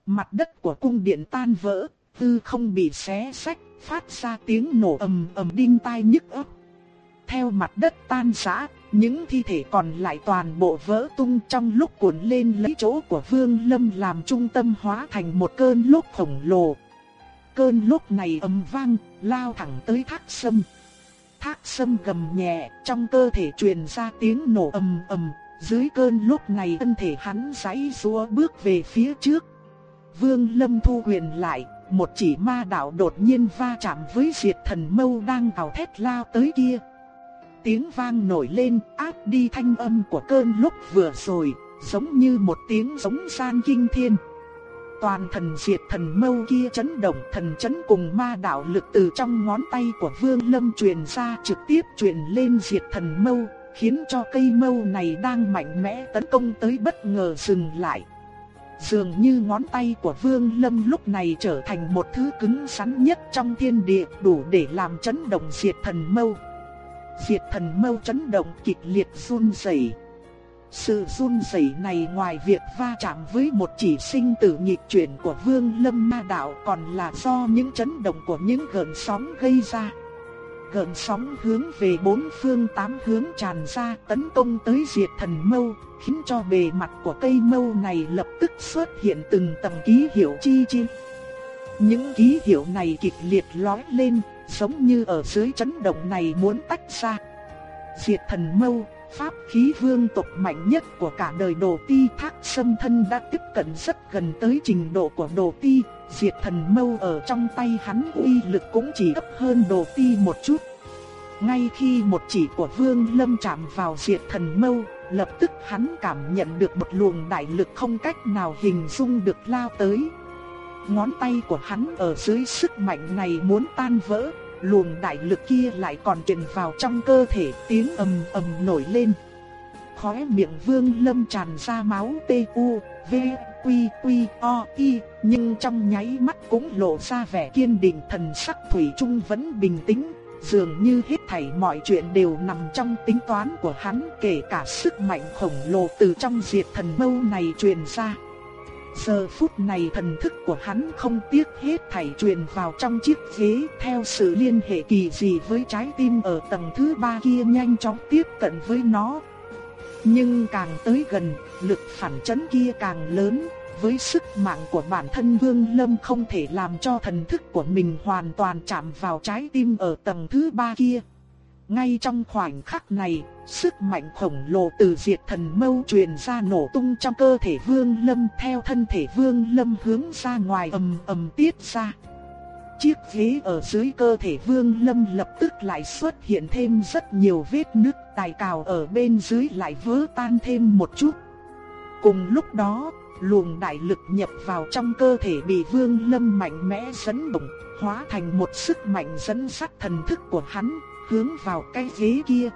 Mặt đất của cung điện tan vỡ, tư không bị xé sách, phát ra tiếng nổ ầm ầm đinh tai nhức óc theo mặt đất tan rã, những thi thể còn lại toàn bộ vỡ tung trong lúc cuộn lên lấy chỗ của Vương Lâm làm trung tâm hóa thành một cơn lốc khổng lồ. Cơn lốc này ầm vang, lao thẳng tới thác sâm. Thác sâm gầm nhẹ, trong cơ thể truyền ra tiếng nổ ầm ầm, dưới cơn lốc này thân thể hắn giãy giụa bước về phía trước. Vương Lâm thu quyền lại, một chỉ ma đạo đột nhiên va chạm với diệt thần mâu đang gào thét lao tới kia tiếng vang nổi lên áp đi thanh âm của cơn lúc vừa rồi, giống như một tiếng giống san kinh thiên. Toàn thần diệt thần mâu kia chấn động thần chấn cùng ma đạo lực từ trong ngón tay của Vương Lâm truyền ra trực tiếp truyền lên diệt thần mâu, khiến cho cây mâu này đang mạnh mẽ tấn công tới bất ngờ dừng lại. Dường như ngón tay của Vương Lâm lúc này trở thành một thứ cứng rắn nhất trong thiên địa đủ để làm chấn động diệt thần mâu. Diệt thần mâu chấn động kịch liệt run rẩy. Sự run rẩy này ngoài việc va chạm với một chỉ sinh tử nhịp chuyển của Vương Lâm Ma đạo còn là do những chấn động của những gợn sóng gây ra. Gợn sóng hướng về bốn phương tám hướng tràn ra tấn công tới diệt thần mâu, khiến cho bề mặt của cây mâu này lập tức xuất hiện từng tầng ký hiệu chi chi. Những ký hiệu này kịch liệt lói lên, giống như ở dưới chấn động này muốn tách ra. Diệt thần mâu, pháp khí vương tộc mạnh nhất của cả đời đồ ti thác sâm thân đã tiếp cận rất gần tới trình độ của đồ ti, diệt thần mâu ở trong tay hắn uy lực cũng chỉ thấp hơn đồ ti một chút. Ngay khi một chỉ của vương lâm chạm vào diệt thần mâu, lập tức hắn cảm nhận được một luồng đại lực không cách nào hình dung được lao tới ngón tay của hắn ở dưới sức mạnh này muốn tan vỡ, luồng đại lực kia lại còn truyền vào trong cơ thể, tiếng ầm ầm nổi lên. Khóe miệng Vương Lâm tràn ra máu tê u, v, quy quy o i, nhưng trong nháy mắt cũng lộ ra vẻ kiên định, thần sắc thủy chung vẫn bình tĩnh, dường như hết thảy mọi chuyện đều nằm trong tính toán của hắn, kể cả sức mạnh khổng lồ từ trong diệt thần mâu này truyền ra. Giờ phút này thần thức của hắn không tiếc hết thảy truyền vào trong chiếc ghế theo sự liên hệ kỳ dị với trái tim ở tầng thứ ba kia nhanh chóng tiếp cận với nó. Nhưng càng tới gần, lực phản chấn kia càng lớn, với sức mạnh của bản thân Vương Lâm không thể làm cho thần thức của mình hoàn toàn chạm vào trái tim ở tầng thứ ba kia. Ngay trong khoảnh khắc này, sức mạnh khổng lồ từ diệt thần mâu truyền ra nổ tung trong cơ thể Vương Lâm theo thân thể Vương Lâm hướng ra ngoài ầm ầm tiết ra. chiếc ghế ở dưới cơ thể Vương Lâm lập tức lại xuất hiện thêm rất nhiều vết nứt, tài cào ở bên dưới lại vỡ tan thêm một chút. Cùng lúc đó, luồng đại lực nhập vào trong cơ thể bị Vương Lâm mạnh mẽ dẫn động, hóa thành một sức mạnh dẫn sắt thần thức của hắn, hướng vào cái ghế kia.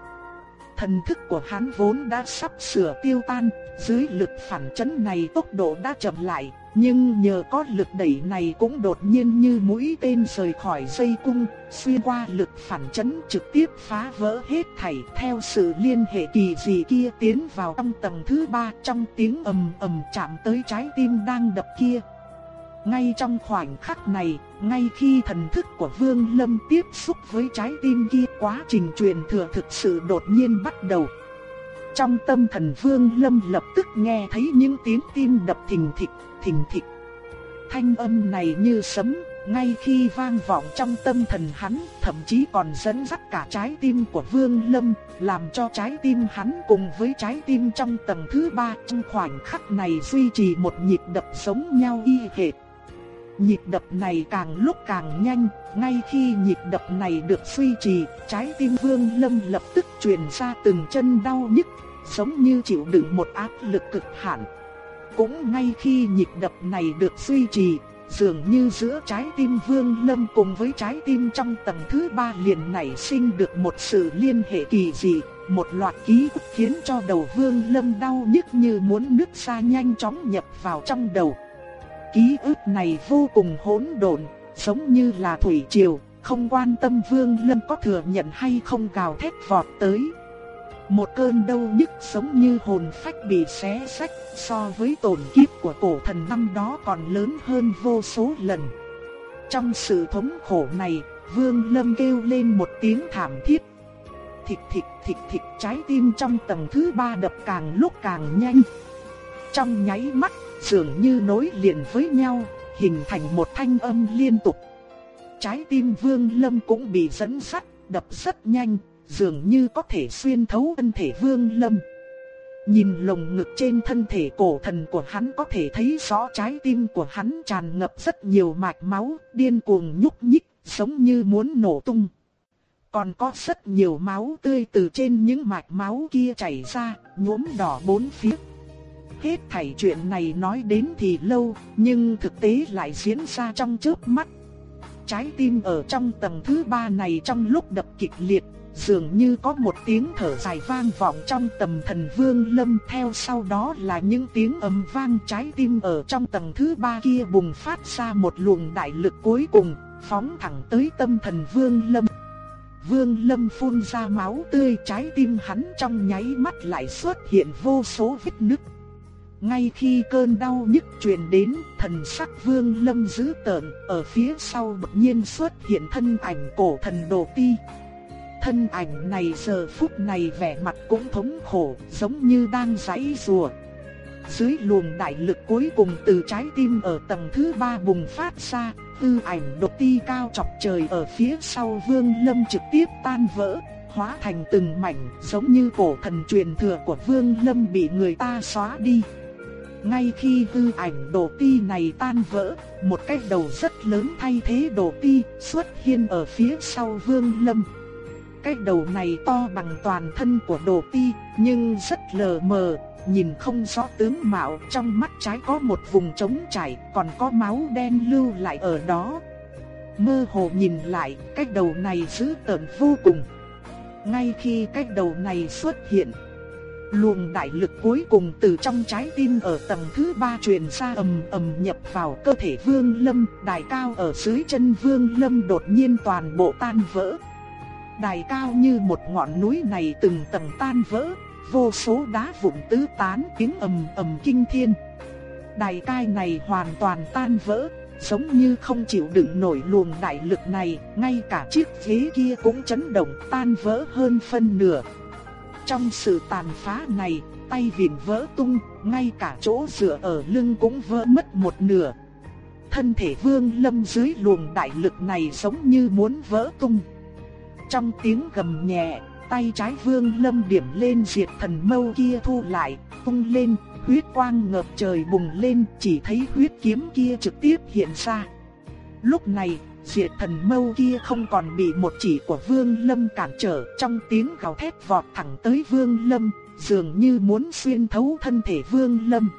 Thần thức của hắn vốn đã sắp sửa tiêu tan, dưới lực phản chấn này tốc độ đã chậm lại, nhưng nhờ có lực đẩy này cũng đột nhiên như mũi tên rời khỏi dây cung, xuyên qua lực phản chấn trực tiếp phá vỡ hết thảy theo sự liên hệ kỳ dị kia tiến vào trong tầng thứ ba trong tiếng ầm ầm chạm tới trái tim đang đập kia. Ngay trong khoảnh khắc này, ngay khi thần thức của Vương Lâm tiếp xúc với trái tim kia quá trình truyền thừa thực sự đột nhiên bắt đầu. Trong tâm thần Vương Lâm lập tức nghe thấy những tiếng tim đập thình thịch, thình thịch. Thanh âm này như sấm, ngay khi vang vọng trong tâm thần hắn, thậm chí còn dẫn dắt cả trái tim của Vương Lâm, làm cho trái tim hắn cùng với trái tim trong tầng thứ ba trong khoảnh khắc này duy trì một nhịp đập giống nhau y hệt. Nhịp đập này càng lúc càng nhanh, ngay khi nhịp đập này được duy trì, trái tim Vương Lâm lập tức truyền ra từng chân đau nhức, giống như chịu đựng một áp lực cực hạn. Cũng ngay khi nhịp đập này được duy trì, dường như giữa trái tim Vương Lâm cùng với trái tim trong tầng thứ ba liền nảy sinh được một sự liên hệ kỳ dị, một loạt ký ức khiến cho đầu Vương Lâm đau nhức như muốn nứt ra nhanh chóng nhập vào trong đầu. Ký ức này vô cùng hỗn độn, giống như là thủy triều, không quan tâm Vương Lâm có thừa nhận hay không gào thét vọt tới. Một cơn đau nhức giống như hồn phách bị xé sách, so với tổn kiếp của cổ thần năm đó còn lớn hơn vô số lần. Trong sự thống khổ này, Vương Lâm kêu lên một tiếng thảm thiết. Thịch thịch thịch thịch trái tim trong tầng thứ ba đập càng lúc càng nhanh. Trong nháy mắt, dường như nối liền với nhau, hình thành một thanh âm liên tục. Trái tim Vương Lâm cũng bị dẫn sắt, đập rất nhanh, dường như có thể xuyên thấu thân thể Vương Lâm. Nhìn lồng ngực trên thân thể cổ thần của hắn có thể thấy rõ trái tim của hắn tràn ngập rất nhiều mạch máu, điên cuồng nhúc nhích, giống như muốn nổ tung. Còn có rất nhiều máu tươi từ trên những mạch máu kia chảy ra, nhuốm đỏ bốn phía. Hết thảy chuyện này nói đến thì lâu, nhưng thực tế lại diễn ra trong chớp mắt. Trái tim ở trong tầng thứ ba này trong lúc đập kịch liệt, dường như có một tiếng thở dài vang vọng trong tầm thần vương lâm theo sau đó là những tiếng ầm vang trái tim ở trong tầng thứ ba kia bùng phát ra một luồng đại lực cuối cùng, phóng thẳng tới tâm thần vương lâm. Vương lâm phun ra máu tươi trái tim hắn trong nháy mắt lại xuất hiện vô số vết nứt. Ngay khi cơn đau nhức truyền đến, thần sắc vương lâm dữ tợn, ở phía sau đột nhiên xuất hiện thân ảnh cổ thần đồ ti. Thân ảnh này giờ phút này vẻ mặt cũng thống khổ, giống như đang giãy rùa. Dưới luồng đại lực cuối cùng từ trái tim ở tầng thứ ba bùng phát ra, tư ảnh đột ti cao chọc trời ở phía sau Vương Lâm trực tiếp tan vỡ, hóa thành từng mảnh, giống như cổ thần truyền thừa của Vương Lâm bị người ta xóa đi. Ngay khi hư ảnh đồ ti này tan vỡ, một cái đầu rất lớn thay thế đồ ti xuất hiện ở phía sau Vương Lâm. Cái đầu này to bằng toàn thân của đồ ti, nhưng rất lờ mờ, nhìn không rõ tướng mạo, trong mắt trái có một vùng trống trải, còn có máu đen lưu lại ở đó. Mơ hồ nhìn lại, cái đầu này dữ tợn vô cùng. Ngay khi cái đầu này xuất hiện, luồng đại lực cuối cùng từ trong trái tim ở tầng thứ ba truyền ra ầm ầm nhập vào cơ thể Vương Lâm, đài cao ở dưới chân Vương Lâm đột nhiên toàn bộ tan vỡ. Đài cao như một ngọn núi này từng tầng tan vỡ, vô số đá vụn tứ tán tiếng ầm ầm kinh thiên. Đài cai này hoàn toàn tan vỡ, giống như không chịu đựng nổi luồng đại lực này, ngay cả chiếc ghế kia cũng chấn động tan vỡ hơn phân nửa. Trong sự tàn phá này, tay vịn vỡ tung, ngay cả chỗ dựa ở lưng cũng vỡ mất một nửa. Thân thể vương lâm dưới luồng đại lực này giống như muốn vỡ tung. Trong tiếng gầm nhẹ, tay trái vương lâm điểm lên diệt thần mâu kia thu lại, tung lên, huyết quang ngập trời bùng lên, chỉ thấy huyết kiếm kia trực tiếp hiện ra. Lúc này, diệt thần mâu kia không còn bị một chỉ của Vương Lâm cản trở trong tiếng gào thét vọt thẳng tới Vương Lâm, dường như muốn xuyên thấu thân thể Vương Lâm.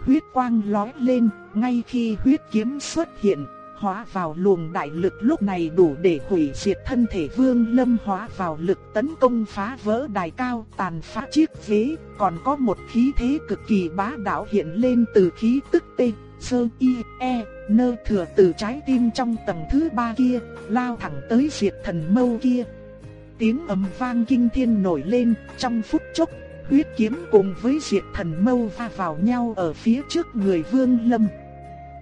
Huyết quang lói lên, ngay khi huyết kiếm xuất hiện, hóa vào luồng đại lực lúc này đủ để hủy diệt thân thể Vương Lâm hóa vào lực tấn công phá vỡ đài cao, tàn phá chiếc ghế, còn có một khí thế cực kỳ bá đạo hiện lên từ khí tức tê, sơ y, e, nơ thừa từ trái tim trong tầng thứ ba kia, lao thẳng tới diệt thần mâu kia. Tiếng ầm vang kinh thiên nổi lên, trong phút chốc, huyết kiếm cùng với diệt thần mâu va vào nhau ở phía trước người Vương Lâm.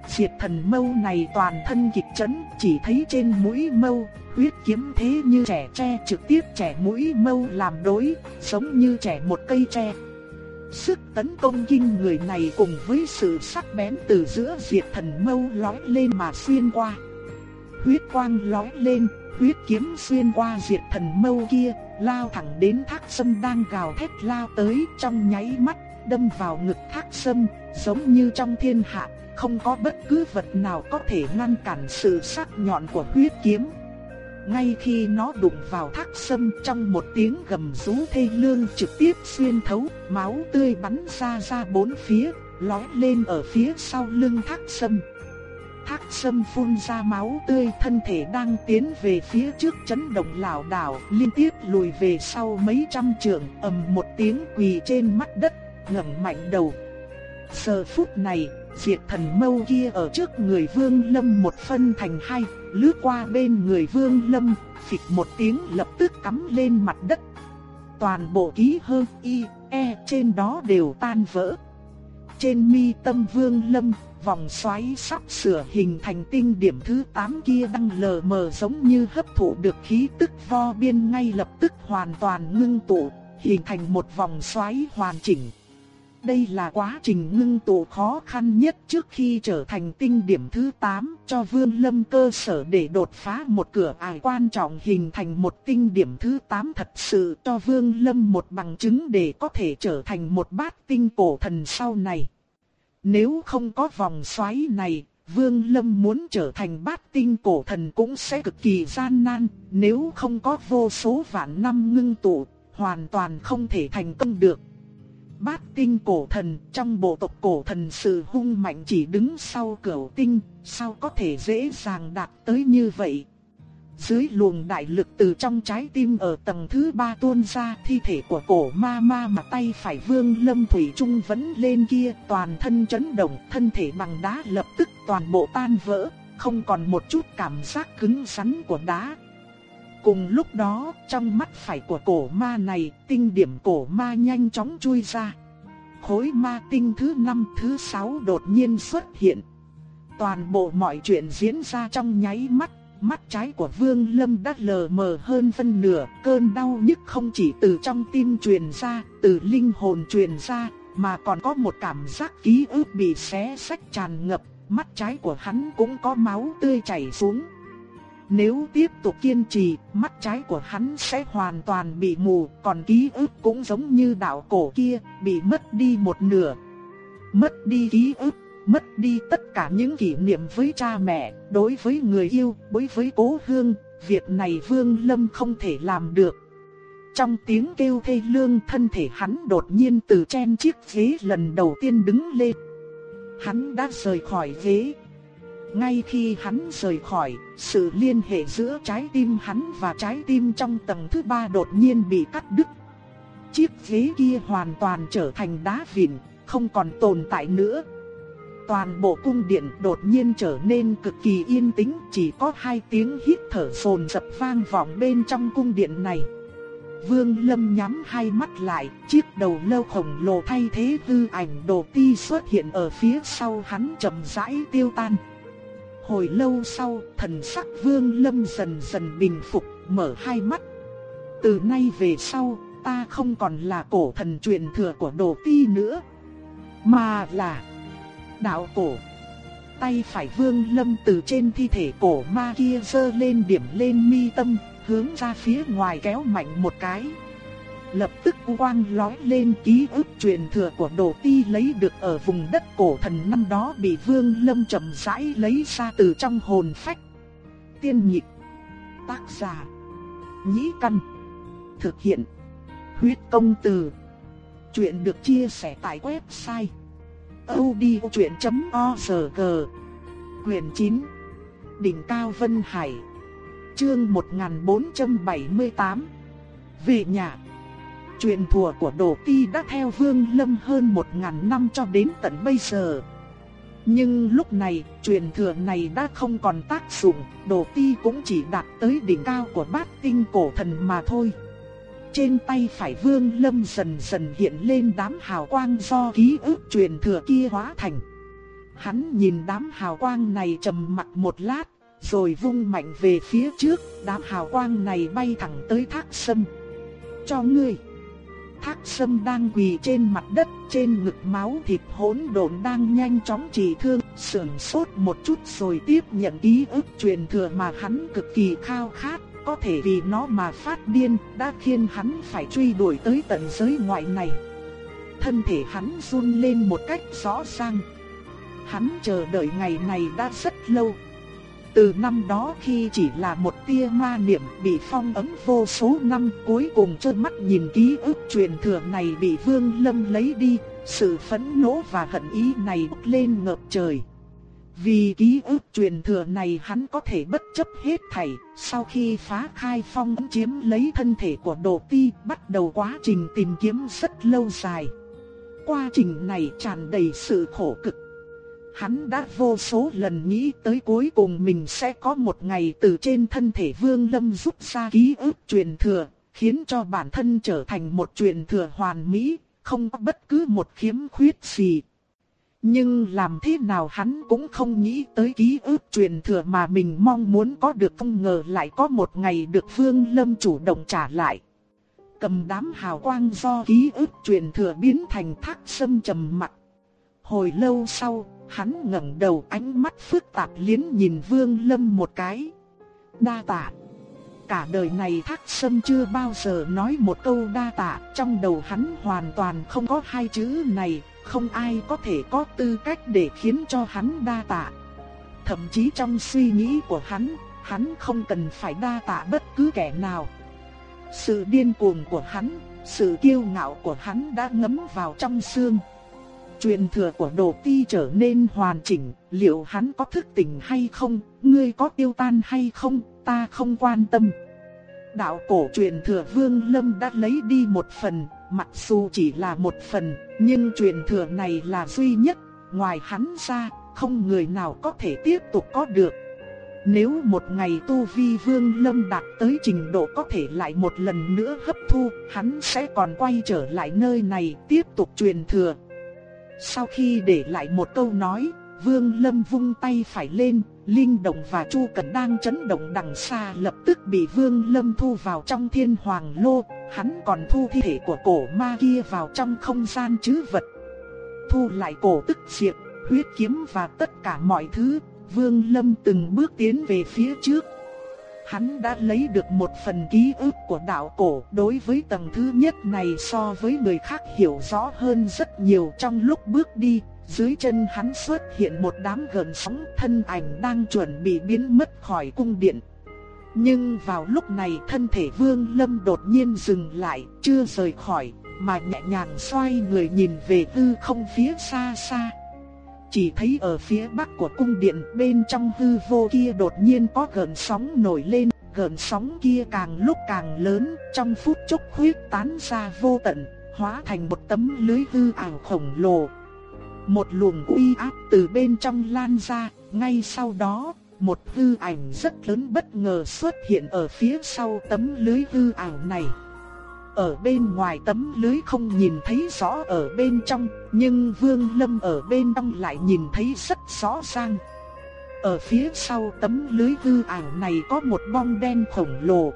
Diệt thần mâu này toàn thân kịch chấn, chỉ thấy trên mũi mâu, huyết kiếm thế như trẻ tre trực tiếp trẻ mũi mâu làm đối, giống như trẻ một cây tre. Sức tấn công kinh người này cùng với sự sắc bén từ giữa diệt thần mâu lói lên mà xuyên qua. Huyết quang lói lên, huyết kiếm xuyên qua diệt thần mâu kia, lao thẳng đến thác sâm đang gào thét lao tới trong nháy mắt, đâm vào ngực thác sâm, giống như trong thiên hạ, không có bất cứ vật nào có thể ngăn cản sự sắc nhọn của huyết kiếm. Ngay khi nó đụng vào thác sâm trong một tiếng gầm rú thê lương trực tiếp xuyên thấu, máu tươi bắn ra ra bốn phía, lói lên ở phía sau lưng thác sâm. Thác sâm phun ra máu tươi thân thể đang tiến về phía trước chấn động lảo đảo liên tiếp lùi về sau mấy trăm trượng ầm một tiếng quỳ trên mắt đất ngẩng mạnh đầu. Giờ phút này diệt thần mâu kia ở trước người vương lâm một phân thành hai lướt qua bên người vương lâm phịch một tiếng lập tức cắm lên mặt đất. Toàn bộ ký hơn y, e trên đó đều tan vỡ. Trên mi tâm vương lâm vòng xoáy sắp sửa hình thành tinh điểm thứ 8 kia đang lờ mờ giống như hấp thụ được khí tức vo biên ngay lập tức hoàn toàn ngưng tụ, hình thành một vòng xoáy hoàn chỉnh. Đây là quá trình ngưng tụ khó khăn nhất trước khi trở thành tinh điểm thứ 8 cho Vương Lâm cơ sở để đột phá một cửa ải quan trọng hình thành một tinh điểm thứ 8 thật sự cho Vương Lâm một bằng chứng để có thể trở thành một bát tinh cổ thần sau này. Nếu không có vòng xoáy này, Vương Lâm muốn trở thành bát tinh cổ thần cũng sẽ cực kỳ gian nan, nếu không có vô số vạn năm ngưng tụ, hoàn toàn không thể thành công được. Bát tinh cổ thần trong bộ tộc cổ thần sự hung mạnh chỉ đứng sau cửu tinh, sao có thể dễ dàng đạt tới như vậy? Dưới luồng đại lực từ trong trái tim ở tầng thứ ba tuôn ra thi thể của cổ ma ma mà tay phải vương lâm thủy trung vẫn lên kia toàn thân chấn động thân thể bằng đá lập tức toàn bộ tan vỡ, không còn một chút cảm giác cứng rắn của đá. Cùng lúc đó trong mắt phải của cổ ma này tinh điểm cổ ma nhanh chóng chui ra. Khối ma tinh thứ năm thứ sáu đột nhiên xuất hiện. Toàn bộ mọi chuyện diễn ra trong nháy mắt Mắt trái của Vương Lâm đã lờ mờ hơn phân nửa, cơn đau nhức không chỉ từ trong tim truyền ra, từ linh hồn truyền ra, mà còn có một cảm giác ký ức bị xé sách tràn ngập, mắt trái của hắn cũng có máu tươi chảy xuống. Nếu tiếp tục kiên trì, mắt trái của hắn sẽ hoàn toàn bị mù, còn ký ức cũng giống như đạo cổ kia, bị mất đi một nửa. Mất đi ký ức mất đi tất cả những kỷ niệm với cha mẹ, đối với người yêu, đối với cố hương, việc này Vương Lâm không thể làm được. Trong tiếng kêu thê lương thân thể hắn đột nhiên từ trên chiếc ghế lần đầu tiên đứng lên. Hắn đã rời khỏi ghế. Ngay khi hắn rời khỏi, sự liên hệ giữa trái tim hắn và trái tim trong tầng thứ ba đột nhiên bị cắt đứt. Chiếc ghế kia hoàn toàn trở thành đá vịn, không còn tồn tại nữa, Toàn bộ cung điện đột nhiên trở nên cực kỳ yên tĩnh, chỉ có hai tiếng hít thở phồn dập vang vọng bên trong cung điện này. Vương Lâm nhắm hai mắt lại, chiếc đầu lâu khổng lồ thay thế hư ảnh đồ ti xuất hiện ở phía sau hắn chậm rãi tiêu tan. Hồi lâu sau, thần sắc Vương Lâm dần dần bình phục, mở hai mắt. Từ nay về sau, ta không còn là cổ thần truyền thừa của đồ ti nữa, mà là đạo cổ. Tay phải vương lâm từ trên thi thể cổ ma kia giơ lên điểm lên mi tâm, hướng ra phía ngoài kéo mạnh một cái. Lập tức quang lói lên ký ức truyền thừa của đồ ti lấy được ở vùng đất cổ thần năm đó bị vương lâm chậm rãi lấy ra từ trong hồn phách. Tiên nhịp. Tác giả. Nhĩ căn. Thực hiện. Huyết công từ. Chuyện được chia sẻ tại website. odchuyện.org Quyền 9 Đỉnh Cao Vân Hải, Chương 1478 Về nhà Truyền thừa của Đồ Ti đã theo Vương Lâm hơn một ngàn năm cho đến tận bây giờ. Nhưng lúc này, truyền thừa này đã không còn tác dụng, Đồ Ti cũng chỉ đạt tới đỉnh cao của bát tinh cổ thần mà thôi. Trên tay phải Vương Lâm dần dần hiện lên đám hào quang do ký ức truyền thừa kia hóa thành. Hắn nhìn đám hào quang này trầm mặc một lát, rồi vung mạnh về phía trước, đám hào quang này bay thẳng tới thác sâm. Cho ngươi. Thác sâm đang quỳ trên mặt đất, trên ngực máu thịt hỗn độn đang nhanh chóng trị thương, sườn sốt một chút rồi tiếp nhận ký ức truyền thừa mà hắn cực kỳ khao khát, có thể vì nó mà phát điên, đã khiến hắn phải truy đuổi tới tận giới ngoại này. Thân thể hắn run lên một cách rõ ràng. Hắn chờ đợi ngày này đã rất lâu. Từ năm đó khi chỉ là một tia ma niệm bị phong ấn vô số năm cuối cùng trơn mắt nhìn ký ức truyền thừa này bị Vương Lâm lấy đi, sự phẫn nộ và hận ý này bốc lên ngập trời. Vì ký ức truyền thừa này hắn có thể bất chấp hết thảy, sau khi phá khai phong ấn chiếm lấy thân thể của Đồ Ti, bắt đầu quá trình tìm kiếm rất lâu dài. Quá trình này tràn đầy sự khổ cực. Hắn đã vô số lần nghĩ tới cuối cùng mình sẽ có một ngày từ trên thân thể Vương Lâm rút ra ký ức truyền thừa, khiến cho bản thân trở thành một truyền thừa hoàn mỹ, không có bất cứ một khiếm khuyết gì. Nhưng làm thế nào hắn cũng không nghĩ tới ký ức truyền thừa mà mình mong muốn có được không ngờ lại có một ngày được Vương Lâm chủ động trả lại. Cầm đám hào quang do ký ức truyền thừa biến thành thác sâm trầm mặt. Hồi lâu sau, Hắn ngẩng đầu ánh mắt phức tạp liến nhìn Vương Lâm một cái. Đa tạ. Cả đời này Thác Sâm chưa bao giờ nói một câu đa tạ, trong đầu hắn hoàn toàn không có hai chữ này, không ai có thể có tư cách để khiến cho hắn đa tạ. Thậm chí trong suy nghĩ của hắn, hắn không cần phải đa tạ bất cứ kẻ nào. Sự điên cuồng của hắn, sự kiêu ngạo của hắn đã ngấm vào trong xương. Truyền thừa của đồ ti trở nên hoàn chỉnh, liệu hắn có thức tỉnh hay không, ngươi có tiêu tan hay không, ta không quan tâm. Đạo cổ truyền thừa Vương Lâm đã lấy đi một phần, mặc dù chỉ là một phần, nhưng truyền thừa này là duy nhất, ngoài hắn ra, không người nào có thể tiếp tục có được. Nếu một ngày tu vi Vương Lâm đạt tới trình độ có thể lại một lần nữa hấp thu, hắn sẽ còn quay trở lại nơi này tiếp tục truyền thừa. Sau khi để lại một câu nói, Vương Lâm vung tay phải lên, Linh Động và Chu Cẩn đang chấn động đằng xa lập tức bị Vương Lâm thu vào trong thiên hoàng lô, hắn còn thu thi thể của cổ ma kia vào trong không gian chứ vật. Thu lại cổ tức diệt, huyết kiếm và tất cả mọi thứ, Vương Lâm từng bước tiến về phía trước, Hắn đã lấy được một phần ký ức của đạo cổ đối với tầng thứ nhất này so với người khác hiểu rõ hơn rất nhiều trong lúc bước đi. Dưới chân hắn xuất hiện một đám gần sóng thân ảnh đang chuẩn bị biến mất khỏi cung điện. Nhưng vào lúc này thân thể Vương Lâm đột nhiên dừng lại, chưa rời khỏi, mà nhẹ nhàng xoay người nhìn về hư không phía xa xa. Chỉ thấy ở phía bắc của cung điện bên trong hư vô kia đột nhiên có gợn sóng nổi lên, gợn sóng kia càng lúc càng lớn, trong phút chốc huyết tán ra vô tận, hóa thành một tấm lưới hư ảo khổng lồ. Một luồng uy áp từ bên trong lan ra, ngay sau đó, một hư ảnh rất lớn bất ngờ xuất hiện ở phía sau tấm lưới hư ảo này. Ở bên ngoài tấm lưới không nhìn thấy rõ ở bên trong, nhưng Vương Lâm ở bên trong lại nhìn thấy rất rõ ràng. Ở phía sau tấm lưới hư ảo này có một bóng đen khổng lồ.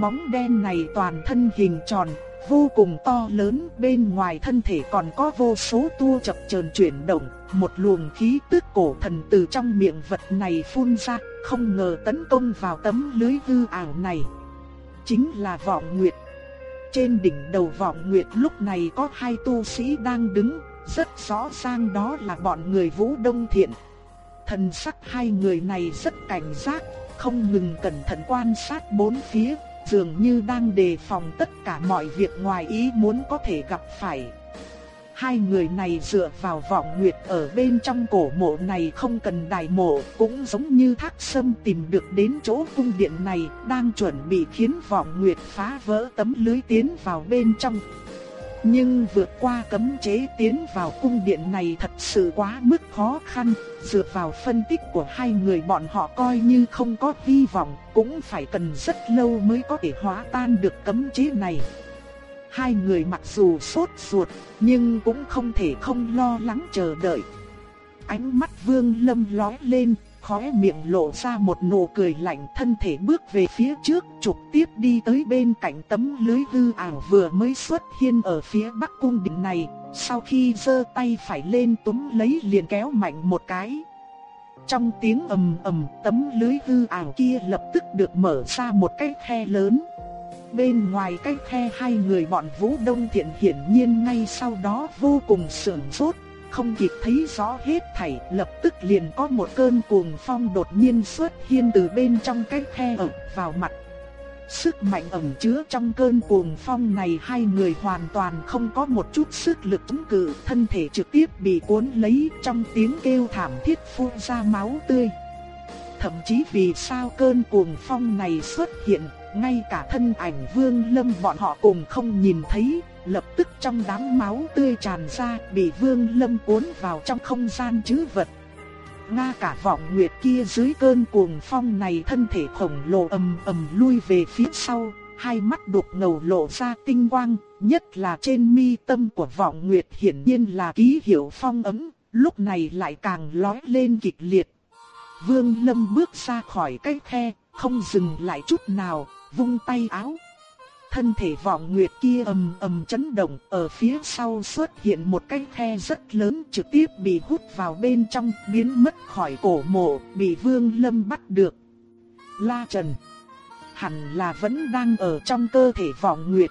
Bóng đen này toàn thân hình tròn, vô cùng to lớn, bên ngoài thân thể còn có vô số tua chập chờn chuyển động, một luồng khí tức cổ thần từ trong miệng vật này phun ra, không ngờ tấn công vào tấm lưới hư ảo này. Chính là Vọng Nguyệt. Trên đỉnh đầu vọng nguyệt lúc này có hai tu sĩ đang đứng, rất rõ ràng đó là bọn người Vũ Đông Thiện. Thần sắc hai người này rất cảnh giác, không ngừng cẩn thận quan sát bốn phía, dường như đang đề phòng tất cả mọi việc ngoài ý muốn có thể gặp phải. Hai người này dựa vào vọng nguyệt ở bên trong cổ mộ này không cần đài mộ, cũng giống như thác sâm tìm được đến chỗ cung điện này, đang chuẩn bị khiến vọng nguyệt phá vỡ tấm lưới tiến vào bên trong. Nhưng vượt qua cấm chế tiến vào cung điện này thật sự quá mức khó khăn, dựa vào phân tích của hai người bọn họ coi như không có hy vọng, cũng phải cần rất lâu mới có thể hóa tan được cấm chế này. Hai người mặc dù sốt ruột, nhưng cũng không thể không lo lắng chờ đợi. Ánh mắt Vương Lâm lóe lên, khóe miệng lộ ra một nụ cười lạnh thân thể bước về phía trước trực tiếp đi tới bên cạnh tấm lưới hư ảo vừa mới xuất hiện ở phía bắc cung điện này, sau khi giơ tay phải lên túm lấy liền kéo mạnh một cái. Trong tiếng ầm ầm tấm lưới hư ảo kia lập tức được mở ra một cái khe lớn. Bên ngoài cách khe hai người bọn Vũ Đông Thiện hiển nhiên ngay sau đó vô cùng sửng sốt không kịp thấy rõ hết thảy, lập tức liền có một cơn cuồng phong đột nhiên xuất hiện từ bên trong cái khe ập vào mặt. Sức mạnh ẩn chứa trong cơn cuồng phong này hai người hoàn toàn không có một chút sức lực chống cự, thân thể trực tiếp bị cuốn lấy trong tiếng kêu thảm thiết phun ra máu tươi. Thậm chí vì sao cơn cuồng phong này xuất hiện, ngay cả thân ảnh Vương Lâm bọn họ cùng không nhìn thấy, lập tức trong đám máu tươi tràn ra, bị Vương Lâm cuốn vào trong không gian chứ vật. Nga cả vọng nguyệt kia dưới cơn cuồng phong này thân thể khổng lồ ầm ầm lui về phía sau, hai mắt đục ngầu lộ ra tinh quang, nhất là trên mi tâm của vọng nguyệt hiển nhiên là ký hiệu phong ấm, lúc này lại càng lói lên kịch liệt. Vương Lâm bước ra khỏi cái khe, không dừng lại chút nào, vung tay áo, thân thể vọng nguyệt kia ầm ầm chấn động, ở phía sau xuất hiện một cái khe rất lớn trực tiếp bị hút vào bên trong, biến mất khỏi cổ mộ, bị Vương Lâm bắt được. La Trần hẳn là vẫn đang ở trong cơ thể vọng nguyệt.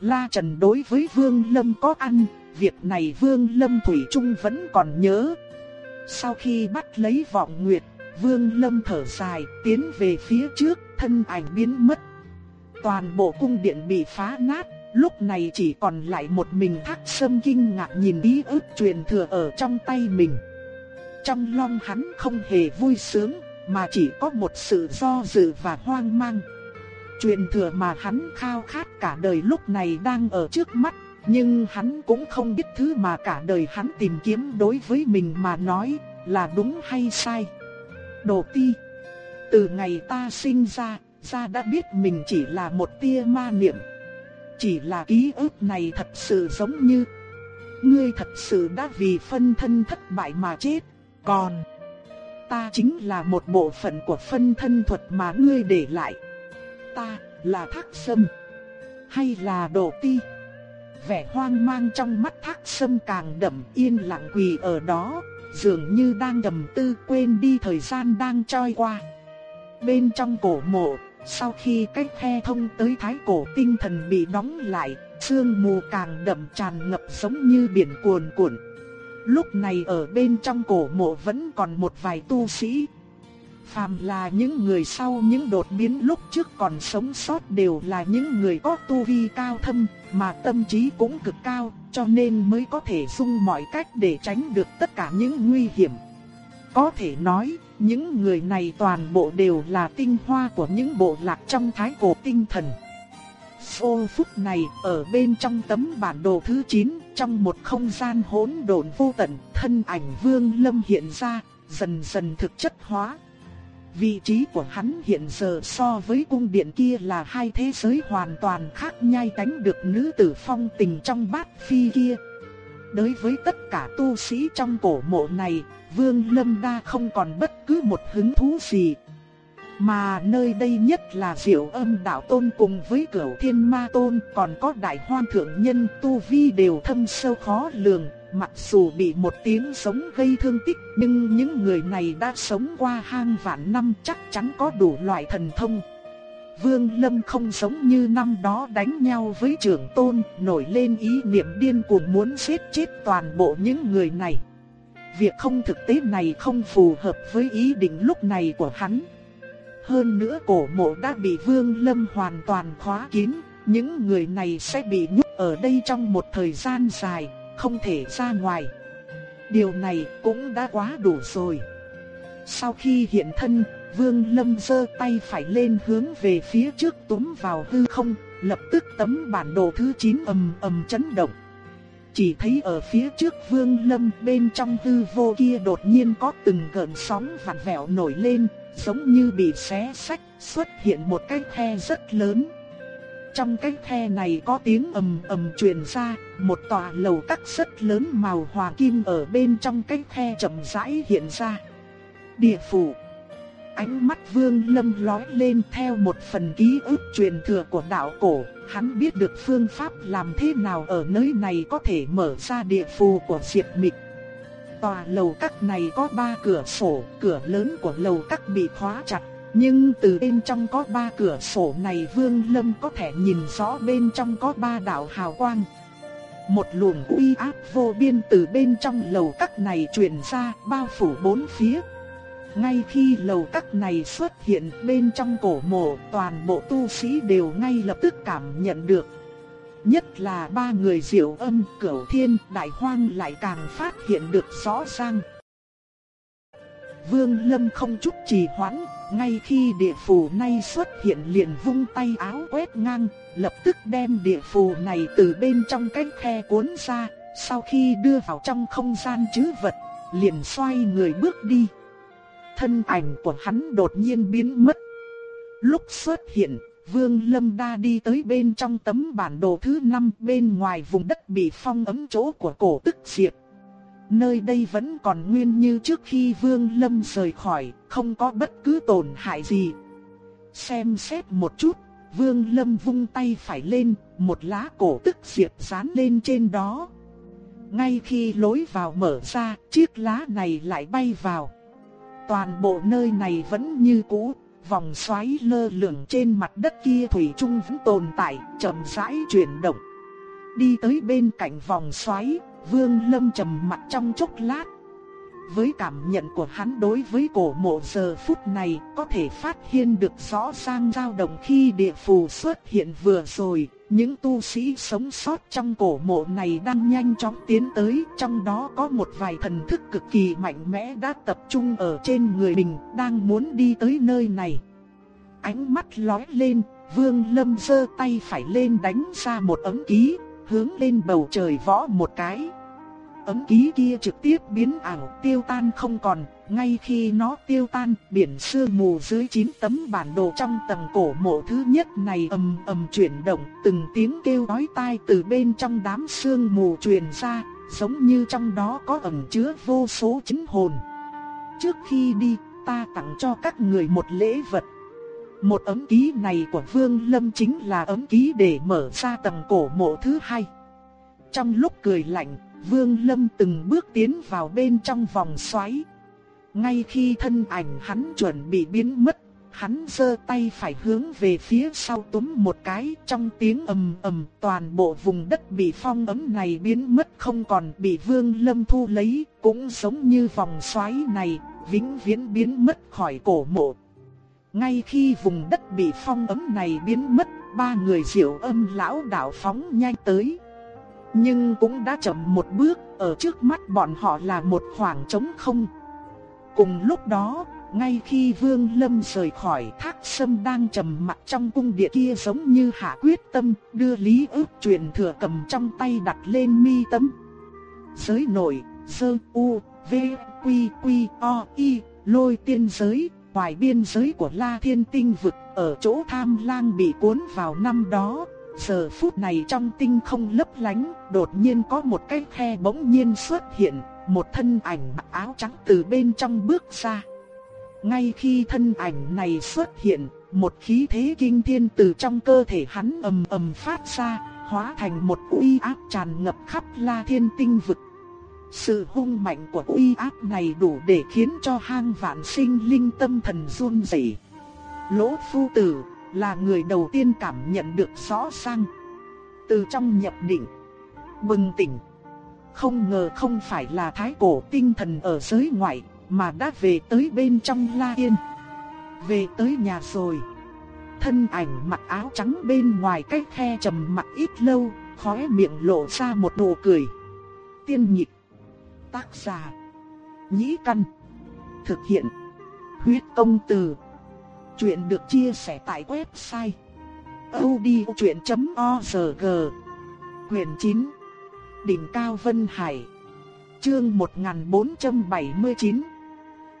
La Trần đối với Vương Lâm có ăn, việc này Vương Lâm Thủy Trung vẫn còn nhớ. Sau khi bắt lấy vọng nguyệt, Vương Lâm thở dài, tiến về phía trước, thân ảnh biến mất Toàn bộ cung điện bị phá nát, lúc này chỉ còn lại một mình thác sâm kinh ngạc nhìn ý ức truyền thừa ở trong tay mình. Trong lòng hắn không hề vui sướng, mà chỉ có một sự do dự và hoang mang. Truyền thừa mà hắn khao khát cả đời lúc này đang ở trước mắt, nhưng hắn cũng không biết thứ mà cả đời hắn tìm kiếm đối với mình mà nói là đúng hay sai. Đồ ti, từ ngày ta sinh ra, ra đã biết mình chỉ là một tia ma niệm. Chỉ là ký ức này thật sự giống như Ngươi thật sự đã vì phân thân thất bại mà chết Còn Ta chính là một bộ phận của phân thân thuật mà ngươi để lại. Ta là thác sâm Hay là đồ ti? Vẻ hoang mang trong mắt thác sâm càng đậm yên lặng quỳ ở đó Dường như đang đầm tư quên đi thời gian đang trôi qua. Bên trong cổ mộ sau khi cách khe thông tới thái cổ tinh thần bị đóng lại, sương mù càng đậm tràn ngập giống như biển cuồn cuộn. Lúc này ở bên trong cổ mộ vẫn còn một vài tu sĩ. Phàm là những người sau những đột biến lúc trước còn sống sót đều là những người có tu vi cao thâm, mà tâm trí cũng cực cao, cho nên mới có thể dùng mọi cách để tránh được tất cả những nguy hiểm. Có thể nói, những người này toàn bộ đều là tinh hoa của những bộ lạc trong thái cổ tinh thần. Phô phúc này ở bên trong tấm bản đồ thứ 9, trong một không gian hỗn độn vô tận, thân ảnh Vương Lâm hiện ra, dần dần thực chất hóa. Vị trí của hắn hiện giờ so với cung điện kia là hai thế giới hoàn toàn khác nhai tánh được nữ tử phong tình trong bát phi kia. Đối với tất cả tu sĩ trong cổ mộ này, Vương Lâm Đa không còn bất cứ một hứng thú gì. Mà nơi đây nhất là Diệu Âm Đạo Tôn cùng với Cửu Thiên Ma Tôn, còn có Đại Hoan Thượng Nhân tu vi đều thâm sâu khó lường, mặc dù bị một tiếng sống gây thương tích, nhưng những người này đã sống qua hang vạn năm chắc chắn có đủ loại thần thông. Vương Lâm không giống như năm đó đánh nhau với trưởng tôn, nổi lên ý niệm điên cuồng muốn giết chết toàn bộ những người này. Việc không thực tế này không phù hợp với ý định lúc này của hắn. Hơn nữa cổ mộ đã bị Vương Lâm hoàn toàn khóa kín, những người này sẽ bị nhốt ở đây trong một thời gian dài, không thể ra ngoài. Điều này cũng đã quá đủ rồi. Sau khi hiện thân, Vương Lâm giơ tay phải lên hướng về phía trước túm vào hư không, lập tức tấm bản đồ thứ 9 ầm ầm chấn động. Chỉ thấy ở phía trước Vương Lâm bên trong hư vô kia đột nhiên có từng gợn sóng vặn vẹo nổi lên, giống như bị xé sách, xuất hiện một cái khe rất lớn. Trong cái khe này có tiếng ầm ầm truyền ra, một tòa lầu các rất lớn màu hòa kim ở bên trong cái khe chậm rãi hiện ra. Địa phủ Ánh mắt Vương Lâm lóe lên theo một phần ký ức truyền thừa của đạo cổ, hắn biết được phương pháp làm thế nào ở nơi này có thể mở ra địa phù của Diệp Mịch. Tòa lầu các này có ba cửa sổ, cửa lớn của lầu các bị khóa chặt, nhưng từ bên trong có ba cửa sổ này Vương Lâm có thể nhìn rõ bên trong có ba đạo hào quang. Một luồng uy áp vô biên từ bên trong lầu các này truyền ra, bao phủ bốn phía. Ngay khi lầu các này xuất hiện bên trong cổ mộ, toàn bộ tu sĩ đều ngay lập tức cảm nhận được. Nhất là ba người diệu âm, cửu thiên, đại hoang lại càng phát hiện được rõ ràng. Vương Lâm không chút trì hoãn, ngay khi địa phù này xuất hiện liền vung tay áo quét ngang, lập tức đem địa phù này từ bên trong cái khe cuốn ra, sau khi đưa vào trong không gian chứ vật, liền xoay người bước đi. Thân ảnh của hắn đột nhiên biến mất. Lúc xuất hiện, Vương Lâm Đa đi tới bên trong tấm bản đồ thứ 5 bên ngoài vùng đất bị phong ấm chỗ của cổ tức diệt. Nơi đây vẫn còn nguyên như trước khi Vương Lâm rời khỏi, không có bất cứ tổn hại gì. Xem xét một chút, Vương Lâm vung tay phải lên, một lá cổ tức diệt dán lên trên đó. Ngay khi lối vào mở ra, chiếc lá này lại bay vào. Toàn bộ nơi này vẫn như cũ, vòng xoáy lơ lửng trên mặt đất kia thủy chung vẫn tồn tại, chậm rãi chuyển động. Đi tới bên cạnh vòng xoáy, Vương Lâm trầm mặt trong chốc lát. Với cảm nhận của hắn đối với cổ mộ giờ phút này, có thể phát hiện được rõ ràng dao động khi địa phù xuất hiện vừa rồi, những tu sĩ sống sót trong cổ mộ này đang nhanh chóng tiến tới, trong đó có một vài thần thức cực kỳ mạnh mẽ đã tập trung ở trên người mình, đang muốn đi tới nơi này. Ánh mắt lóe lên, Vương Lâm giơ tay phải lên đánh ra một ấm ký, hướng lên bầu trời võ một cái. Ấm ký kia trực tiếp biến ảo tiêu tan không còn, ngay khi nó tiêu tan, biển sương mù dưới chín tấm bản đồ trong tầng cổ mộ thứ nhất này ầm ầm chuyển động, từng tiếng kêu đói tai từ bên trong đám sương mù truyền ra, giống như trong đó có ẩn chứa vô số chính hồn. Trước khi đi, ta tặng cho các người một lễ vật. Một ấm ký này của Vương Lâm chính là ấm ký để mở ra tầng cổ mộ thứ hai. Trong lúc cười lạnh, Vương Lâm từng bước tiến vào bên trong vòng xoáy. Ngay khi thân ảnh hắn chuẩn bị biến mất, hắn giơ tay phải hướng về phía sau túm một cái, trong tiếng ầm ầm, toàn bộ vùng đất bị phong ấm này biến mất không còn bị Vương Lâm thu lấy, cũng giống như vòng xoáy này, vĩnh viễn biến mất khỏi cổ mộ. Ngay khi vùng đất bị phong ấm này biến mất, ba người diệu âm lão đạo phóng nhanh tới. Nhưng cũng đã chậm một bước, ở trước mắt bọn họ là một khoảng trống không. Cùng lúc đó, ngay khi Vương Lâm rời khỏi thác sâm đang trầm mặt trong cung điện kia giống như hạ quyết tâm, đưa lý ước truyền thừa cầm trong tay đặt lên mi tâm. Giới nội, sơ u, v, quy quy, o, y, lôi tiên giới, ngoài biên giới của La Thiên Tinh vực, ở chỗ tham lang bị cuốn vào năm đó, Giờ phút này trong tinh không lấp lánh, đột nhiên có một cái khe bỗng nhiên xuất hiện, một thân ảnh mặc áo trắng từ bên trong bước ra. Ngay khi thân ảnh này xuất hiện, một khí thế kinh thiên từ trong cơ thể hắn ầm ầm phát ra, hóa thành một uy áp tràn ngập khắp La Thiên Tinh vực. Sự hung mạnh của uy áp này đủ để khiến cho hang vạn sinh linh tâm thần run rẩy. Lỗ phu tử là người đầu tiên cảm nhận được rõ ràng. Từ trong nhập định, bừng tỉnh. Không ngờ không phải là thái cổ tinh thần ở giới ngoại, mà đã về tới bên trong La Yên. Về tới nhà rồi. Thân ảnh mặc áo trắng bên ngoài cái khe trầm mặc ít lâu, khóe miệng lộ ra một nụ cười. Tiên nhịp. Tác giả. Nhĩ căn. Thực hiện. Huyết công từ. Chuyện được chia sẻ tại website. odchuyện.org Quyền 9 Đỉnh Cao Vân Hải Chương 1479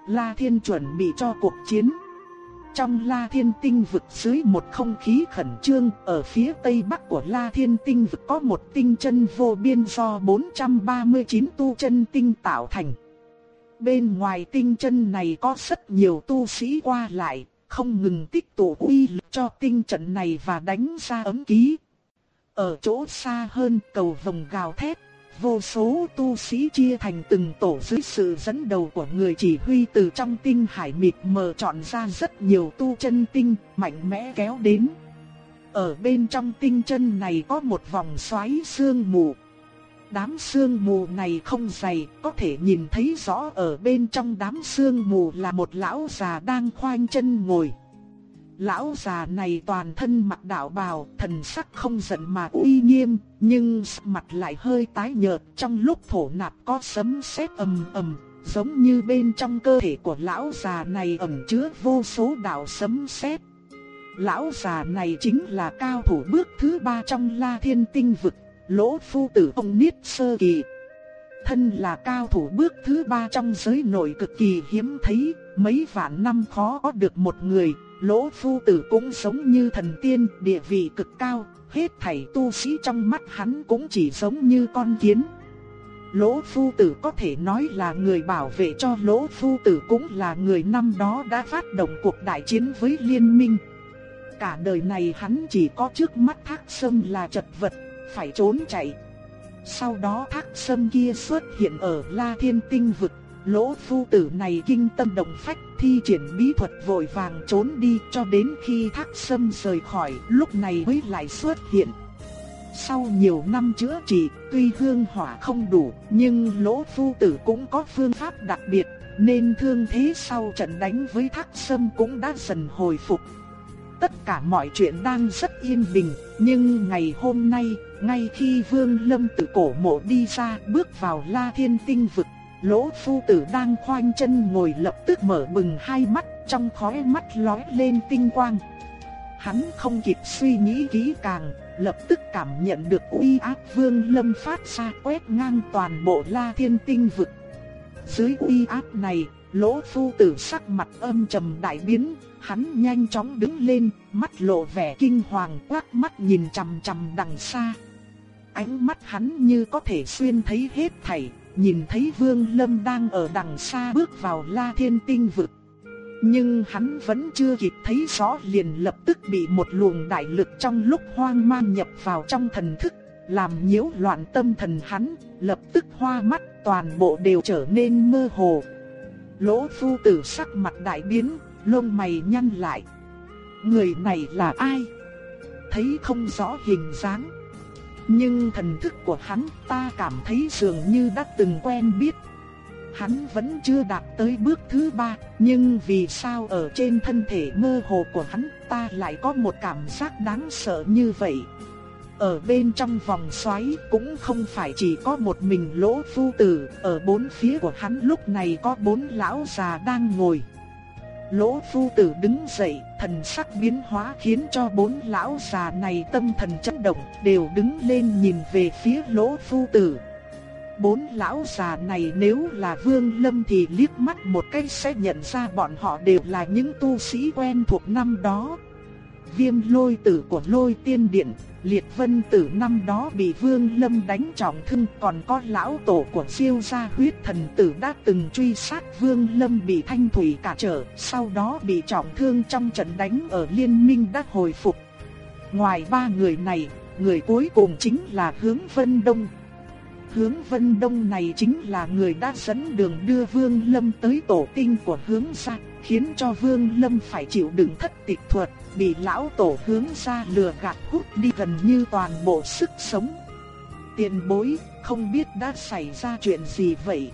La Thiên chuẩn bị cho cuộc chiến trong La Thiên Tinh vực dưới một không khí khẩn trương, ở phía tây bắc của La Thiên Tinh vực có một tinh chân vô biên do 439 tu chân tinh tạo thành. Bên ngoài tinh chân này có rất nhiều tu sĩ qua lại, không ngừng tích tụ uy lực cho tinh trận này và đánh ra ấm ký. Ở chỗ xa hơn cầu vòng gào thét, vô số tu sĩ chia thành từng tổ dưới sự dẫn đầu của người chỉ huy từ trong tinh hải mịt mờ chọn ra rất nhiều tu chân tinh, mạnh mẽ kéo đến. Ở bên trong tinh chân này có một vòng xoáy sương mù. Đám sương mù này không dày, có thể nhìn thấy rõ ở bên trong đám sương mù là một lão già đang khoanh chân ngồi. Lão già này toàn thân mặc đạo bào, thần sắc không giận mà uy nghiêm, nhưng mặt lại hơi tái nhợt, trong lúc thổ nạp có sấm sét ầm ầm, giống như bên trong cơ thể của lão già này ẩn chứa vô số đạo sấm sét. Lão già này chính là cao thủ bước thứ ba trong La Thiên Tinh vực, Lỗ Phu Tử ông Niết Sơ Kỳ. Thân là cao thủ bước thứ ba trong giới nội cực kỳ hiếm thấy, mấy vạn năm khó có được một người, Lỗ phu tử cũng giống như thần tiên, địa vị cực cao, hết thảy tu sĩ trong mắt hắn cũng chỉ giống như con kiến. Lỗ phu tử có thể nói là người bảo vệ cho lỗ phu tử cũng là người năm đó đã phát động cuộc đại chiến với liên minh. Cả đời này hắn chỉ có trước mắt thác sâm là chật vật, phải trốn chạy. Sau đó thác sâm kia xuất hiện ở La Thiên Tinh Vực, lỗ phu tử này kinh tâm động phách thi triển bí thuật vội vàng trốn đi cho đến khi thác sâm rời khỏi lúc này mới lại xuất hiện. Sau nhiều năm chữa trị, tuy hương hỏa không đủ, nhưng lỗ phu tử cũng có phương pháp đặc biệt, nên thương thế sau trận đánh với thác sâm cũng đã dần hồi phục. Tất cả mọi chuyện đang rất yên bình, nhưng ngày hôm nay, ngay khi Vương Lâm từ cổ mộ đi ra bước vào La Thiên Tinh vực, Lỗ phu tử đang khoanh chân ngồi lập tức mở bừng hai mắt, trong khóe mắt lóe lên tinh quang. Hắn không kịp suy nghĩ kỹ càng, lập tức cảm nhận được uy áp vương lâm phát ra quét ngang toàn bộ la thiên tinh vực. Dưới uy áp này, lỗ phu tử sắc mặt âm trầm đại biến, hắn nhanh chóng đứng lên, mắt lộ vẻ kinh hoàng quát mắt nhìn chằm chằm đằng xa. Ánh mắt hắn như có thể xuyên thấy hết thảy, nhìn thấy Vương Lâm đang ở đằng xa bước vào La Thiên Tinh vực. Nhưng hắn vẫn chưa kịp thấy rõ liền lập tức bị một luồng đại lực trong lúc hoang mang nhập vào trong thần thức, làm nhiễu loạn tâm thần hắn, lập tức hoa mắt toàn bộ đều trở nên mơ hồ. Lỗ phu tử sắc mặt đại biến, lông mày nhăn lại. Người này là ai? Thấy không rõ hình dáng. Nhưng thần thức của hắn ta cảm thấy dường như đã từng quen biết. Hắn vẫn chưa đạt tới bước thứ ba, nhưng vì sao ở trên thân thể mơ hồ của hắn ta lại có một cảm giác đáng sợ như vậy? Ở bên trong vòng xoáy cũng không phải chỉ có một mình lỗ phu tử, ở bốn phía của hắn lúc này có bốn lão già đang ngồi. Lỗ phu tử đứng dậy, thần sắc biến hóa khiến cho bốn lão già này tâm thần chấn động, đều đứng lên nhìn về phía lỗ phu tử. Bốn lão già này nếu là Vương Lâm thì liếc mắt một cái sẽ nhận ra bọn họ đều là những tu sĩ quen thuộc năm đó. Viêm lôi tử của lôi tiên điện, liệt vân tử năm đó bị vương lâm đánh trọng thương còn có lão tổ của siêu gia huyết thần tử đã từng truy sát vương lâm bị thanh thủy cả trở, sau đó bị trọng thương trong trận đánh ở liên minh đã hồi phục. Ngoài ba người này, người cuối cùng chính là hướng vân đông. Hướng vân đông này chính là người đã dẫn đường đưa vương lâm tới tổ tinh của hướng gia khiến cho Vương Lâm phải chịu đựng thất tịch thuật, bị lão tổ hướng gia lừa gạt hút đi gần như toàn bộ sức sống. Tiền bối, không biết đã xảy ra chuyện gì vậy?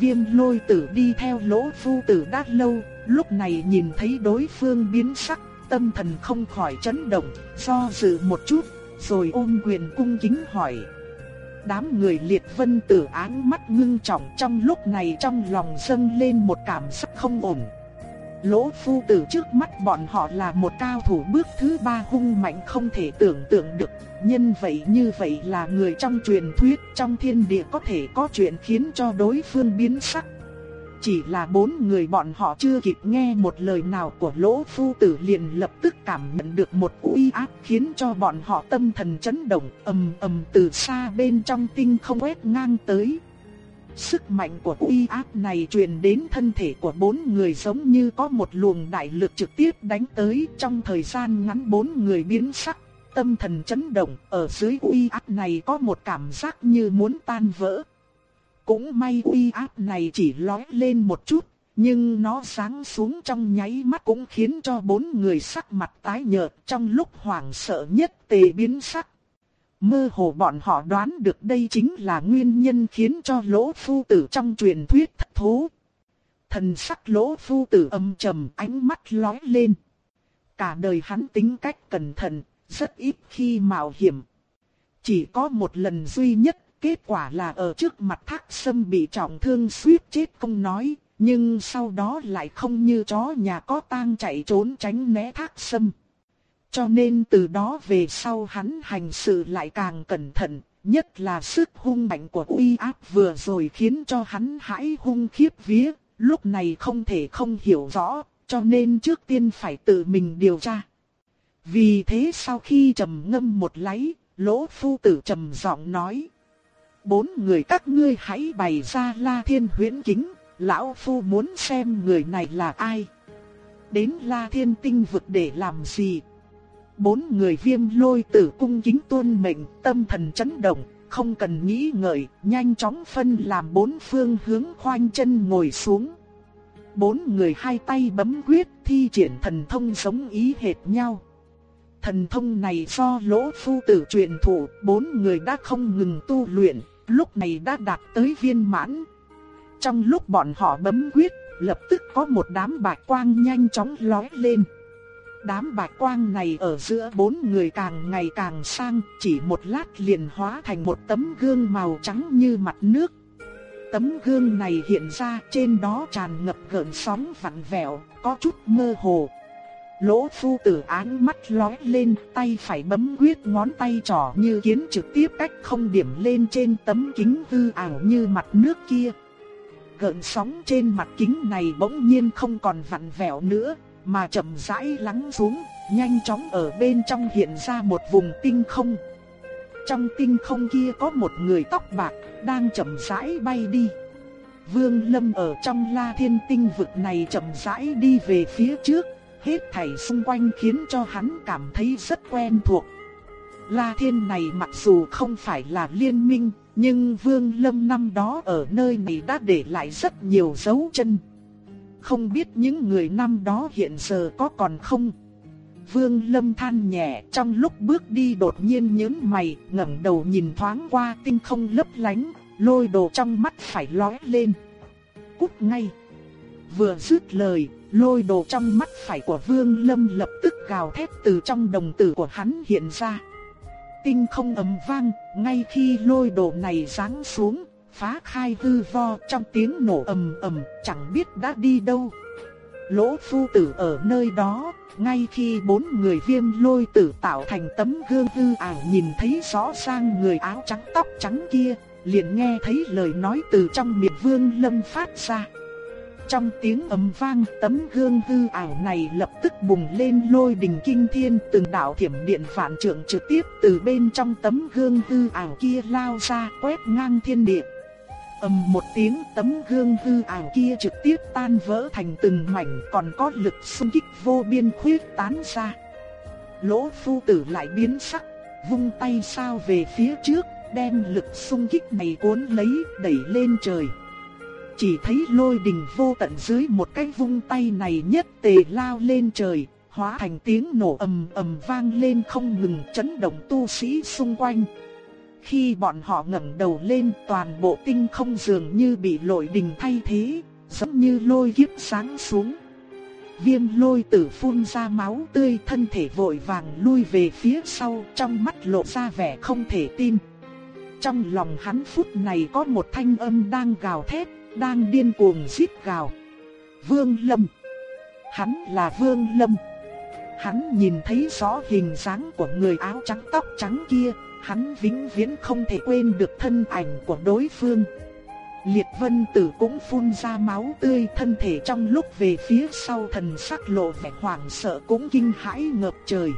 Viêm lôi tử đi theo lỗ phu tử đã lâu, lúc này nhìn thấy đối phương biến sắc, tâm thần không khỏi chấn động, do dự một chút, rồi ôm quyền cung kính hỏi. Đám người liệt vân tử áng mắt ngưng trọng trong lúc này trong lòng dâng lên một cảm giác không ổn. Lỗ phu tử trước mắt bọn họ là một cao thủ bước thứ ba hung mạnh không thể tưởng tượng được. Nhân vậy như vậy là người trong truyền thuyết trong thiên địa có thể có chuyện khiến cho đối phương biến sắc. Chỉ là bốn người bọn họ chưa kịp nghe một lời nào của lỗ phu tử liền lập tức cảm nhận được một uy áp khiến cho bọn họ tâm thần chấn động ầm ầm từ xa bên trong tinh không quét ngang tới. Sức mạnh của uy áp này truyền đến thân thể của bốn người giống như có một luồng đại lực trực tiếp đánh tới trong thời gian ngắn bốn người biến sắc, tâm thần chấn động, ở dưới uy áp này có một cảm giác như muốn tan vỡ. Cũng may uy áp này chỉ lói lên một chút, nhưng nó sáng xuống trong nháy mắt cũng khiến cho bốn người sắc mặt tái nhợt trong lúc hoảng sợ nhất tề biến sắc. Mơ hồ bọn họ đoán được đây chính là nguyên nhân khiến cho lỗ phu tử trong truyền thuyết thất thú Thần sắc lỗ phu tử âm trầm ánh mắt lói lên. Cả đời hắn tính cách cẩn thận, rất ít khi mạo hiểm. Chỉ có một lần duy nhất, kết quả là ở trước mặt thác sâm bị trọng thương suýt chết không nói, nhưng sau đó lại không như chó nhà có tang chạy trốn tránh né thác sâm. Cho nên từ đó về sau hắn hành sự lại càng cẩn thận, nhất là sức hung mạnh của uy áp vừa rồi khiến cho hắn hãi hung khiếp vía, lúc này không thể không hiểu rõ, cho nên trước tiên phải tự mình điều tra. Vì thế sau khi trầm ngâm một lấy, lỗ phu tử trầm giọng nói. Bốn người các ngươi hãy bày ra la thiên huyễn kính, lão phu muốn xem người này là ai. Đến la thiên tinh vực để làm gì? Bốn người viêm lôi tử cung kính tuân mệnh, tâm thần chấn động, không cần nghĩ ngợi, nhanh chóng phân làm bốn phương hướng khoanh chân ngồi xuống. Bốn người hai tay bấm quyết thi triển thần thông giống ý hệt nhau. Thần thông này do lỗ phu tử truyền thụ, bốn người đã không ngừng tu luyện, lúc này đã đạt tới viên mãn. Trong lúc bọn họ bấm quyết, lập tức có một đám bạch quang nhanh chóng lói lên. Đám bạch quang này ở giữa bốn người càng ngày càng sang, chỉ một lát liền hóa thành một tấm gương màu trắng như mặt nước. Tấm gương này hiện ra trên đó tràn ngập gợn sóng vặn vẹo, có chút mơ hồ. Lỗ phu tử án mắt lóe lên, tay phải bấm quyết ngón tay trỏ như kiến trực tiếp cách không điểm lên trên tấm kính hư ảo như mặt nước kia. Gợn sóng trên mặt kính này bỗng nhiên không còn vặn vẹo nữa, mà chậm rãi lắng xuống, nhanh chóng ở bên trong hiện ra một vùng tinh không. Trong tinh không kia có một người tóc bạc, đang chậm rãi bay đi. Vương Lâm ở trong La Thiên Tinh vực này chậm rãi đi về phía trước, hết thảy xung quanh khiến cho hắn cảm thấy rất quen thuộc. La Thiên này mặc dù không phải là liên minh, nhưng Vương Lâm năm đó ở nơi này đã để lại rất nhiều dấu chân. Không biết những người năm đó hiện giờ có còn không? Vương Lâm than nhẹ trong lúc bước đi đột nhiên nhớn mày, ngẩng đầu nhìn thoáng qua tinh không lấp lánh, lôi đồ trong mắt phải lóe lên. Cút ngay! Vừa dứt lời, lôi đồ trong mắt phải của Vương Lâm lập tức gào thét từ trong đồng tử của hắn hiện ra. Tinh không ầm vang, ngay khi lôi đồ này giáng xuống, phá khai hư vo trong tiếng nổ ầm ầm, chẳng biết đã đi đâu. Lỗ phu tử ở nơi đó, ngay khi bốn người viêm lôi tử tạo thành tấm gương hư ảo nhìn thấy rõ ràng người áo trắng tóc trắng kia, liền nghe thấy lời nói từ trong miệng vương lâm phát ra. Trong tiếng ầm vang, tấm gương hư ảo này lập tức bùng lên lôi đình kinh thiên, từng đạo thiểm điện phản trượng trực tiếp từ bên trong tấm gương hư ảo kia lao ra, quét ngang thiên địa ầm một tiếng tấm gương hư ảo kia trực tiếp tan vỡ thành từng mảnh còn có lực xung kích vô biên khuyết tán ra. Lỗ phu tử lại biến sắc, vung tay sao về phía trước, đem lực xung kích này cuốn lấy, đẩy lên trời. Chỉ thấy lôi đình vô tận dưới một cái vung tay này nhất tề lao lên trời, hóa thành tiếng nổ ầm ầm vang lên không ngừng chấn động tu sĩ xung quanh. Khi bọn họ ngẩng đầu lên toàn bộ tinh không dường như bị lôi đình thay thế, giống như lôi kiếp sáng xuống. Viêm lôi tử phun ra máu tươi thân thể vội vàng lui về phía sau trong mắt lộ ra vẻ không thể tin. Trong lòng hắn phút này có một thanh âm đang gào thét, đang điên cuồng giết gào. Vương Lâm Hắn là Vương Lâm Hắn nhìn thấy rõ hình dáng của người áo trắng tóc trắng kia, hắn vĩnh viễn không thể quên được thân ảnh của đối phương. Liệt vân tử cũng phun ra máu tươi thân thể trong lúc về phía sau thần sắc lộ vẻ hoảng sợ cũng kinh hãi ngập trời.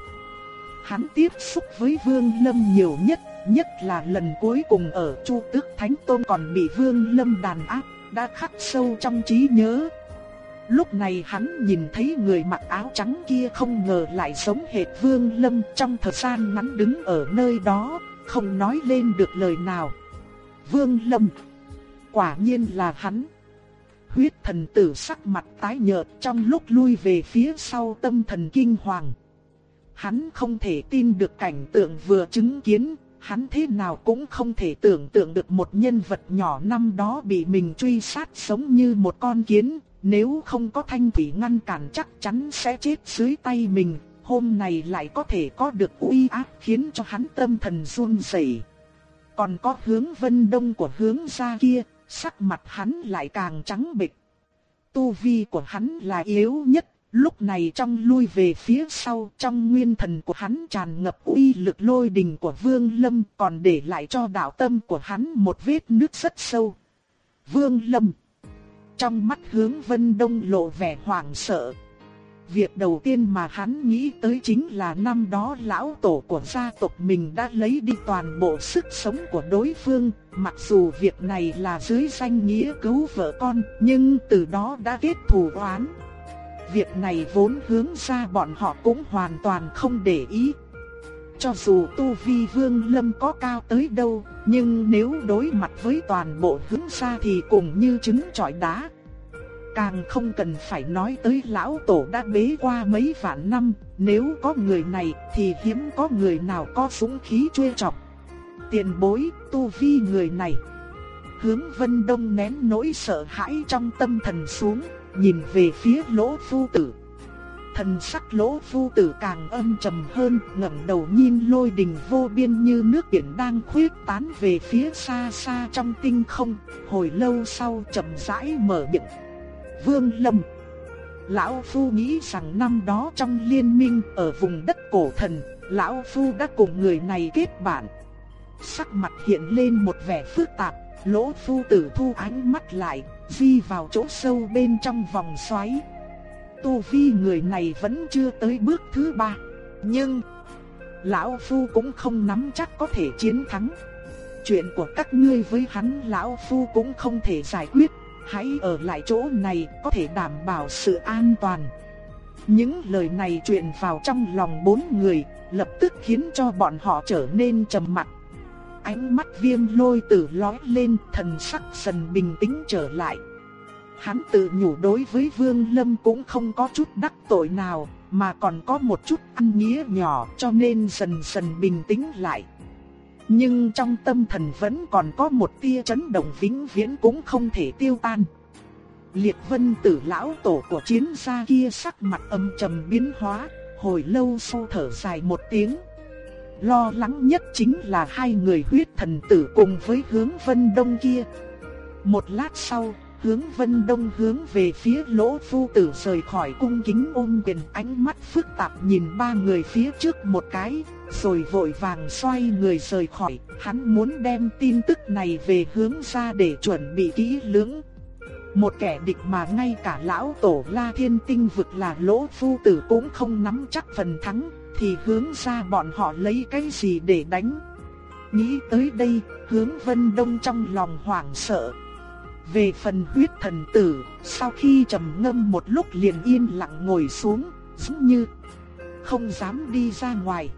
Hắn tiếp xúc với Vương Lâm nhiều nhất, nhất là lần cuối cùng ở Chu Tước Thánh Tôn còn bị Vương Lâm đàn áp, đã khắc sâu trong trí nhớ. Lúc này hắn nhìn thấy người mặc áo trắng kia không ngờ lại giống hệt Vương Lâm trong thời gian ngắn đứng ở nơi đó, không nói lên được lời nào. Vương Lâm Quả nhiên là hắn. Huyết thần tử sắc mặt tái nhợt trong lúc lui về phía sau tâm thần kinh hoàng. Hắn không thể tin được cảnh tượng vừa chứng kiến, hắn thế nào cũng không thể tưởng tượng được một nhân vật nhỏ năm đó bị mình truy sát sống như một con kiến, nếu không có thanh thủy ngăn cản chắc chắn sẽ chết dưới tay mình, hôm nay lại có thể có được uy áp khiến cho hắn tâm thần run rẩy. Còn có hướng vân đông của hướng gia kia, sắc mặt hắn lại càng trắng bệch. Tu vi của hắn là yếu nhất, lúc này trong lui về phía sau trong nguyên thần của hắn tràn ngập uy lực lôi đình của Vương Lâm còn để lại cho đạo tâm của hắn một vết nứt rất sâu. Vương Lâm Trong mắt hướng Vân Đông lộ vẻ hoảng sợ, Việc đầu tiên mà hắn nghĩ tới chính là năm đó lão tổ của gia tộc mình đã lấy đi toàn bộ sức sống của đối phương, mặc dù việc này là dưới danh nghĩa cứu vợ con, nhưng từ đó đã kết thù oán. Việc này vốn hướng ra bọn họ cũng hoàn toàn không để ý. Cho dù tu vi vương lâm có cao tới đâu, nhưng nếu đối mặt với toàn bộ hướng ra thì cũng như trứng trọi đá, Càng không cần phải nói tới lão tổ đã bế qua mấy vạn năm, nếu có người này thì hiếm có người nào có súng khí chui chọc. Tiền bối, tu vi người này. Hướng Vân Đông nén nỗi sợ hãi trong tâm thần xuống, nhìn về phía lỗ phu tử. Thần sắc lỗ phu tử càng âm trầm hơn, ngẩng đầu nhìn lôi đình vô biên như nước biển đang khuyết tán về phía xa xa trong tinh không, hồi lâu sau chậm rãi mở miệng. Vương Lâm. Lão Phu nghĩ rằng năm đó trong liên minh ở vùng đất cổ thần, Lão Phu đã cùng người này kết bạn. Sắc mặt hiện lên một vẻ phức tạp, lỗ phu tử thu ánh mắt lại, di vào chỗ sâu bên trong vòng xoáy. Tu vi người này vẫn chưa tới bước thứ ba, nhưng lão phu cũng không nắm chắc có thể chiến thắng. Chuyện của các ngươi với hắn lão phu cũng không thể giải quyết, hãy ở lại chỗ này có thể đảm bảo sự an toàn. Những lời này truyền vào trong lòng bốn người, lập tức khiến cho bọn họ trở nên trầm mặc. Ánh mắt viêm lôi tử lói lên, thần sắc dần bình tĩnh trở lại. Hắn tự nhủ đối với Vương Lâm cũng không có chút đắc tội nào, mà còn có một chút ăn nghĩa nhỏ cho nên dần dần bình tĩnh lại. Nhưng trong tâm thần vẫn còn có một tia chấn động vĩnh viễn cũng không thể tiêu tan. Liệt vân tử lão tổ của chiến gia kia sắc mặt âm trầm biến hóa, hồi lâu sau thở dài một tiếng. Lo lắng nhất chính là hai người huyết thần tử cùng với hướng vân đông kia. Một lát sau, hướng vân đông hướng về phía lỗ phu tử rời khỏi cung kính ôm quyền ánh mắt phức tạp nhìn ba người phía trước một cái, rồi vội vàng xoay người rời khỏi, hắn muốn đem tin tức này về hướng ra để chuẩn bị kỹ lưỡng. Một kẻ địch mà ngay cả lão tổ La Thiên Tinh vực là lỗ phu tử cũng không nắm chắc phần thắng, thì hướng ra bọn họ lấy cái gì để đánh. Nghĩ tới đây, hướng vân đông trong lòng hoảng sợ, về phần huyết thần tử, sau khi trầm ngâm một lúc liền yên lặng ngồi xuống, giống như không dám đi ra ngoài.